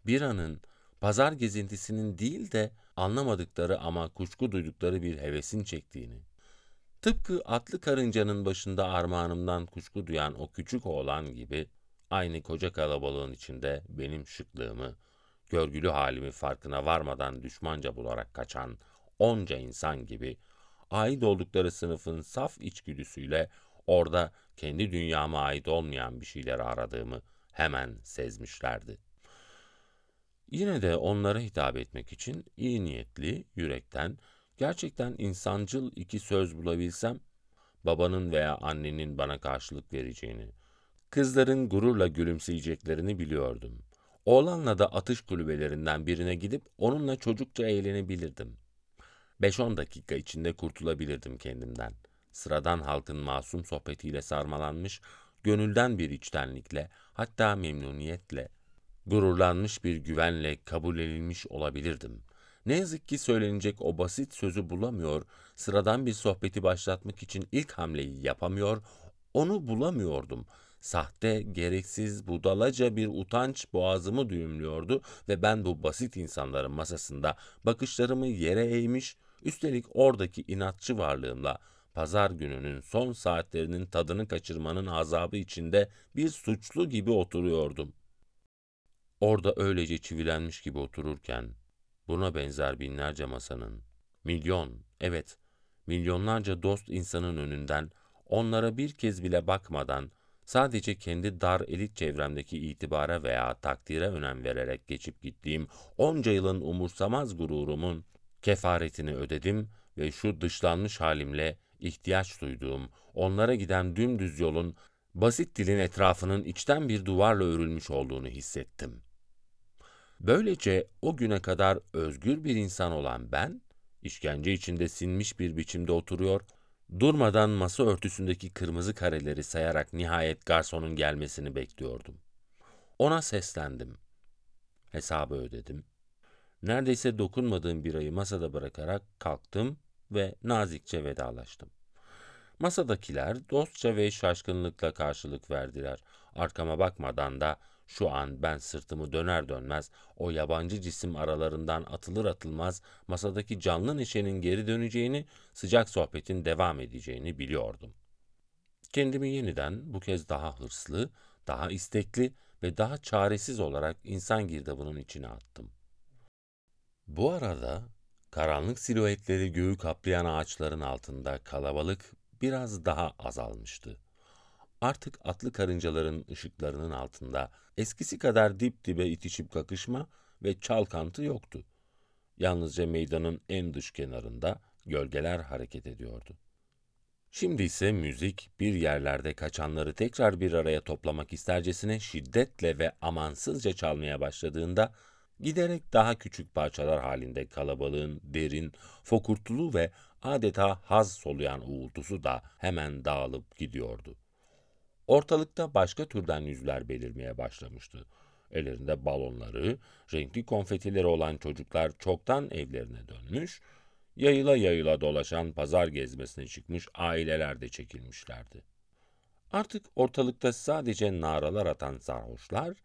Speaker 1: bir anın, pazar gezintisinin değil de anlamadıkları ama kuşku duydukları bir hevesin çektiğini, tıpkı atlı karıncanın başında armağanımdan kuşku duyan o küçük oğlan gibi, aynı koca kalabalığın içinde benim şıklığımı, görgülü halimi farkına varmadan düşmanca bularak kaçan onca insan gibi, ait oldukları sınıfın saf içgüdüsüyle orada kendi dünyama ait olmayan bir şeyleri aradığımı hemen sezmişlerdi. Yine de onlara hitap etmek için iyi niyetli, yürekten, gerçekten insancıl iki söz bulabilsem, babanın veya annenin bana karşılık vereceğini, kızların gururla gülümseyeceklerini biliyordum. Oğlanla da atış kulübelerinden birine gidip onunla çocukça eğlenebilirdim. 5-10 dakika içinde kurtulabilirdim kendimden. Sıradan halkın masum sohbetiyle sarmalanmış, gönülden bir içtenlikle, hatta memnuniyetle, gururlanmış bir güvenle kabul edilmiş olabilirdim. Ne yazık ki söylenecek o basit sözü bulamıyor, sıradan bir sohbeti başlatmak için ilk hamleyi yapamıyor, onu bulamıyordum. Sahte, gereksiz, budalaca bir utanç boğazımı düğümlüyordu ve ben bu basit insanların masasında bakışlarımı yere eğmiş, üstelik oradaki inatçı varlığımla pazar gününün son saatlerinin tadını kaçırmanın azabı içinde bir suçlu gibi oturuyordum. Orada öylece çivilenmiş gibi otururken, buna benzer binlerce masanın, milyon, evet, milyonlarca dost insanın önünden, onlara bir kez bile bakmadan, sadece kendi dar elit çevremdeki itibara veya takdire önem vererek geçip gittiğim onca yılın umursamaz gururumun kefaretini ödedim ve şu dışlanmış halimle ihtiyaç duyduğum, onlara giden dümdüz yolun basit dilin etrafının içten bir duvarla örülmüş olduğunu hissettim. Böylece o güne kadar özgür bir insan olan ben, işkence içinde sinmiş bir biçimde oturuyor, durmadan masa örtüsündeki kırmızı kareleri sayarak nihayet garsonun gelmesini bekliyordum. Ona seslendim. Hesabı ödedim. Neredeyse dokunmadığım birayı masada bırakarak kalktım ve nazikçe vedalaştım. Masadakiler dostça ve şaşkınlıkla karşılık verdiler. Arkama bakmadan da şu an ben sırtımı döner dönmez o yabancı cisim aralarından atılır atılmaz masadaki canlı neşenin geri döneceğini, sıcak sohbetin devam edeceğini biliyordum. Kendimi yeniden bu kez daha hırslı, daha istekli, ve daha çaresiz olarak insan girdabının içine attım. Bu arada karanlık silüetleri göğü kaplayan ağaçların altında kalabalık biraz daha azalmıştı. Artık atlı karıncaların ışıklarının altında eskisi kadar dip dibe itişip kakışma ve çalkantı yoktu. Yalnızca meydanın en dış kenarında gölgeler hareket ediyordu. Şimdi ise müzik bir yerlerde kaçanları tekrar bir araya toplamak istercesine şiddetle ve amansızca çalmaya başladığında giderek daha küçük parçalar halinde kalabalığın derin, fokurtulu ve adeta haz soluyan uğultusu da hemen dağılıp gidiyordu. Ortalıkta başka türden yüzler belirmeye başlamıştı. Ellerinde balonları, renkli konfetileri olan çocuklar çoktan evlerine dönmüş, yayıla yayıla dolaşan pazar gezmesine çıkmış aileler de çekilmişlerdi. Artık ortalıkta sadece naralar atan sarhoşlar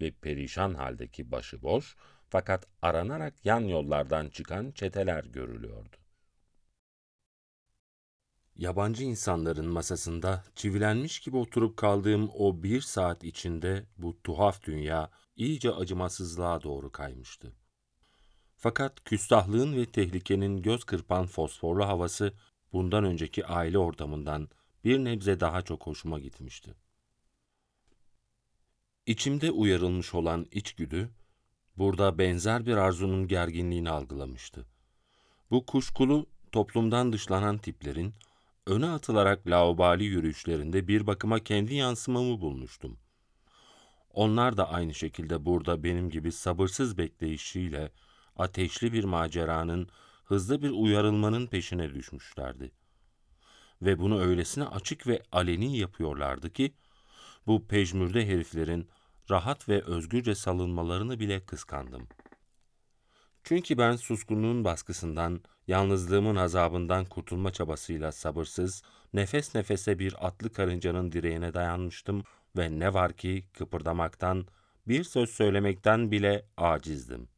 Speaker 1: ve perişan haldeki başıboş fakat aranarak yan yollardan çıkan çeteler görülüyordu. Yabancı insanların masasında çivilenmiş gibi oturup kaldığım o bir saat içinde bu tuhaf dünya iyice acımasızlığa doğru kaymıştı. Fakat küstahlığın ve tehlikenin göz kırpan fosforlu havası bundan önceki aile ortamından bir nebze daha çok hoşuma gitmişti. İçimde uyarılmış olan içgüdü, burada benzer bir arzunun gerginliğini algılamıştı. Bu kuşkulu, toplumdan dışlanan tiplerin, öne atılarak laubali yürüyüşlerinde bir bakıma kendi yansımamı bulmuştum. Onlar da aynı şekilde burada benim gibi sabırsız bekleyişiyle ateşli bir maceranın, hızlı bir uyarılmanın peşine düşmüşlerdi. Ve bunu öylesine açık ve aleni yapıyorlardı ki, bu pejmürde heriflerin rahat ve özgürce salınmalarını bile kıskandım. Çünkü ben suskunluğun baskısından, yalnızlığımın azabından kurtulma çabasıyla sabırsız, nefes nefese bir atlı karıncanın direğine dayanmıştım ve ne var ki kıpırdamaktan, bir söz söylemekten bile acizdim.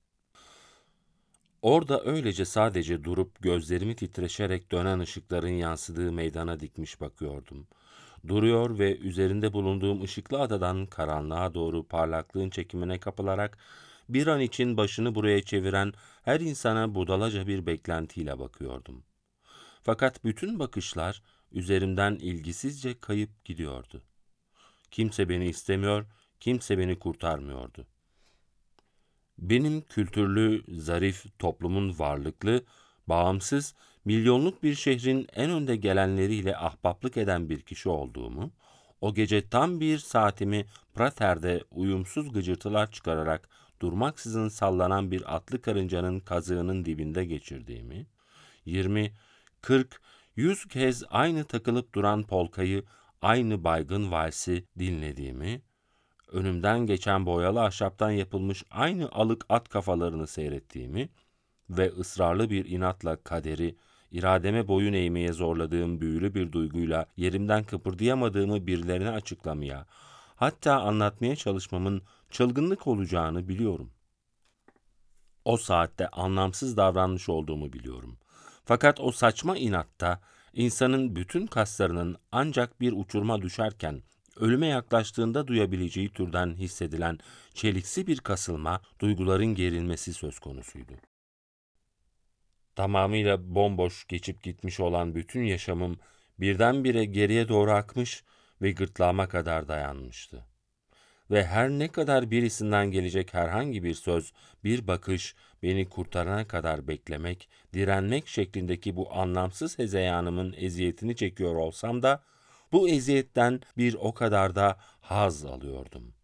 Speaker 1: Orada öylece sadece durup gözlerimi titreşerek dönen ışıkların yansıdığı meydana dikmiş bakıyordum. Duruyor ve üzerinde bulunduğum ışıklı adadan karanlığa doğru parlaklığın çekimine kapılarak bir an için başını buraya çeviren her insana budalaca bir beklentiyle bakıyordum. Fakat bütün bakışlar üzerimden ilgisizce kayıp gidiyordu. Kimse beni istemiyor, kimse beni kurtarmıyordu. Benim kültürlü, zarif toplumun varlıklı, bağımsız, milyonluk bir şehrin en önde gelenleriyle ahbaplık eden bir kişi olduğumu, o gece tam bir saatimi Prater'de uyumsuz gıcırtılar çıkararak durmaksızın sallanan bir atlı karıncanın kazığının dibinde geçirdiğimi, 20, 40, 100 kez aynı takılıp duran polkayı, aynı baygın valsi dinlediğimi, önümden geçen boyalı ahşaptan yapılmış aynı alık at kafalarını seyrettiğimi ve ısrarlı bir inatla kaderi, irademe boyun eğmeye zorladığım büyülü bir duyguyla yerimden kıpırdayamadığımı birilerine açıklamaya, hatta anlatmaya çalışmamın çılgınlık olacağını biliyorum. O saatte anlamsız davranmış olduğumu biliyorum. Fakat o saçma inatta insanın bütün kaslarının ancak bir uçurma düşerken ölüme yaklaştığında duyabileceği türden hissedilen çeliksi bir kasılma, duyguların gerilmesi söz konusuydu. Tamamıyla bomboş geçip gitmiş olan bütün yaşamım birdenbire geriye doğru akmış ve gırtlağıma kadar dayanmıştı. Ve her ne kadar birisinden gelecek herhangi bir söz, bir bakış beni kurtarana kadar beklemek, direnmek şeklindeki bu anlamsız hezeyanımın eziyetini çekiyor olsam da, bu eziyetten bir o kadar da haz alıyordum.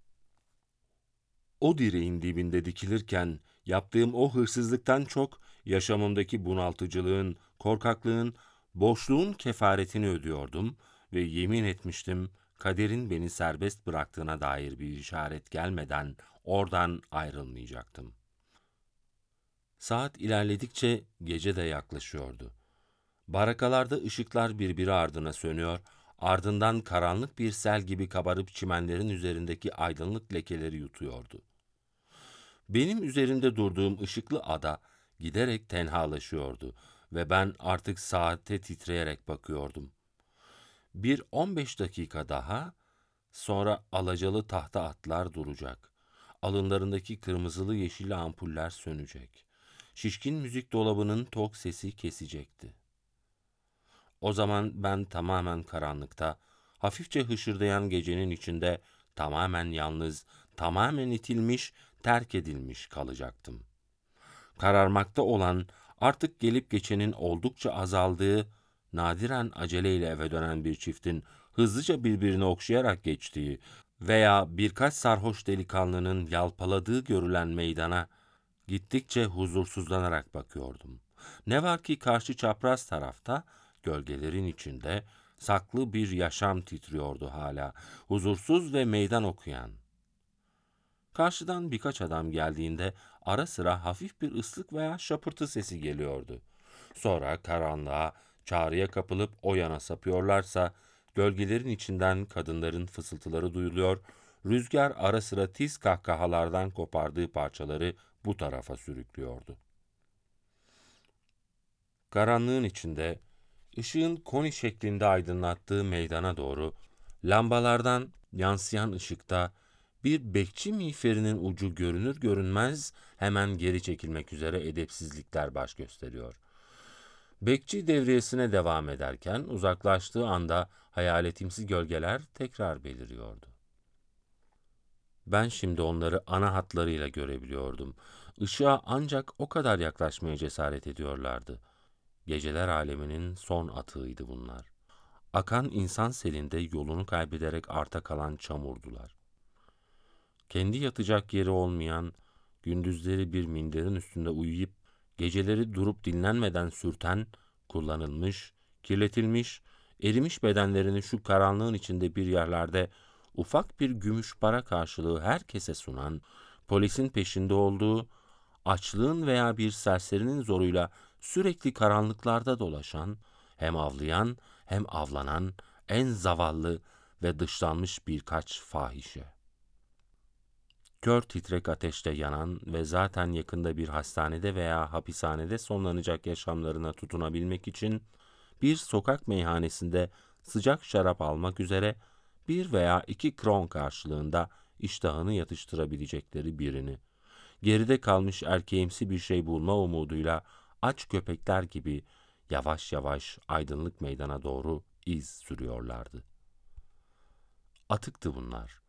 Speaker 1: O direğin dibinde dikilirken yaptığım o hırsızlıktan çok yaşamımdaki bunaltıcılığın, korkaklığın, boşluğun kefaretini ödüyordum ve yemin etmiştim kaderin beni serbest bıraktığına dair bir işaret gelmeden oradan ayrılmayacaktım. Saat ilerledikçe gece de yaklaşıyordu. Barakalarda ışıklar birbiri ardına sönüyor, ardından karanlık bir sel gibi kabarıp çimenlerin üzerindeki aydınlık lekeleri yutuyordu. Benim üzerinde durduğum ışıklı ada giderek tenhalaşıyordu ve ben artık saate titreyerek bakıyordum. Bir 15 dakika daha Sonra alacalı tahta atlar duracak. Alınlarındaki kırmızılı yeşilli ampuller sönecek. Şişkin müzik dolabının tok sesi kesecekti. O zaman ben tamamen karanlıkta, hafifçe hışırdayan gecenin içinde tamamen yalnız, tamamen itilmiş, terk edilmiş kalacaktım. Kararmakta olan, artık gelip geçenin oldukça azaldığı, nadiren aceleyle eve dönen bir çiftin hızlıca birbirini okşayarak geçtiği veya birkaç sarhoş delikanlının yalpaladığı görülen meydana gittikçe huzursuzlanarak bakıyordum. Ne var ki karşı çapraz tarafta, gölgelerin içinde, saklı bir yaşam titriyordu hala, huzursuz ve meydan okuyan. Karşıdan birkaç adam geldiğinde ara sıra hafif bir ıslık veya şapırtı sesi geliyordu. Sonra karanlığa, çağrıya kapılıp o yana sapıyorlarsa, gölgelerin içinden kadınların fısıltıları duyuluyor, rüzgar ara sıra tiz kahkahalardan kopardığı parçaları bu tarafa sürüklüyordu. Karanlığın içinde, ışığın koni şeklinde aydınlattığı meydana doğru, lambalardan yansıyan ışıkta, bir bekçi miğferinin ucu görünür görünmez hemen geri çekilmek üzere edepsizlikler baş gösteriyor. Bekçi devriyesine devam ederken uzaklaştığı anda hayaletimsi gölgeler tekrar beliriyordu. Ben şimdi onları ana hatlarıyla görebiliyordum. Işığa ancak o kadar yaklaşmaya cesaret ediyorlardı. Geceler aleminin son atığıydı bunlar. Akan insan selinde yolunu kaybederek arta kalan çamurdular. Kendi yatacak yeri olmayan, gündüzleri bir minderin üstünde uyuyup, geceleri durup dinlenmeden sürten, kullanılmış, kirletilmiş, erimiş bedenlerini şu karanlığın içinde bir yerlerde ufak bir gümüş para karşılığı herkese sunan, polisin peşinde olduğu, açlığın veya bir serserinin zoruyla sürekli karanlıklarda dolaşan, hem avlayan hem avlanan en zavallı ve dışlanmış birkaç fahişe. Kör titrek ateşte yanan ve zaten yakında bir hastanede veya hapishanede sonlanacak yaşamlarına tutunabilmek için bir sokak meyhanesinde sıcak şarap almak üzere bir veya iki kron karşılığında iştahını yatıştırabilecekleri birini, geride kalmış erkeğimsi bir şey bulma umuduyla aç köpekler gibi yavaş yavaş aydınlık meydana doğru iz sürüyorlardı. Atıktı bunlar.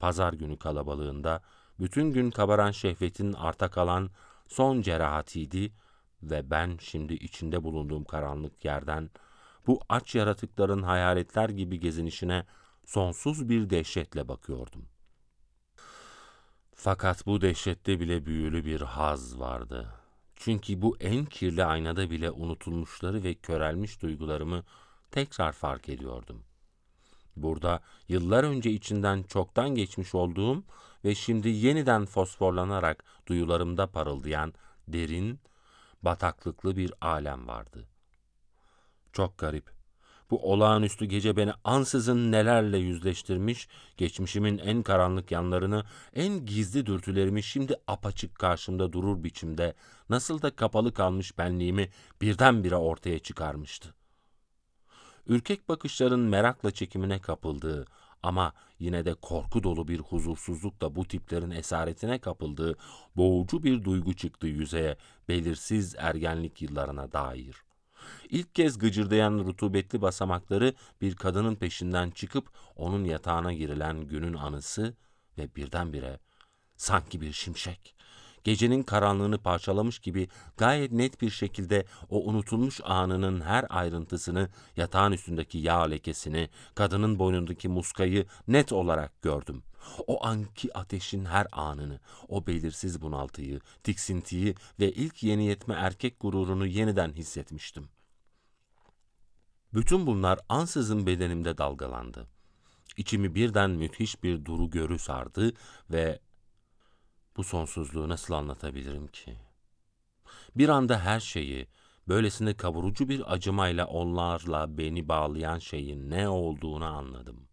Speaker 1: Pazar günü kalabalığında bütün gün kabaran şehvetin arta kalan son cerahatiydi ve ben şimdi içinde bulunduğum karanlık yerden bu aç yaratıkların hayaletler gibi gezinişine sonsuz bir dehşetle bakıyordum. Fakat bu dehşette bile büyülü bir haz vardı. Çünkü bu en kirli aynada bile unutulmuşları ve körelmiş duygularımı tekrar fark ediyordum. Burada yıllar önce içinden çoktan geçmiş olduğum ve şimdi yeniden fosforlanarak duyularımda parıldayan derin, bataklıklı bir alem vardı. Çok garip. Bu olağanüstü gece beni ansızın nelerle yüzleştirmiş, geçmişimin en karanlık yanlarını, en gizli dürtülerimi şimdi apaçık karşımda durur biçimde, nasıl da kapalı kalmış benliğimi birdenbire ortaya çıkarmıştı. Ürkek bakışların merakla çekimine kapıldığı ama yine de korku dolu bir huzursuzlukla bu tiplerin esaretine kapıldığı boğucu bir duygu çıktı yüzeye belirsiz ergenlik yıllarına dair. İlk kez gıcırdayan rutubetli basamakları bir kadının peşinden çıkıp onun yatağına girilen günün anısı ve birdenbire sanki bir şimşek gecenin karanlığını parçalamış gibi gayet net bir şekilde o unutulmuş anının her ayrıntısını, yatağın üstündeki yağ lekesini, kadının boynundaki muskayı net olarak gördüm. O anki ateşin her anını, o belirsiz bunaltıyı, tiksintiyi ve ilk yeni yetme erkek gururunu yeniden hissetmiştim. Bütün bunlar ansızın bedenimde dalgalandı. İçimi birden müthiş bir duru görü sardı ve bu sonsuzluğu nasıl anlatabilirim ki? Bir anda her şeyi, böylesine kavurucu bir acımayla onlarla beni bağlayan şeyin ne olduğunu anladım.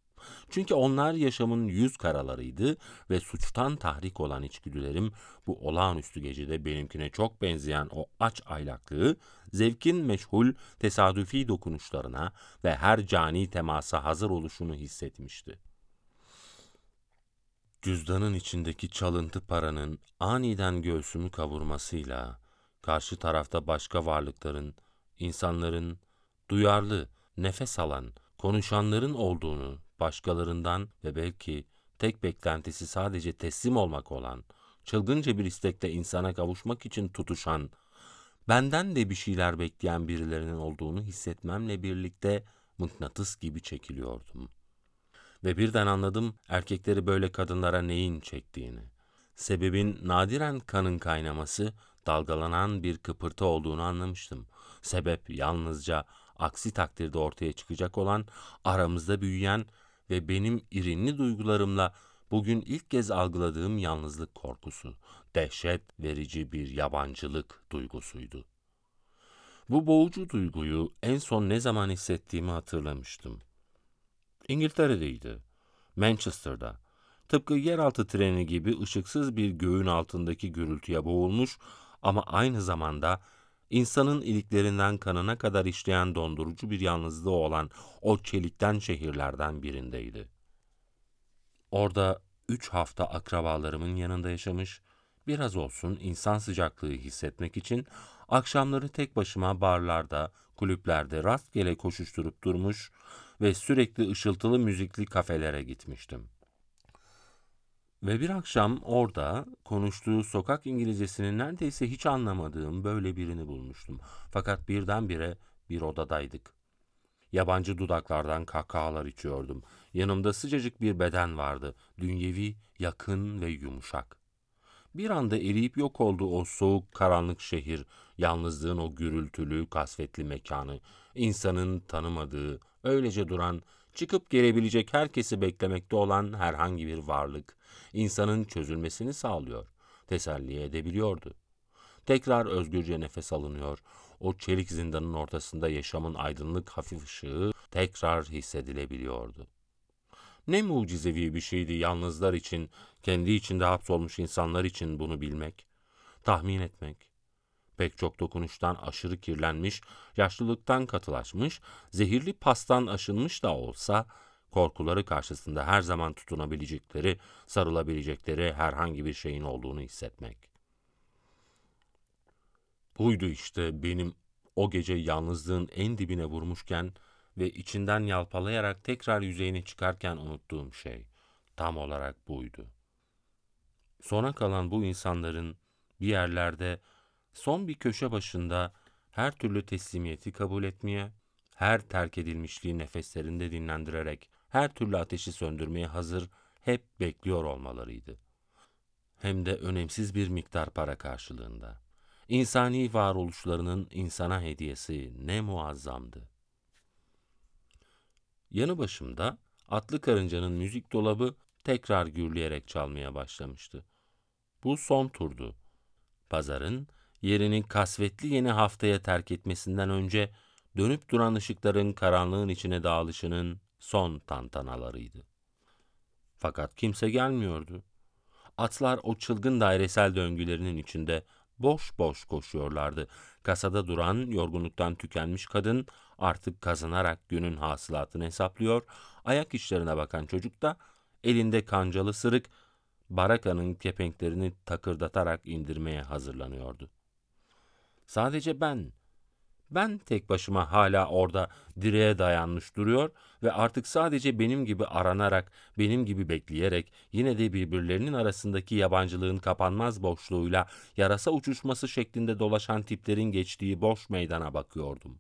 Speaker 1: Çünkü onlar yaşamın yüz karalarıydı ve suçtan tahrik olan içgüdülerim bu olağanüstü gecede benimkine çok benzeyen o aç aylaklığı, zevkin meşhul tesadüfi dokunuşlarına ve her cani temasa hazır oluşunu hissetmişti. Cüzdanın içindeki çalıntı paranın aniden göğsümü kavurmasıyla karşı tarafta başka varlıkların, insanların, duyarlı, nefes alan, konuşanların olduğunu, başkalarından ve belki tek beklentisi sadece teslim olmak olan, çılgınca bir istekte insana kavuşmak için tutuşan, benden de bir şeyler bekleyen birilerinin olduğunu hissetmemle birlikte mıknatıs gibi çekiliyordum. Ve birden anladım erkekleri böyle kadınlara neyin çektiğini. Sebebin nadiren kanın kaynaması, dalgalanan bir kıpırtı olduğunu anlamıştım. Sebep yalnızca aksi takdirde ortaya çıkacak olan, aramızda büyüyen ve benim irinli duygularımla bugün ilk kez algıladığım yalnızlık korkusu, dehşet verici bir yabancılık duygusuydu. Bu boğucu duyguyu en son ne zaman hissettiğimi hatırlamıştım. İngiltere'deydi. Manchester'da. Tıpkı yeraltı treni gibi ışıksız bir göğün altındaki gürültüye boğulmuş ama aynı zamanda insanın iliklerinden kanına kadar işleyen dondurucu bir yalnızlığı olan o çelikten şehirlerden birindeydi. Orada üç hafta akrabalarımın yanında yaşamış, biraz olsun insan sıcaklığı hissetmek için akşamları tek başıma barlarda, kulüplerde rastgele koşuşturup durmuş ve sürekli ışıltılı müzikli kafelere gitmiştim. Ve bir akşam orada konuştuğu sokak İngilizcesini neredeyse hiç anlamadığım böyle birini bulmuştum. Fakat birdenbire bir odadaydık. Yabancı dudaklardan kahkahalar içiyordum. Yanımda sıcacık bir beden vardı. Dünyevi, yakın ve yumuşak. Bir anda eriyip yok oldu o soğuk karanlık şehir, yalnızlığın o gürültülü, kasvetli mekanı, insanın tanımadığı, öylece duran, çıkıp gelebilecek herkesi beklemekte olan herhangi bir varlık, insanın çözülmesini sağlıyor, teselli edebiliyordu. Tekrar özgürce nefes alınıyor, o çelik zindanın ortasında yaşamın aydınlık hafif ışığı tekrar hissedilebiliyordu. Ne mucizevi bir şeydi yalnızlar için, kendi içinde hapsolmuş insanlar için bunu bilmek, tahmin etmek. Pek çok dokunuştan aşırı kirlenmiş, yaşlılıktan katılaşmış, zehirli pastan aşınmış da olsa, korkuları karşısında her zaman tutunabilecekleri, sarılabilecekleri herhangi bir şeyin olduğunu hissetmek. Buydu işte benim o gece yalnızlığın en dibine vurmuşken ve içinden yalpalayarak tekrar yüzeyine çıkarken unuttuğum şey. Tam olarak buydu. Sona kalan bu insanların bir yerlerde son bir köşe başında her türlü teslimiyeti kabul etmeye, her terk edilmişliği nefeslerinde dinlendirerek her türlü ateşi söndürmeye hazır hep bekliyor olmalarıydı. Hem de önemsiz bir miktar para karşılığında. İnsani varoluşlarının insana hediyesi ne muazzamdı. Yanı başımda atlı karıncanın müzik dolabı tekrar gürleyerek çalmaya başlamıştı. Bu son turdu. Pazarın yerini kasvetli yeni haftaya terk etmesinden önce dönüp duran ışıkların karanlığın içine dağılışının son tantanalarıydı. Fakat kimse gelmiyordu. Atlar o çılgın dairesel döngülerinin içinde boş boş koşuyorlardı. Kasada duran yorgunluktan tükenmiş kadın artık kazanarak günün hasılatını hesaplıyor. Ayak işlerine bakan çocuk da elinde kancalı sırık barakanın kepenklerini takırdatarak indirmeye hazırlanıyordu. Sadece ben, ben tek başıma hala orada direğe dayanmış duruyor ve artık sadece benim gibi aranarak, benim gibi bekleyerek yine de birbirlerinin arasındaki yabancılığın kapanmaz boşluğuyla yarasa uçuşması şeklinde dolaşan tiplerin geçtiği boş meydana bakıyordum.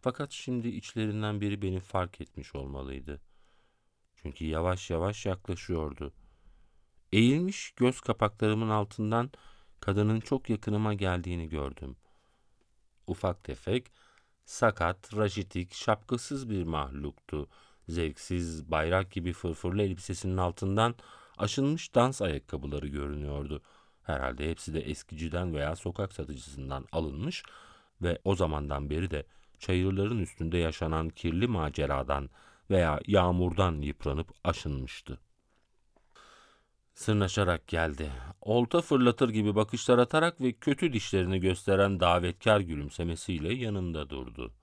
Speaker 1: Fakat şimdi içlerinden biri beni fark etmiş olmalıydı. Çünkü yavaş yavaş yaklaşıyordu. Eğilmiş göz kapaklarımın altından kadının çok yakınıma geldiğini gördüm. Ufak tefek, sakat, rajitik, şapkasız bir mahluktu. Zevksiz, bayrak gibi fırfırlı elbisesinin altından aşınmış dans ayakkabıları görünüyordu. Herhalde hepsi de eskiciden veya sokak satıcısından alınmış ve o zamandan beri de çayırların üstünde yaşanan kirli maceradan veya yağmurdan yıpranıp aşınmıştı. Sırnaşarak geldi. Olta fırlatır gibi bakışlar atarak ve kötü dişlerini gösteren davetkar gülümsemesiyle yanımda durdu.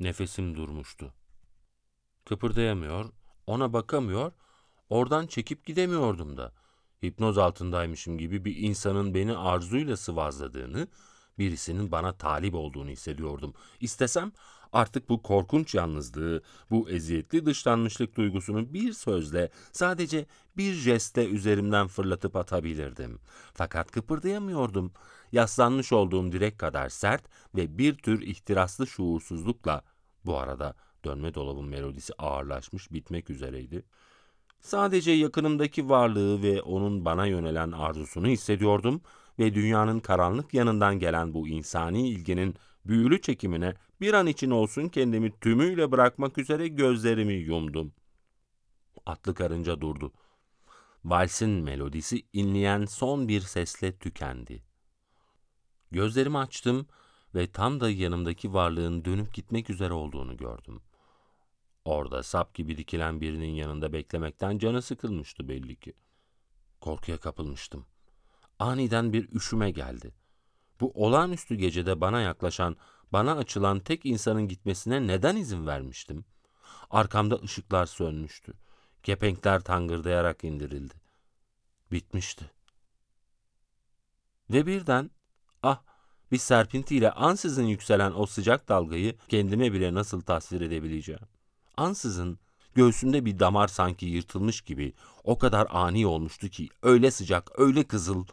Speaker 1: Nefesim durmuştu. Kıpırdayamıyor, ona bakamıyor, Oradan çekip gidemiyordum da. Hipnoz altındaymışım gibi bir insanın beni arzuyla sıvazladığını, birisinin bana talip olduğunu hissediyordum. İstesem artık bu korkunç yalnızlığı, bu eziyetli dışlanmışlık duygusunu bir sözle, sadece bir jeste üzerimden fırlatıp atabilirdim. Fakat kıpırdayamıyordum. Yaslanmış olduğum direk kadar sert ve bir tür ihtiraslı şuursuzlukla, bu arada dönme dolabın melodisi ağırlaşmış bitmek üzereydi. Sadece yakınımdaki varlığı ve onun bana yönelen arzusunu hissediyordum ve dünyanın karanlık yanından gelen bu insani ilginin büyülü çekimine bir an için olsun kendimi tümüyle bırakmak üzere gözlerimi yumdum. Atlı karınca durdu. Valsin melodisi inleyen son bir sesle tükendi. Gözlerimi açtım ve tam da yanımdaki varlığın dönüp gitmek üzere olduğunu gördüm. Orada sap gibi dikilen birinin yanında beklemekten canı sıkılmıştı belli ki. Korkuya kapılmıştım. Aniden bir üşüme geldi. Bu olağanüstü gecede bana yaklaşan, bana açılan tek insanın gitmesine neden izin vermiştim? Arkamda ışıklar sönmüştü. Kepenkler tangırdayarak indirildi. Bitmişti. Ve birden, ah bir serpintiyle ansızın yükselen o sıcak dalgayı kendime bile nasıl tasvir edebileceğim? Ansızın göğsümde bir damar sanki yırtılmış gibi o kadar ani olmuştu ki öyle sıcak, öyle kızıl,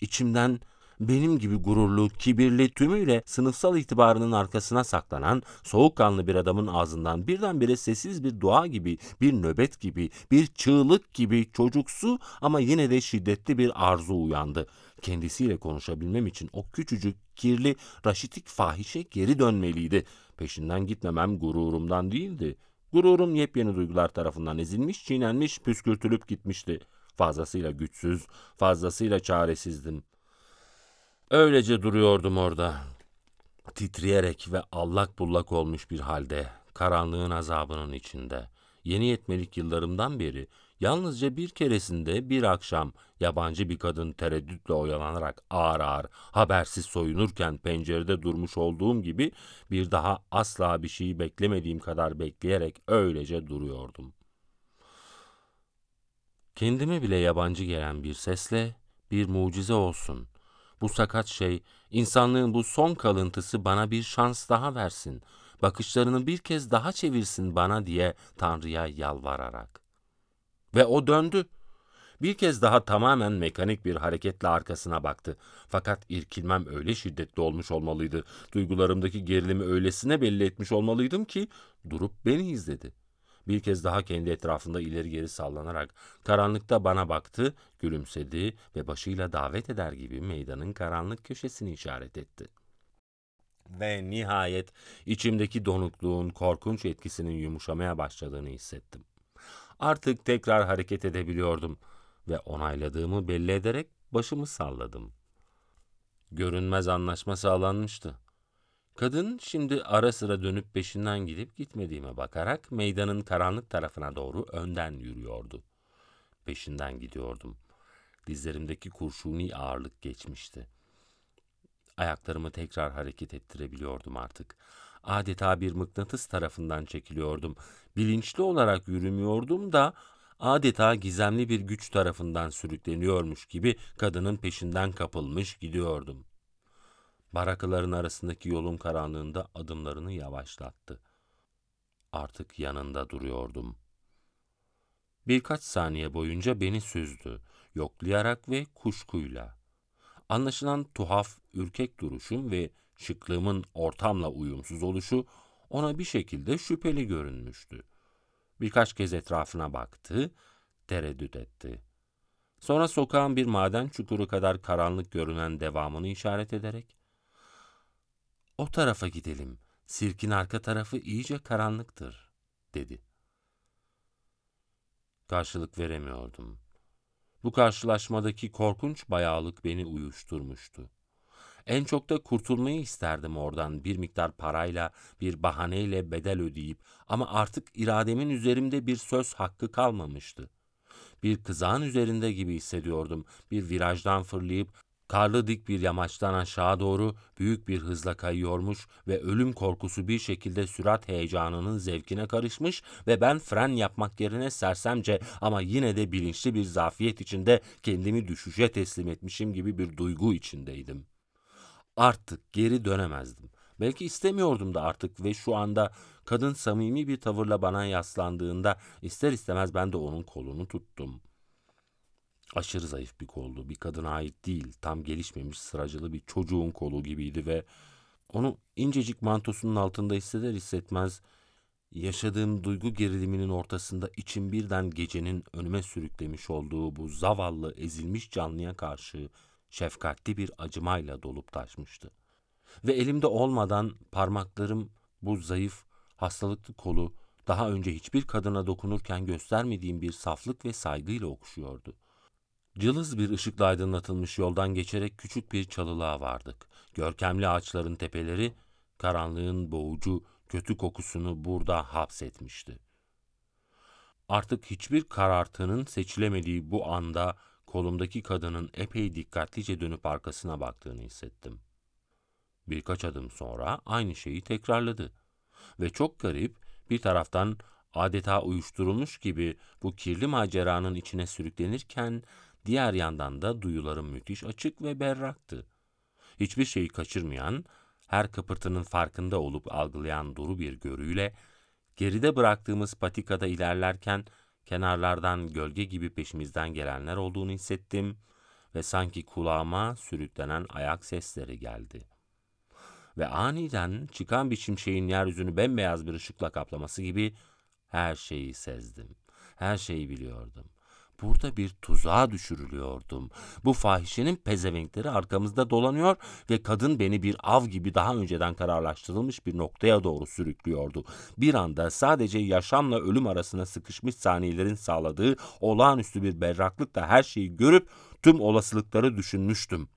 Speaker 1: içimden benim gibi gururlu, kibirli, tümüyle sınıfsal itibarının arkasına saklanan soğukkanlı bir adamın ağzından birdenbire sessiz bir dua gibi, bir nöbet gibi, bir çığlık gibi çocuksu ama yine de şiddetli bir arzu uyandı. Kendisiyle konuşabilmem için o küçücük, kirli, raşitik fahişe geri dönmeliydi. Peşinden gitmemem gururumdan değildi. Gururum yepyeni duygular tarafından ezilmiş, çiğnenmiş, püskürtülüp gitmişti. Fazlasıyla güçsüz, fazlasıyla çaresizdim. Öylece duruyordum orada. Titreyerek ve allak bullak olmuş bir halde, karanlığın azabının içinde. Yeni yetmelik yıllarımdan beri yalnızca bir keresinde bir akşam yabancı bir kadın tereddütle oyalanarak ağır ağır habersiz soyunurken pencerede durmuş olduğum gibi bir daha asla bir şeyi beklemediğim kadar bekleyerek öylece duruyordum. Kendime bile yabancı gelen bir sesle bir mucize olsun. Bu sakat şey, insanlığın bu son kalıntısı bana bir şans daha versin. Bakışlarını bir kez daha çevirsin bana diye Tanrı'ya yalvararak. Ve o döndü. Bir kez daha tamamen mekanik bir hareketle arkasına baktı. Fakat irkilmem öyle şiddetli olmuş olmalıydı. Duygularımdaki gerilimi öylesine belli etmiş olmalıydım ki durup beni izledi. Bir kez daha kendi etrafında ileri geri sallanarak karanlıkta bana baktı, gülümsedi ve başıyla davet eder gibi meydanın karanlık köşesini işaret etti. Ve nihayet içimdeki donukluğun korkunç etkisinin yumuşamaya başladığını hissettim. Artık tekrar hareket edebiliyordum ve onayladığımı belli ederek başımı salladım. Görünmez anlaşma sağlanmıştı. Kadın şimdi ara sıra dönüp peşinden gidip gitmediğime bakarak meydanın karanlık tarafına doğru önden yürüyordu. Peşinden gidiyordum. Dizlerimdeki kurşuni ağırlık geçmişti. Ayaklarımı tekrar hareket ettirebiliyordum artık. Adeta bir mıknatıs tarafından çekiliyordum. Bilinçli olarak yürümüyordum da adeta gizemli bir güç tarafından sürükleniyormuş gibi kadının peşinden kapılmış gidiyordum. Barakaların arasındaki yolun karanlığında adımlarını yavaşlattı. Artık yanında duruyordum. Birkaç saniye boyunca beni süzdü, yoklayarak ve kuşkuyla. Anlaşılan tuhaf, ürkek duruşum ve şıklığımın ortamla uyumsuz oluşu ona bir şekilde şüpheli görünmüştü. Birkaç kez etrafına baktı, tereddüt etti. Sonra sokağın bir maden çukuru kadar karanlık görünen devamını işaret ederek, ''O tarafa gidelim, sirkin arka tarafı iyice karanlıktır.'' dedi. Karşılık veremiyordum. Bu karşılaşmadaki korkunç bayağılık beni uyuşturmuştu. En çok da kurtulmayı isterdim oradan bir miktar parayla, bir bahaneyle bedel ödeyip ama artık irademin üzerimde bir söz hakkı kalmamıştı. Bir kızağın üzerinde gibi hissediyordum. Bir virajdan fırlayıp karlı dik bir yamaçtan aşağı doğru büyük bir hızla kayıyormuş ve ölüm korkusu bir şekilde sürat heyecanının zevkine karışmış ve ben fren yapmak yerine sersemce ama yine de bilinçli bir zafiyet içinde kendimi düşüşe teslim etmişim gibi bir duygu içindeydim. Artık geri dönemezdim. Belki istemiyordum da artık ve şu anda kadın samimi bir tavırla bana yaslandığında ister istemez ben de onun kolunu tuttum. Aşırı zayıf bir koldu. Bir kadına ait değil. Tam gelişmemiş sıracılı bir çocuğun kolu gibiydi ve onu incecik mantosunun altında hisseder hissetmez yaşadığım duygu geriliminin ortasında içim birden gecenin önüme sürüklemiş olduğu bu zavallı ezilmiş canlıya karşı şefkatli bir acımayla dolup taşmıştı. Ve elimde olmadan parmaklarım bu zayıf, hastalıklı kolu daha önce hiçbir kadına dokunurken göstermediğim bir saflık ve saygıyla okşuyordu. Cılız bir ışıkla aydınlatılmış yoldan geçerek küçük bir çalılığa vardık. Görkemli ağaçların tepeleri karanlığın boğucu, kötü kokusunu burada hapsetmişti. Artık hiçbir karartının seçilemediği bu anda kolumdaki kadının epey dikkatlice dönüp arkasına baktığını hissettim. Birkaç adım sonra aynı şeyi tekrarladı. Ve çok garip bir taraftan adeta uyuşturulmuş gibi bu kirli maceranın içine sürüklenirken diğer yandan da duyularım müthiş açık ve berraktı. Hiçbir şeyi kaçırmayan, her kıpırtının farkında olup algılayan duru bir görüyle geride bıraktığımız patikada ilerlerken kenarlardan gölge gibi peşimizden gelenler olduğunu hissettim ve sanki kulağıma sürüklenen ayak sesleri geldi. Ve aniden çıkan bir şimşeğin yeryüzünü bembeyaz bir ışıkla kaplaması gibi her şeyi sezdim. Her şeyi biliyordum. Burada bir tuzağa düşürülüyordum. Bu fahişenin pezevenkleri arkamızda dolanıyor ve kadın beni bir av gibi daha önceden kararlaştırılmış bir noktaya doğru sürüklüyordu. Bir anda sadece yaşamla ölüm arasına sıkışmış saniyelerin sağladığı olağanüstü bir berraklıkla her şeyi görüp tüm olasılıkları düşünmüştüm.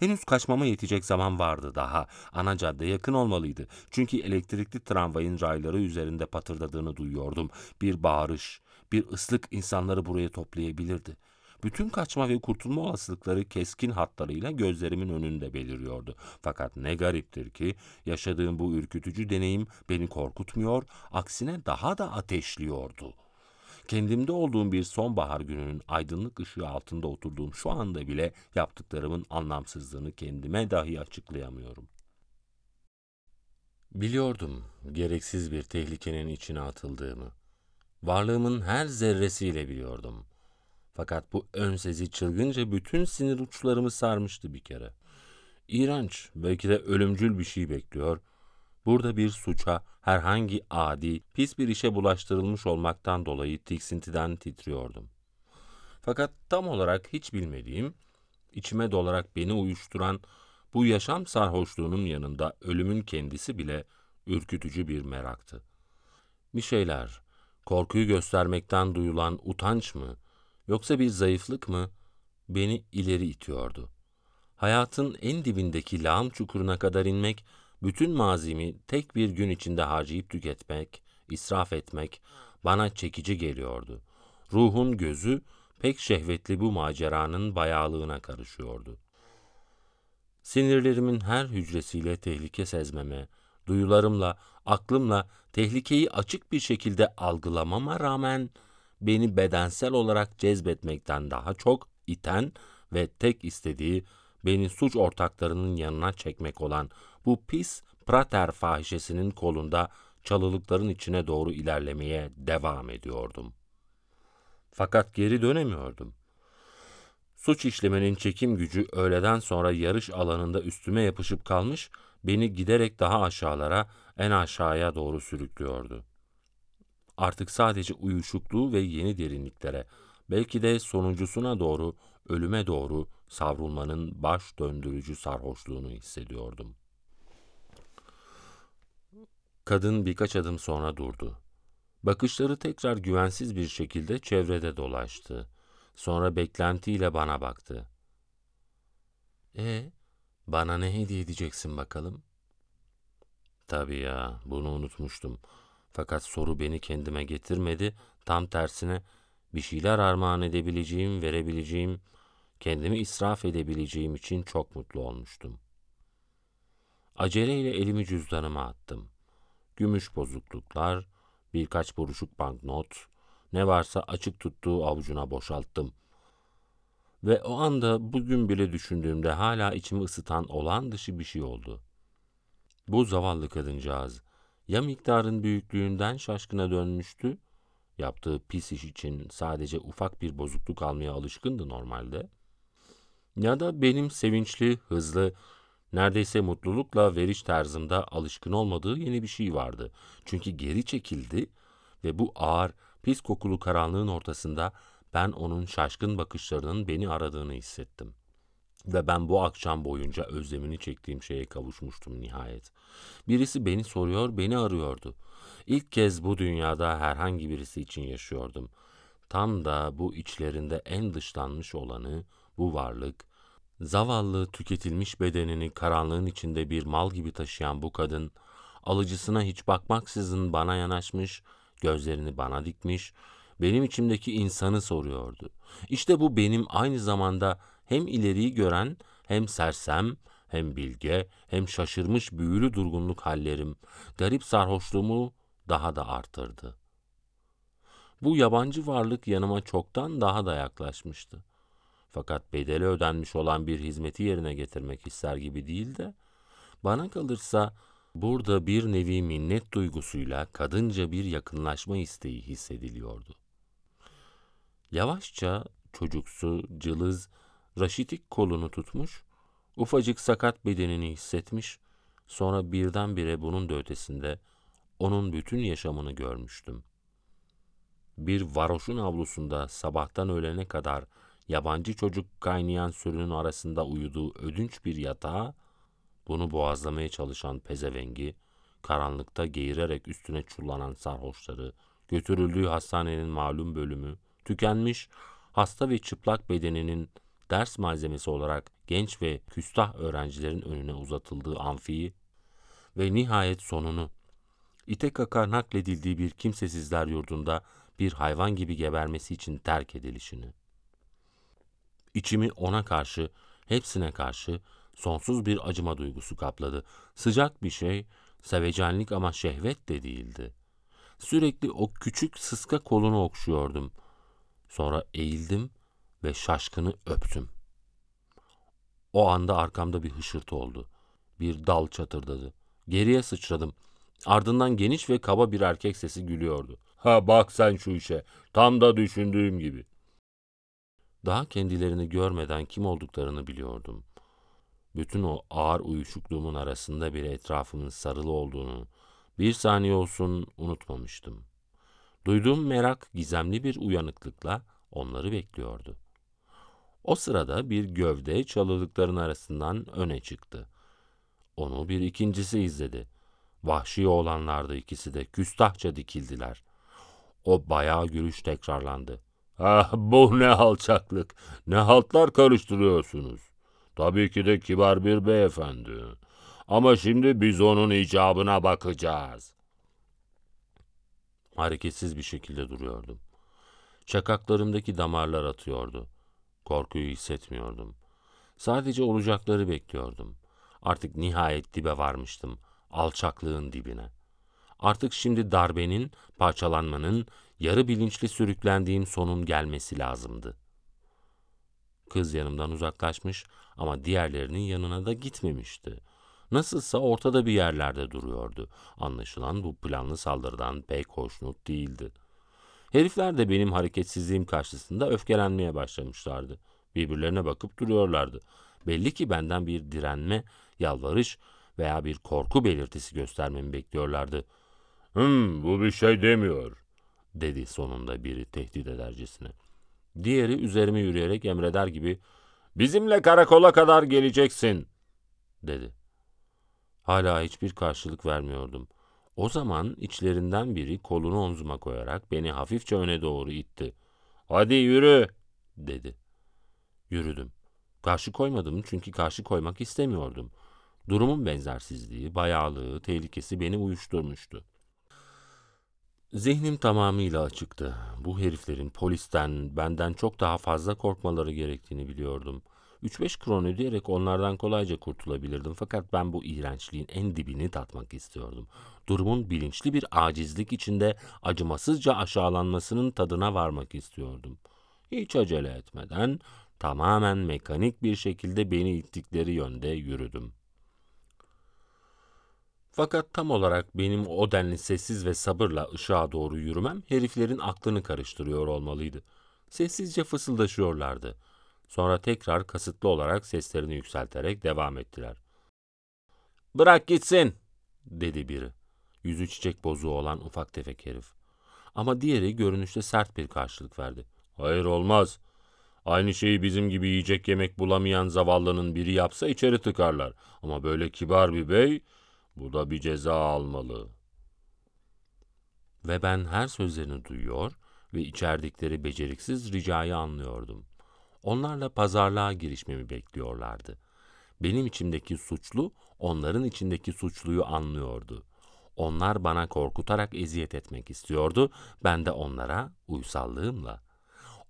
Speaker 1: Henüz kaçmama yetecek zaman vardı daha. Ana cadde yakın olmalıydı. Çünkü elektrikli tramvayın rayları üzerinde patırdadığını duyuyordum. Bir bağırış, bir ıslık insanları buraya toplayabilirdi. Bütün kaçma ve kurtulma olasılıkları keskin hatlarıyla gözlerimin önünde beliriyordu. Fakat ne gariptir ki yaşadığım bu ürkütücü deneyim beni korkutmuyor, aksine daha da ateşliyordu. Kendimde olduğum bir sonbahar gününün aydınlık ışığı altında oturduğum şu anda bile yaptıklarımın anlamsızlığını kendime dahi açıklayamıyorum. Biliyordum gereksiz bir tehlikenin içine atıldığımı. Varlığımın her zerresiyle biliyordum. Fakat bu ön sezi çılgınca bütün sinir uçlarımı sarmıştı bir kere. İğrenç, belki de ölümcül bir şey bekliyor. Burada bir suça, herhangi adi, pis bir işe bulaştırılmış olmaktan dolayı tiksintiden titriyordum. Fakat tam olarak hiç bilmediğim, içime dolarak beni uyuşturan bu yaşam sarhoşluğunun yanında ölümün kendisi bile ürkütücü bir meraktı. Bir şeyler, korkuyu göstermekten duyulan utanç mı, yoksa bir zayıflık mı beni ileri itiyordu. Hayatın en dibindeki lağım çukuruna kadar inmek, bütün mazimi tek bir gün içinde harcayıp tüketmek, israf etmek bana çekici geliyordu. Ruhun gözü pek şehvetli bu maceranın bayağılığına karışıyordu. Sinirlerimin her hücresiyle tehlike sezmeme, duyularımla, aklımla tehlikeyi açık bir şekilde algılamama rağmen beni bedensel olarak cezbetmekten daha çok iten ve tek istediği beni suç ortaklarının yanına çekmek olan bu pis prater fahişesinin kolunda çalılıkların içine doğru ilerlemeye devam ediyordum. Fakat geri dönemiyordum. Suç işlemenin çekim gücü öğleden sonra yarış alanında üstüme yapışıp kalmış, beni giderek daha aşağılara, en aşağıya doğru sürüklüyordu. Artık sadece uyuşukluğu ve yeni derinliklere, belki de sonuncusuna doğru, ölüme doğru savrulmanın baş döndürücü sarhoşluğunu hissediyordum. Kadın birkaç adım sonra durdu. Bakışları tekrar güvensiz bir şekilde çevrede dolaştı. Sonra beklentiyle bana baktı. E, bana ne hediye edeceksin bakalım? Tabii ya, bunu unutmuştum. Fakat soru beni kendime getirmedi. Tam tersine bir şeyler armağan edebileceğim, verebileceğim Kendimi israf edebileceğim için çok mutlu olmuştum. Aceleyle elimi cüzdanıma attım. Gümüş bozukluklar, birkaç buruşuk banknot, ne varsa açık tuttuğu avucuna boşalttım. Ve o anda bugün bile düşündüğümde hala içimi ısıtan olağan dışı bir şey oldu. Bu zavallı kadıncağız ya miktarın büyüklüğünden şaşkına dönmüştü, yaptığı pis iş için sadece ufak bir bozukluk almaya alışkındı normalde, ya da benim sevinçli, hızlı, neredeyse mutlulukla veriş tarzımda alışkın olmadığı yeni bir şey vardı. Çünkü geri çekildi ve bu ağır, pis kokulu karanlığın ortasında ben onun şaşkın bakışlarının beni aradığını hissettim. Ve ben bu akşam boyunca özlemini çektiğim şeye kavuşmuştum nihayet. Birisi beni soruyor, beni arıyordu. İlk kez bu dünyada herhangi birisi için yaşıyordum. Tam da bu içlerinde en dışlanmış olanı, bu varlık, zavallı tüketilmiş bedenini karanlığın içinde bir mal gibi taşıyan bu kadın, alıcısına hiç bakmaksızın bana yanaşmış, gözlerini bana dikmiş, benim içimdeki insanı soruyordu. İşte bu benim aynı zamanda hem ileriyi gören, hem sersem, hem bilge, hem şaşırmış büyülü durgunluk hallerim, garip sarhoşluğumu daha da artırdı. Bu yabancı varlık yanıma çoktan daha da yaklaşmıştı. Fakat bedeli ödenmiş olan bir hizmeti yerine getirmek ister gibi değil de, bana kalırsa burada bir nevi minnet duygusuyla kadınca bir yakınlaşma isteği hissediliyordu. Yavaşça çocuksu, cılız, raşitik kolunu tutmuş, ufacık sakat bedenini hissetmiş, sonra birdenbire bunun da ötesinde onun bütün yaşamını görmüştüm. Bir varoşun avlusunda sabahtan öğlene kadar yabancı çocuk kaynayan sürünün arasında uyuduğu ödünç bir yatağa, bunu boğazlamaya çalışan pezevengi, karanlıkta geğirerek üstüne çullanan sarhoşları, götürüldüğü hastanenin malum bölümü, tükenmiş, hasta ve çıplak bedeninin ders malzemesi olarak genç ve küstah öğrencilerin önüne uzatıldığı amfiyi ve nihayet sonunu, ite kaka nakledildiği bir kimsesizler yurdunda bir hayvan gibi gebermesi için terk edilişini. İçimi ona karşı, hepsine karşı sonsuz bir acıma duygusu kapladı. Sıcak bir şey, sevecenlik ama şehvet de değildi. Sürekli o küçük sıska kolunu okşuyordum. Sonra eğildim ve şaşkını öptüm. O anda arkamda bir hışırtı oldu. Bir dal çatırdadı. Geriye sıçradım. Ardından geniş ve kaba bir erkek sesi gülüyordu. Ha bak sen şu işe. Tam da düşündüğüm gibi. Daha kendilerini görmeden kim olduklarını biliyordum. Bütün o ağır uyuşukluğumun arasında bir etrafımın sarılı olduğunu bir saniye olsun unutmamıştım. Duyduğum merak gizemli bir uyanıklıkla onları bekliyordu. O sırada bir gövde çalılıkların arasından öne çıktı. Onu bir ikincisi izledi. Vahşi oğlanlardı ikisi de küstahça dikildiler. O bayağı gülüş tekrarlandı. Ah bu ne alçaklık, ne haltlar karıştırıyorsunuz. Tabii ki de kibar bir beyefendi. Ama şimdi biz onun icabına bakacağız. Hareketsiz bir şekilde duruyordum. Şakaklarımdaki damarlar atıyordu. Korkuyu hissetmiyordum. Sadece olacakları bekliyordum. Artık nihayet dibe varmıştım. Alçaklığın dibine. Artık şimdi darbenin, parçalanmanın, yarı bilinçli sürüklendiğim sonun gelmesi lazımdı. Kız yanımdan uzaklaşmış ama diğerlerinin yanına da gitmemişti. Nasılsa ortada bir yerlerde duruyordu. Anlaşılan bu planlı saldırıdan pek hoşnut değildi. Herifler de benim hareketsizliğim karşısında öfkelenmeye başlamışlardı. Birbirlerine bakıp duruyorlardı. Belli ki benden bir direnme, yalvarış veya bir korku belirtisi göstermemi bekliyorlardı. Hım bu bir şey demiyor, dedi sonunda biri tehdit edercesine. Diğeri üzerime yürüyerek emreder gibi bizimle karakola kadar geleceksin, dedi. Hala hiçbir karşılık vermiyordum. O zaman içlerinden biri kolunu omzuma koyarak beni hafifçe öne doğru itti. Hadi yürü, dedi. Yürüdüm. Karşı koymadım çünkü karşı koymak istemiyordum. Durumun benzersizliği, bayağılığı, tehlikesi beni uyuşturmuştu. Zihnim tamamıyla açıktı. Bu heriflerin polisten, benden çok daha fazla korkmaları gerektiğini biliyordum. 3-5 kron ödeyerek onlardan kolayca kurtulabilirdim fakat ben bu iğrençliğin en dibini tatmak istiyordum. Durumun bilinçli bir acizlik içinde acımasızca aşağılanmasının tadına varmak istiyordum. Hiç acele etmeden tamamen mekanik bir şekilde beni ittikleri yönde yürüdüm. Fakat tam olarak benim o denli sessiz ve sabırla ışığa doğru yürümem heriflerin aklını karıştırıyor olmalıydı. Sessizce fısıldaşıyorlardı. Sonra tekrar kasıtlı olarak seslerini yükselterek devam ettiler. Bırak gitsin, dedi biri. Yüzü çiçek bozuğu olan ufak tefek herif. Ama diğeri görünüşte sert bir karşılık verdi. Hayır olmaz. Aynı şeyi bizim gibi yiyecek yemek bulamayan zavallının biri yapsa içeri tıkarlar. Ama böyle kibar bir bey, bu da bir ceza almalı. Ve ben her sözlerini duyuyor ve içerdikleri beceriksiz ricayı anlıyordum. Onlarla pazarlığa girişmemi bekliyorlardı. Benim içimdeki suçlu, onların içindeki suçluyu anlıyordu. Onlar bana korkutarak eziyet etmek istiyordu, ben de onlara uysallığımla.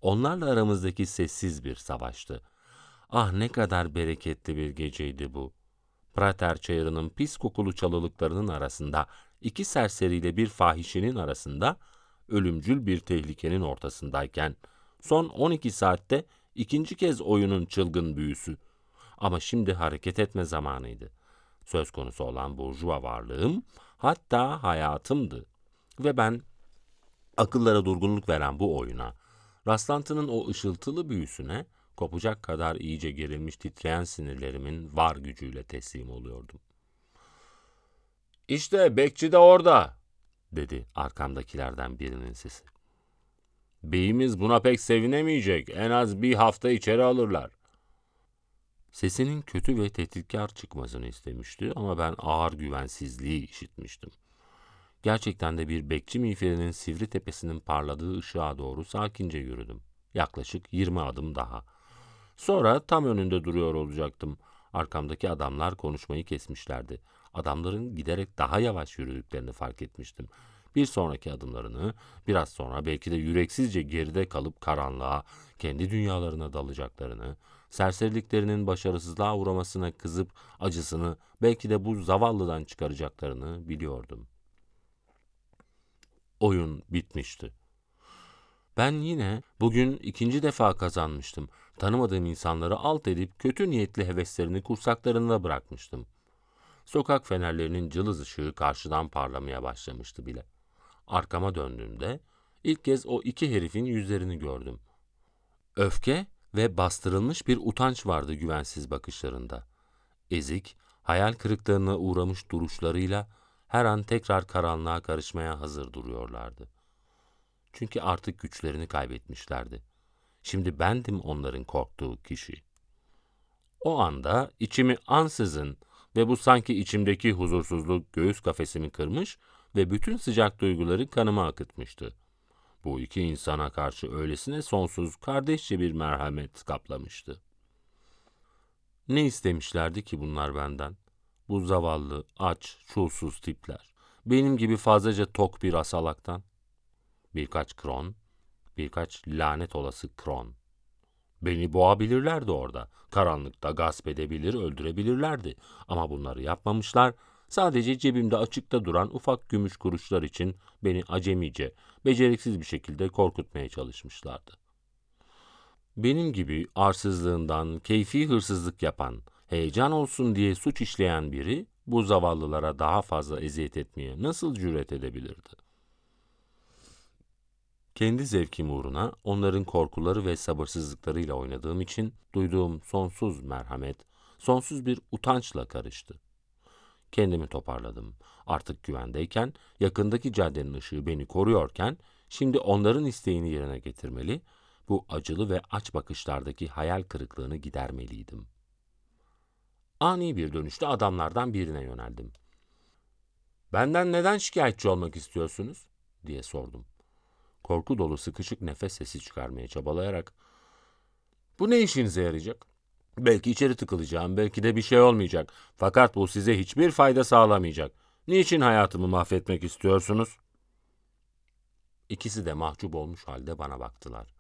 Speaker 1: Onlarla aramızdaki sessiz bir savaştı. Ah ne kadar bereketli bir geceydi bu. Prater çayırının pis kokulu çalılıklarının arasında, iki serseriyle bir fahişenin arasında, ölümcül bir tehlikenin ortasındayken, son 12 saatte ikinci kez oyunun çılgın büyüsü. Ama şimdi hareket etme zamanıydı. Söz konusu olan burjuva varlığım, hatta hayatımdı. Ve ben akıllara durgunluk veren bu oyuna, rastlantının o ışıltılı büyüsüne, kopacak kadar iyice gerilmiş titreyen sinirlerimin var gücüyle teslim oluyordum. İşte bekçi de orada, dedi arkamdakilerden birinin sesi. Beyimiz buna pek sevinemeyecek. En az bir hafta içeri alırlar. Sesinin kötü ve tehditkar çıkmasını istemişti ama ben ağır güvensizliği işitmiştim. Gerçekten de bir bekçi miğferinin sivri tepesinin parladığı ışığa doğru sakince yürüdüm. Yaklaşık 20 adım daha. Sonra tam önünde duruyor olacaktım. Arkamdaki adamlar konuşmayı kesmişlerdi. Adamların giderek daha yavaş yürüdüklerini fark etmiştim. Bir sonraki adımlarını, biraz sonra belki de yüreksizce geride kalıp karanlığa, kendi dünyalarına dalacaklarını, serseriliklerinin başarısızlığa uğramasına kızıp acısını belki de bu zavallıdan çıkaracaklarını biliyordum. Oyun bitmişti. Ben yine bugün ikinci defa kazanmıştım. Tanımadığım insanları alt edip kötü niyetli heveslerini kursaklarında bırakmıştım. Sokak fenerlerinin cılız ışığı karşıdan parlamaya başlamıştı bile. Arkama döndüğümde ilk kez o iki herifin yüzlerini gördüm. Öfke ve bastırılmış bir utanç vardı güvensiz bakışlarında. Ezik, hayal kırıklığına uğramış duruşlarıyla her an tekrar karanlığa karışmaya hazır duruyorlardı. Çünkü artık güçlerini kaybetmişlerdi. Şimdi bendim onların korktuğu kişi. O anda içimi ansızın ve bu sanki içimdeki huzursuzluk göğüs kafesimi kırmış ve bütün sıcak duyguları kanıma akıtmıştı. Bu iki insana karşı öylesine sonsuz, kardeşçe bir merhamet kaplamıştı. Ne istemişlerdi ki bunlar benden? Bu zavallı, aç, çulsuz tipler. Benim gibi fazlaca tok bir asalaktan. Birkaç kron, birkaç lanet olası kron. Beni boğabilirlerdi orada. Karanlıkta gasp edebilir, öldürebilirlerdi. Ama bunları yapmamışlar. Sadece cebimde açıkta duran ufak gümüş kuruşlar için beni acemice, beceriksiz bir şekilde korkutmaya çalışmışlardı. Benim gibi arsızlığından keyfi hırsızlık yapan, heyecan olsun diye suç işleyen biri bu zavallılara daha fazla eziyet etmeye nasıl cüret edebilirdi? Kendi zevkim uğruna onların korkuları ve sabırsızlıklarıyla oynadığım için duyduğum sonsuz merhamet, sonsuz bir utançla karıştı. Kendimi toparladım. Artık güvendeyken, yakındaki caddenin ışığı beni koruyorken, şimdi onların isteğini yerine getirmeli, bu acılı ve aç bakışlardaki hayal kırıklığını gidermeliydim. Ani bir dönüşte adamlardan birine yöneldim. Benden neden şikayetçi olmak istiyorsunuz? diye sordum korku dolu sıkışık nefes sesi çıkarmaya çabalayarak ''Bu ne işinize yarayacak? Belki içeri tıkılacağım, belki de bir şey olmayacak. Fakat bu size hiçbir fayda sağlamayacak. Niçin hayatımı mahvetmek istiyorsunuz?'' İkisi de mahcup olmuş halde bana baktılar.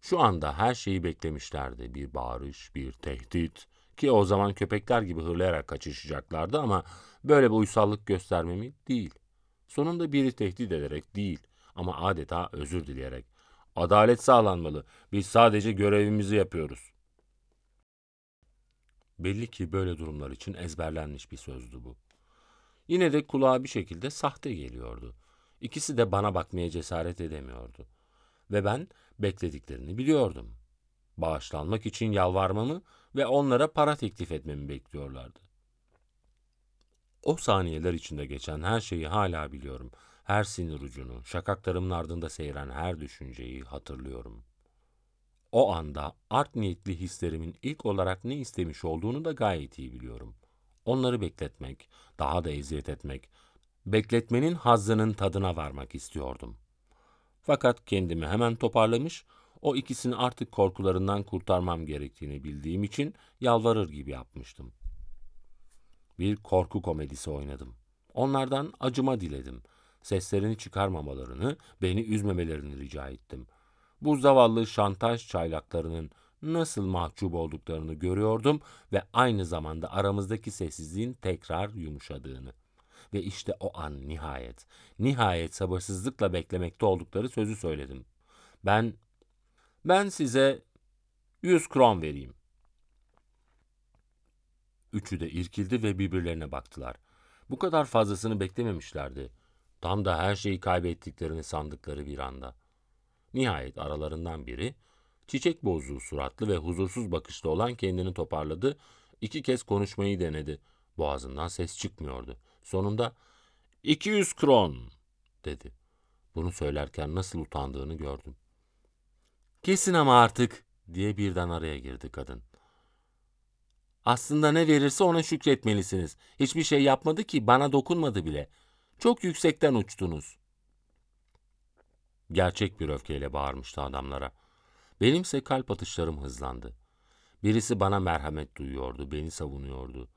Speaker 1: Şu anda her şeyi beklemişlerdi. Bir bağırış, bir tehdit. Ki o zaman köpekler gibi hırlayarak kaçışacaklardı ama böyle bir uysallık göstermemi değil. Sonunda biri tehdit ederek değil ama adeta özür dileyerek. Adalet sağlanmalı. Biz sadece görevimizi yapıyoruz. Belli ki böyle durumlar için ezberlenmiş bir sözdü bu. Yine de kulağa bir şekilde sahte geliyordu. İkisi de bana bakmaya cesaret edemiyordu. Ve ben beklediklerini biliyordum. Bağışlanmak için yalvarmamı ve onlara para teklif etmemi bekliyorlardı. O saniyeler içinde geçen her şeyi hala biliyorum. Her sinir ucunu, şakaklarımın ardında seyren her düşünceyi hatırlıyorum. O anda art niyetli hislerimin ilk olarak ne istemiş olduğunu da gayet iyi biliyorum. Onları bekletmek, daha da eziyet etmek, bekletmenin hazzının tadına varmak istiyordum. Fakat kendimi hemen toparlamış, o ikisini artık korkularından kurtarmam gerektiğini bildiğim için yalvarır gibi yapmıştım. Bir korku komedisi oynadım. Onlardan acıma diledim. Seslerini çıkarmamalarını, beni üzmemelerini rica ettim. Bu zavallı şantaj çaylaklarının nasıl mahcup olduklarını görüyordum ve aynı zamanda aramızdaki sessizliğin tekrar yumuşadığını. Ve işte o an nihayet, nihayet sabırsızlıkla beklemekte oldukları sözü söyledim. Ben, ben size 100 kron vereyim. Üçü de irkildi ve birbirlerine baktılar. Bu kadar fazlasını beklememişlerdi. Tam da her şeyi kaybettiklerini sandıkları bir anda. Nihayet aralarından biri, çiçek bozuğu suratlı ve huzursuz bakışlı olan kendini toparladı, iki kez konuşmayı denedi. Boğazından ses çıkmıyordu. Sonunda 200 kron dedi. Bunu söylerken nasıl utandığını gördüm. Kesin ama artık diye birden araya girdi kadın. Aslında ne verirse ona şükretmelisiniz. Hiçbir şey yapmadı ki bana dokunmadı bile. Çok yüksekten uçtunuz. Gerçek bir öfkeyle bağırmıştı adamlara. Benimse kalp atışlarım hızlandı. Birisi bana merhamet duyuyordu, beni savunuyordu.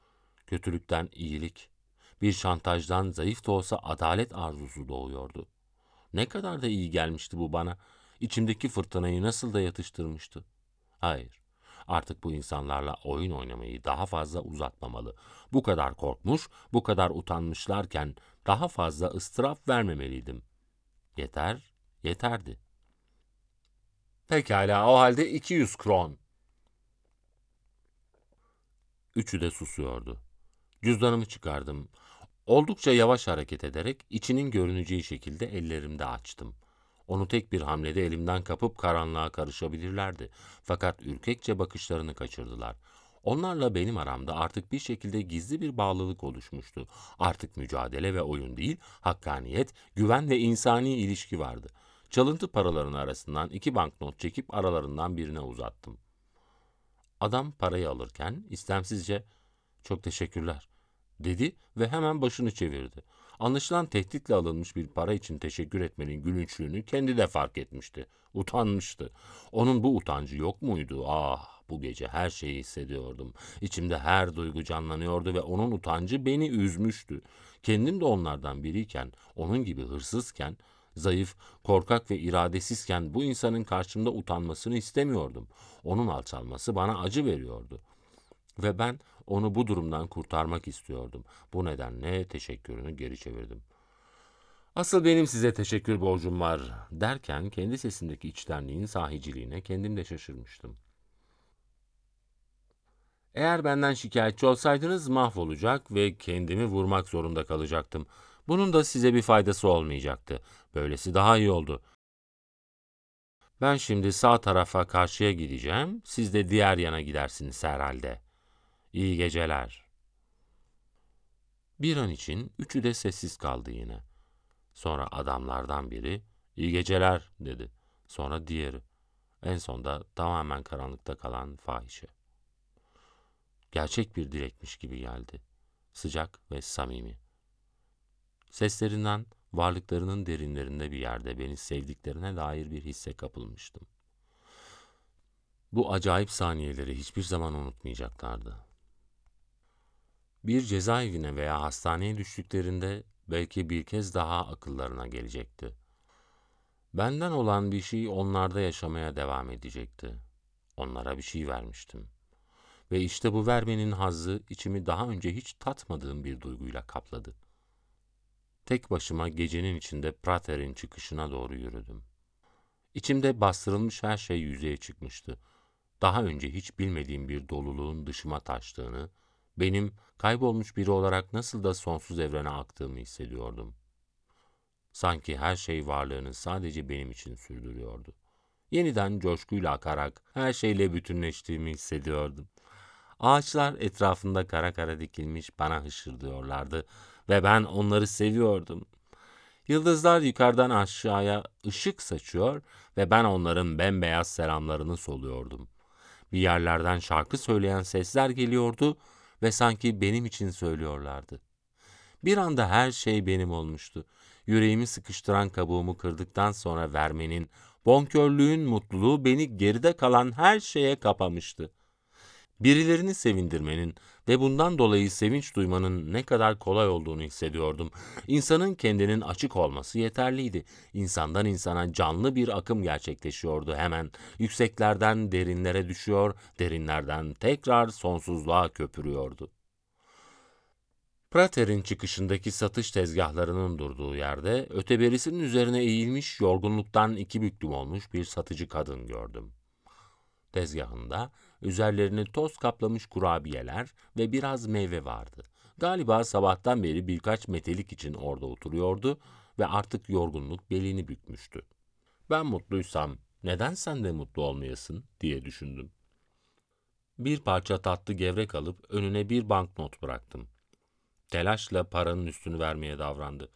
Speaker 1: Kötülükten iyilik, bir şantajdan zayıf da olsa adalet arzusu doğuyordu. Ne kadar da iyi gelmişti bu bana. İçimdeki fırtınayı nasıl da yatıştırmıştı. Hayır, artık bu insanlarla oyun oynamayı daha fazla uzatmamalı. Bu kadar korkmuş, bu kadar utanmışlarken daha fazla ıstırap vermemeliydim. Yeter, yeterdi. Pekala, o halde 200 kron. Üçü de susuyordu. Cüzdanımı çıkardım. Oldukça yavaş hareket ederek içinin görüneceği şekilde ellerimde açtım. Onu tek bir hamlede elimden kapıp karanlığa karışabilirlerdi. Fakat ürkekçe bakışlarını kaçırdılar. Onlarla benim aramda artık bir şekilde gizli bir bağlılık oluşmuştu. Artık mücadele ve oyun değil, hakkaniyet, güven ve insani ilişki vardı. Çalıntı paraların arasından iki banknot çekip aralarından birine uzattım. Adam parayı alırken istemsizce "Çok teşekkürler." dedi ve hemen başını çevirdi. Anlaşılan tehditle alınmış bir para için teşekkür etmenin gülünçlüğünü kendi de fark etmişti. Utanmıştı. Onun bu utancı yok muydu? Ah, bu gece her şeyi hissediyordum. İçimde her duygu canlanıyordu ve onun utancı beni üzmüştü. Kendim de onlardan biriyken, onun gibi hırsızken, zayıf, korkak ve iradesizken bu insanın karşımda utanmasını istemiyordum. Onun alçalması bana acı veriyordu. Ve ben onu bu durumdan kurtarmak istiyordum. Bu nedenle teşekkürünü geri çevirdim. Asıl benim size teşekkür borcum var derken kendi sesindeki içtenliğin sahiciliğine kendim de şaşırmıştım. Eğer benden şikayetçi olsaydınız mahvolacak ve kendimi vurmak zorunda kalacaktım. Bunun da size bir faydası olmayacaktı. Böylesi daha iyi oldu. Ben şimdi sağ tarafa karşıya gideceğim. Siz de diğer yana gidersiniz herhalde. İyi geceler. Bir an için üçü de sessiz kaldı yine. Sonra adamlardan biri, iyi geceler dedi. Sonra diğeri. En sonda tamamen karanlıkta kalan fahişe. Gerçek bir dilekmiş gibi geldi. Sıcak ve samimi. Seslerinden varlıklarının derinlerinde bir yerde beni sevdiklerine dair bir hisse kapılmıştım. Bu acayip saniyeleri hiçbir zaman unutmayacaklardı. Bir cezaevine veya hastaneye düştüklerinde belki bir kez daha akıllarına gelecekti. Benden olan bir şey onlarda yaşamaya devam edecekti. Onlara bir şey vermiştim. Ve işte bu vermenin hazzı içimi daha önce hiç tatmadığım bir duyguyla kapladı. Tek başıma gecenin içinde Prater'in çıkışına doğru yürüdüm. İçimde bastırılmış her şey yüzeye çıkmıştı. Daha önce hiç bilmediğim bir doluluğun dışıma taştığını, benim kaybolmuş biri olarak nasıl da sonsuz evrene aktığımı hissediyordum. Sanki her şey varlığını sadece benim için sürdürüyordu. Yeniden coşkuyla akarak her şeyle bütünleştiğimi hissediyordum. Ağaçlar etrafında kara kara dikilmiş bana hışırdıyorlardı ve ben onları seviyordum. Yıldızlar yukarıdan aşağıya ışık saçıyor ve ben onların bembeyaz selamlarını soluyordum. Bir yerlerden şarkı söyleyen sesler geliyordu ve sanki benim için söylüyorlardı. Bir anda her şey benim olmuştu. Yüreğimi sıkıştıran kabuğumu kırdıktan sonra vermenin, bonkörlüğün mutluluğu beni geride kalan her şeye kapamıştı. Birilerini sevindirmenin ve bundan dolayı sevinç duymanın ne kadar kolay olduğunu hissediyordum. İnsanın kendinin açık olması yeterliydi. İnsandan insana canlı bir akım gerçekleşiyordu hemen. Yükseklerden derinlere düşüyor, derinlerden tekrar sonsuzluğa köpürüyordu. Prater'in çıkışındaki satış tezgahlarının durduğu yerde öteberisinin üzerine eğilmiş yorgunluktan iki büklüm olmuş bir satıcı kadın gördüm. Tezgahında üzerlerini toz kaplamış kurabiyeler ve biraz meyve vardı. Galiba sabahtan beri birkaç metelik için orada oturuyordu ve artık yorgunluk belini bükmüştü. Ben mutluysam neden sen de mutlu olmayasın diye düşündüm. Bir parça tatlı gevrek alıp önüne bir banknot bıraktım. Telaşla paranın üstünü vermeye davrandı.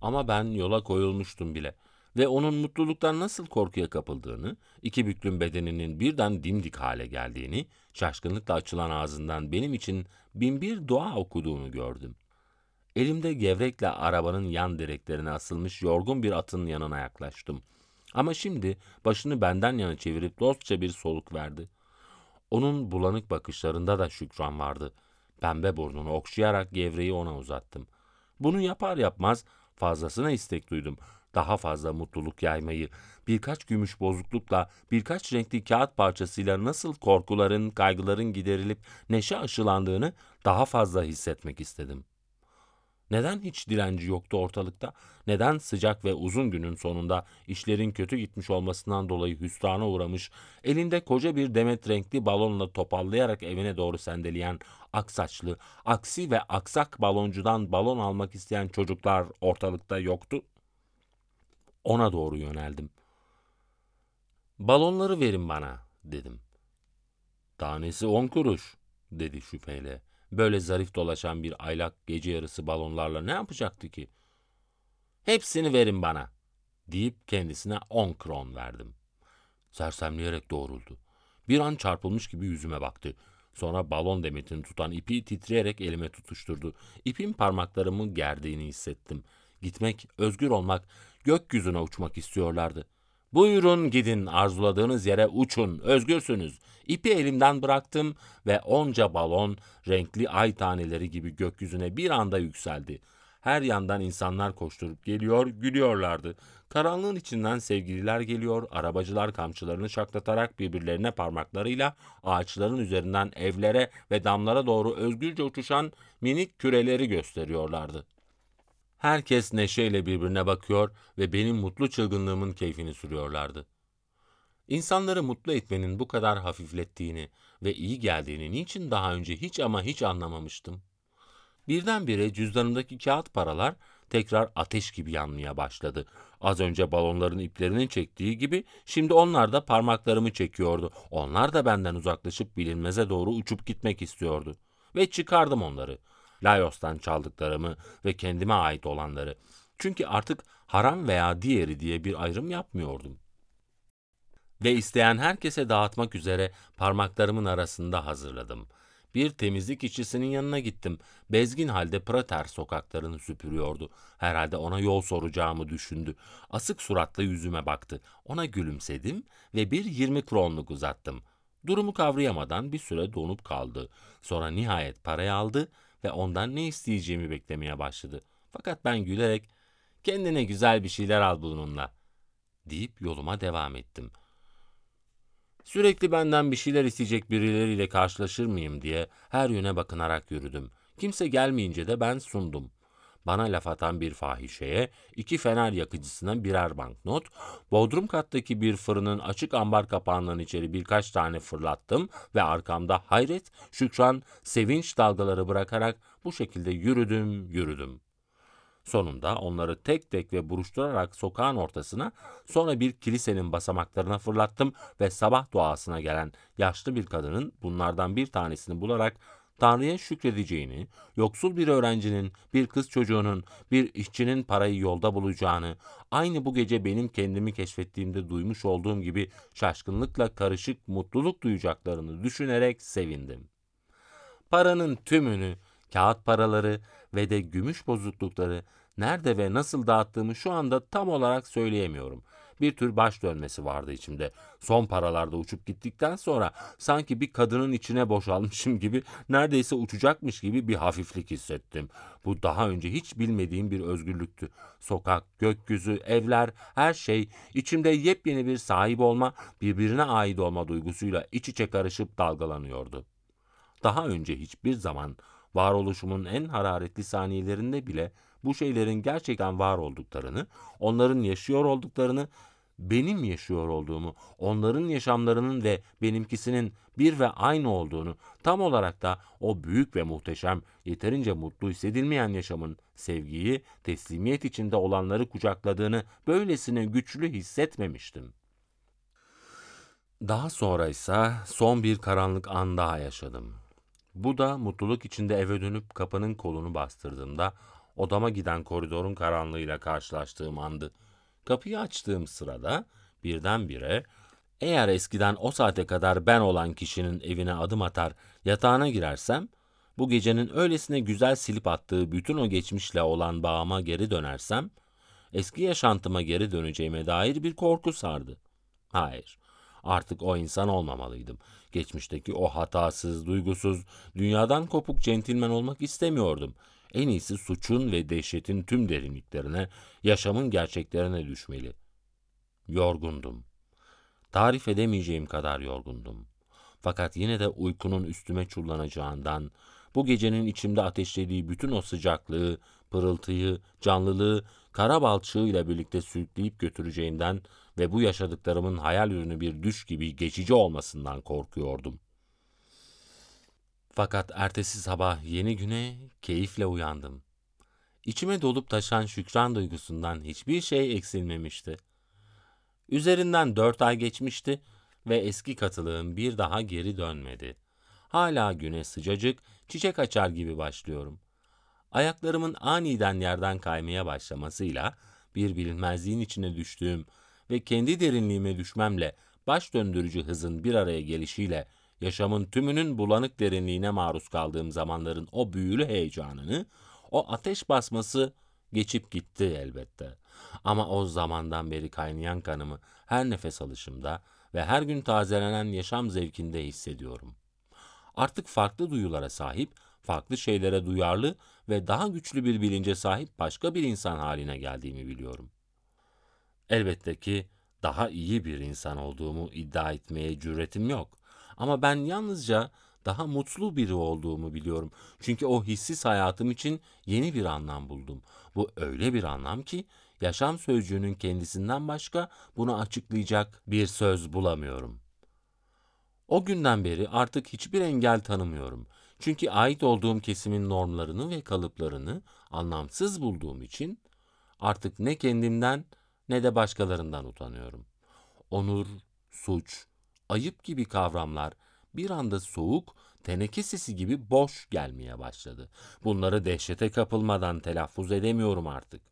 Speaker 1: Ama ben yola koyulmuştum bile ve onun mutluluktan nasıl korkuya kapıldığını, iki büklüm bedeninin birden dimdik hale geldiğini, şaşkınlıkla açılan ağzından benim için binbir dua okuduğunu gördüm. Elimde gevrekle arabanın yan direklerine asılmış yorgun bir atın yanına yaklaştım. Ama şimdi başını benden yana çevirip dostça bir soluk verdi. Onun bulanık bakışlarında da şükran vardı. Pembe burnunu okşayarak gevreği ona uzattım. Bunu yapar yapmaz fazlasına istek duydum daha fazla mutluluk yaymayı, birkaç gümüş bozuklukla, birkaç renkli kağıt parçasıyla nasıl korkuların, kaygıların giderilip neşe aşılandığını daha fazla hissetmek istedim. Neden hiç direnci yoktu ortalıkta? Neden sıcak ve uzun günün sonunda işlerin kötü gitmiş olmasından dolayı hüsrana uğramış, elinde koca bir demet renkli balonla topallayarak evine doğru sendeleyen aksaçlı, aksi ve aksak baloncudan balon almak isteyen çocuklar ortalıkta yoktu? Ona doğru yöneldim. Balonları verin bana, dedim. Tanesi on kuruş, dedi şüpheyle. Böyle zarif dolaşan bir aylak gece yarısı balonlarla ne yapacaktı ki? Hepsini verin bana, deyip kendisine on kron verdim. Sersemleyerek doğruldu. Bir an çarpılmış gibi yüzüme baktı. Sonra balon demetini tutan ipi titreyerek elime tutuşturdu. İpin parmaklarımı gerdiğini hissettim. Gitmek, özgür olmak, gökyüzüne uçmak istiyorlardı. Buyurun gidin arzuladığınız yere uçun, özgürsünüz. İpi elimden bıraktım ve onca balon, renkli ay taneleri gibi gökyüzüne bir anda yükseldi. Her yandan insanlar koşturup geliyor, gülüyorlardı. Karanlığın içinden sevgililer geliyor, arabacılar kamçılarını şaklatarak birbirlerine parmaklarıyla ağaçların üzerinden evlere ve damlara doğru özgürce uçuşan minik küreleri gösteriyorlardı. Herkes neşeyle birbirine bakıyor ve benim mutlu çılgınlığımın keyfini sürüyorlardı. İnsanları mutlu etmenin bu kadar hafiflettiğini ve iyi geldiğini niçin daha önce hiç ama hiç anlamamıştım. Birdenbire cüzdanımdaki kağıt paralar tekrar ateş gibi yanmaya başladı. Az önce balonların iplerini çektiği gibi şimdi onlar da parmaklarımı çekiyordu. Onlar da benden uzaklaşıp bilinmeze doğru uçup gitmek istiyordu. Ve çıkardım onları. Layos'tan çaldıklarımı ve kendime ait olanları. Çünkü artık haram veya diğeri diye bir ayrım yapmıyordum. Ve isteyen herkese dağıtmak üzere parmaklarımın arasında hazırladım. Bir temizlik işçisinin yanına gittim. Bezgin halde Prater sokaklarını süpürüyordu. Herhalde ona yol soracağımı düşündü. Asık suratla yüzüme baktı. Ona gülümsedim ve bir yirmi kronluk uzattım. Durumu kavrayamadan bir süre donup kaldı. Sonra nihayet parayı aldı ve ondan ne isteyeceğimi beklemeye başladı. Fakat ben gülerek kendine güzel bir şeyler al bununla deyip yoluma devam ettim. Sürekli benden bir şeyler isteyecek birileriyle karşılaşır mıyım diye her yöne bakınarak yürüdüm. Kimse gelmeyince de ben sundum. Bana laf atan bir fahişeye, iki fener yakıcısına birer banknot, bodrum kattaki bir fırının açık ambar kapağından içeri birkaç tane fırlattım ve arkamda hayret, şükran, sevinç dalgaları bırakarak bu şekilde yürüdüm, yürüdüm. Sonunda onları tek tek ve buruşturarak sokağın ortasına, sonra bir kilisenin basamaklarına fırlattım ve sabah duasına gelen yaşlı bir kadının bunlardan bir tanesini bularak Tanrı'ya şükredeceğini, yoksul bir öğrencinin, bir kız çocuğunun, bir işçinin parayı yolda bulacağını, aynı bu gece benim kendimi keşfettiğimde duymuş olduğum gibi şaşkınlıkla karışık mutluluk duyacaklarını düşünerek sevindim. Paranın tümünü, kağıt paraları ve de gümüş bozuklukları nerede ve nasıl dağıttığımı şu anda tam olarak söyleyemiyorum. Bir tür baş dönmesi vardı içimde. Son paralarda uçup gittikten sonra sanki bir kadının içine boşalmışım gibi neredeyse uçacakmış gibi bir hafiflik hissettim. Bu daha önce hiç bilmediğim bir özgürlüktü. Sokak, gökyüzü, evler, her şey içimde yepyeni bir sahip olma, birbirine ait olma duygusuyla iç içe karışıp dalgalanıyordu. Daha önce hiçbir zaman varoluşumun en hararetli saniyelerinde bile bu şeylerin gerçekten var olduklarını, onların yaşıyor olduklarını, benim yaşıyor olduğumu, onların yaşamlarının ve benimkisinin bir ve aynı olduğunu, tam olarak da o büyük ve muhteşem, yeterince mutlu hissedilmeyen yaşamın sevgiyi, teslimiyet içinde olanları kucakladığını böylesine güçlü hissetmemiştim. Daha sonra ise son bir karanlık an daha yaşadım. Bu da mutluluk içinde eve dönüp kapının kolunu bastırdığımda odama giden koridorun karanlığıyla karşılaştığım andı. Kapıyı açtığım sırada birdenbire eğer eskiden o saate kadar ben olan kişinin evine adım atar yatağına girersem bu gecenin öylesine güzel silip attığı bütün o geçmişle olan bağıma geri dönersem eski yaşantıma geri döneceğime dair bir korku sardı. Hayır, artık o insan olmamalıydım. Geçmişteki o hatasız, duygusuz, dünyadan kopuk centilmen olmak istemiyordum. En iyisi suçun ve dehşetin tüm derinliklerine, yaşamın gerçeklerine düşmeli. Yorgundum. Tarif edemeyeceğim kadar yorgundum. Fakat yine de uykunun üstüme çullanacağından, bu gecenin içimde ateşlediği bütün o sıcaklığı, pırıltıyı, canlılığı, kara balçığıyla birlikte sürükleyip götüreceğinden ve bu yaşadıklarımın hayal ürünü bir düş gibi geçici olmasından korkuyordum. Fakat ertesi sabah yeni güne keyifle uyandım. İçime dolup taşan şükran duygusundan hiçbir şey eksilmemişti. Üzerinden dört ay geçmişti ve eski katılığım bir daha geri dönmedi. Hala güne sıcacık, çiçek açar gibi başlıyorum. Ayaklarımın aniden yerden kaymaya başlamasıyla bir bilinmezliğin içine düştüğüm ve kendi derinliğime düşmemle baş döndürücü hızın bir araya gelişiyle yaşamın tümünün bulanık derinliğine maruz kaldığım zamanların o büyülü heyecanını, o ateş basması geçip gitti elbette. Ama o zamandan beri kaynayan kanımı her nefes alışımda ve her gün tazelenen yaşam zevkinde hissediyorum. Artık farklı duyulara sahip, farklı şeylere duyarlı ve daha güçlü bir bilince sahip başka bir insan haline geldiğimi biliyorum. Elbette ki daha iyi bir insan olduğumu iddia etmeye cüretim yok. Ama ben yalnızca daha mutlu biri olduğumu biliyorum. Çünkü o hissiz hayatım için yeni bir anlam buldum. Bu öyle bir anlam ki yaşam sözcüğünün kendisinden başka bunu açıklayacak bir söz bulamıyorum. O günden beri artık hiçbir engel tanımıyorum. Çünkü ait olduğum kesimin normlarını ve kalıplarını anlamsız bulduğum için artık ne kendimden ne de başkalarından utanıyorum. Onur, suç, ayıp gibi kavramlar bir anda soğuk, teneke sesi gibi boş gelmeye başladı. Bunları dehşete kapılmadan telaffuz edemiyorum artık.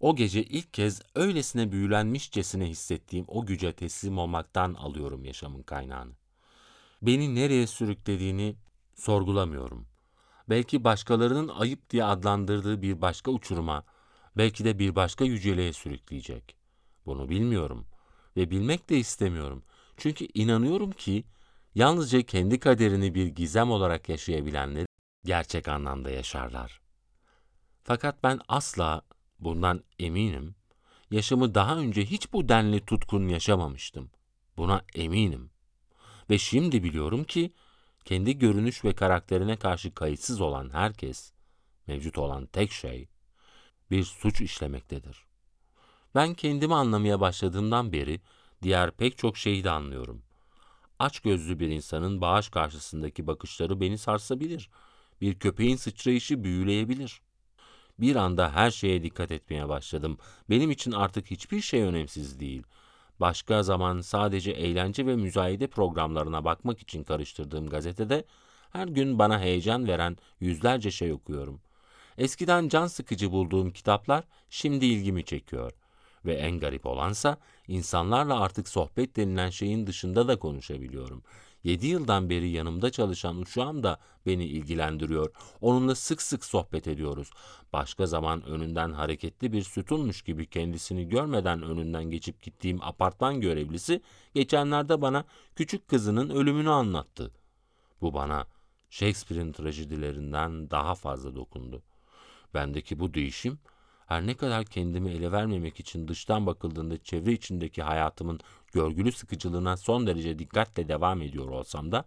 Speaker 1: O gece ilk kez öylesine büyülenmişçesine hissettiğim o güce teslim olmaktan alıyorum yaşamın kaynağını. Beni nereye sürüklediğini sorgulamıyorum. Belki başkalarının ayıp diye adlandırdığı bir başka uçuruma, belki de bir başka yüceliğe sürükleyecek. Bunu bilmiyorum ve bilmek de istemiyorum. Çünkü inanıyorum ki yalnızca kendi kaderini bir gizem olarak yaşayabilenler gerçek anlamda yaşarlar. Fakat ben asla bundan eminim, yaşamı daha önce hiç bu denli tutkun yaşamamıştım. Buna eminim. Ve şimdi biliyorum ki kendi görünüş ve karakterine karşı kayıtsız olan herkes, mevcut olan tek şey bir suç işlemektedir. Ben kendimi anlamaya başladığımdan beri diğer pek çok şeyi de anlıyorum. Aç gözlü bir insanın bağış karşısındaki bakışları beni sarsabilir. Bir köpeğin sıçrayışı büyüleyebilir. Bir anda her şeye dikkat etmeye başladım. Benim için artık hiçbir şey önemsiz değil. Başka zaman sadece eğlence ve müzayede programlarına bakmak için karıştırdığım gazetede her gün bana heyecan veren yüzlerce şey okuyorum. Eskiden can sıkıcı bulduğum kitaplar şimdi ilgimi çekiyor. Ve en garip olansa insanlarla artık sohbet denilen şeyin dışında da konuşabiliyorum. Yedi yıldan beri yanımda çalışan uşağım da beni ilgilendiriyor. Onunla sık sık sohbet ediyoruz. Başka zaman önünden hareketli bir sütunmuş gibi kendisini görmeden önünden geçip gittiğim apartman görevlisi geçenlerde bana küçük kızının ölümünü anlattı. Bu bana Shakespeare'in trajedilerinden daha fazla dokundu. Bendeki bu değişim her ne kadar kendimi ele vermemek için dıştan bakıldığında çevre içindeki hayatımın görgülü sıkıcılığına son derece dikkatle devam ediyor olsam da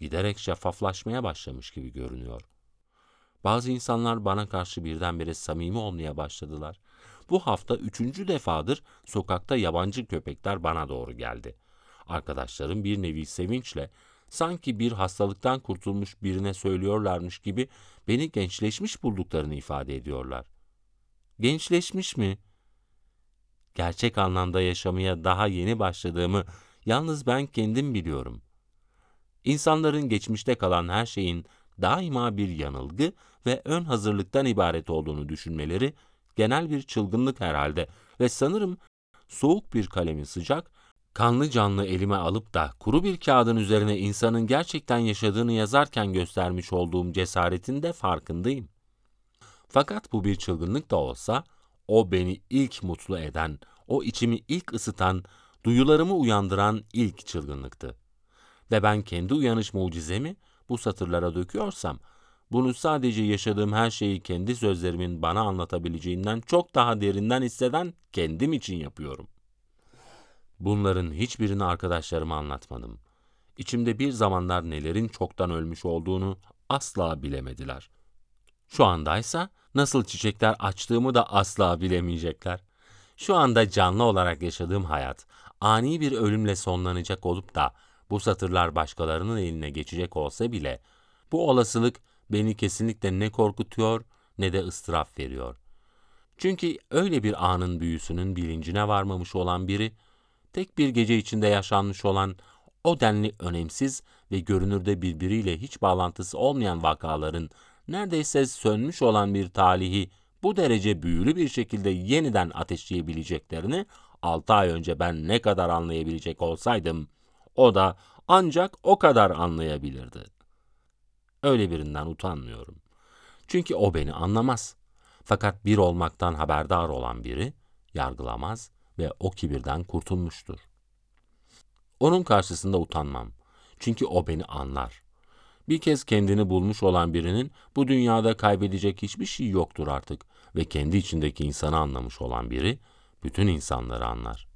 Speaker 1: giderek şeffaflaşmaya başlamış gibi görünüyor. Bazı insanlar bana karşı birdenbire samimi olmaya başladılar. Bu hafta üçüncü defadır sokakta yabancı köpekler bana doğru geldi. Arkadaşlarım bir nevi sevinçle sanki bir hastalıktan kurtulmuş birine söylüyorlarmış gibi beni gençleşmiş bulduklarını ifade ediyorlar. Gençleşmiş mi? Gerçek anlamda yaşamaya daha yeni başladığımı yalnız ben kendim biliyorum. İnsanların geçmişte kalan her şeyin daima bir yanılgı ve ön hazırlıktan ibaret olduğunu düşünmeleri genel bir çılgınlık herhalde ve sanırım soğuk bir kalemi sıcak, kanlı canlı elime alıp da kuru bir kağıdın üzerine insanın gerçekten yaşadığını yazarken göstermiş olduğum cesaretin de farkındayım. Fakat bu bir çılgınlık da olsa, o beni ilk mutlu eden, o içimi ilk ısıtan, duyularımı uyandıran ilk çılgınlıktı. Ve ben kendi uyanış mucizemi bu satırlara döküyorsam, bunu sadece yaşadığım her şeyi kendi sözlerimin bana anlatabileceğinden çok daha derinden hisseden kendim için yapıyorum. Bunların hiçbirini arkadaşlarıma anlatmadım. İçimde bir zamanlar nelerin çoktan ölmüş olduğunu asla bilemediler. Şu andaysa nasıl çiçekler açtığımı da asla bilemeyecekler. Şu anda canlı olarak yaşadığım hayat ani bir ölümle sonlanacak olup da bu satırlar başkalarının eline geçecek olsa bile bu olasılık beni kesinlikle ne korkutuyor ne de ıstırap veriyor. Çünkü öyle bir anın büyüsünün bilincine varmamış olan biri, tek bir gece içinde yaşanmış olan o denli önemsiz ve görünürde birbiriyle hiç bağlantısı olmayan vakaların neredeyse sönmüş olan bir talihi bu derece büyülü bir şekilde yeniden ateşleyebileceklerini 6 ay önce ben ne kadar anlayabilecek olsaydım, o da ancak o kadar anlayabilirdi. Öyle birinden utanmıyorum. Çünkü o beni anlamaz. Fakat bir olmaktan haberdar olan biri yargılamaz ve o kibirden kurtulmuştur. Onun karşısında utanmam. Çünkü o beni anlar. Bir kez kendini bulmuş olan birinin bu dünyada kaybedecek hiçbir şey yoktur artık ve kendi içindeki insanı anlamış olan biri bütün insanları anlar.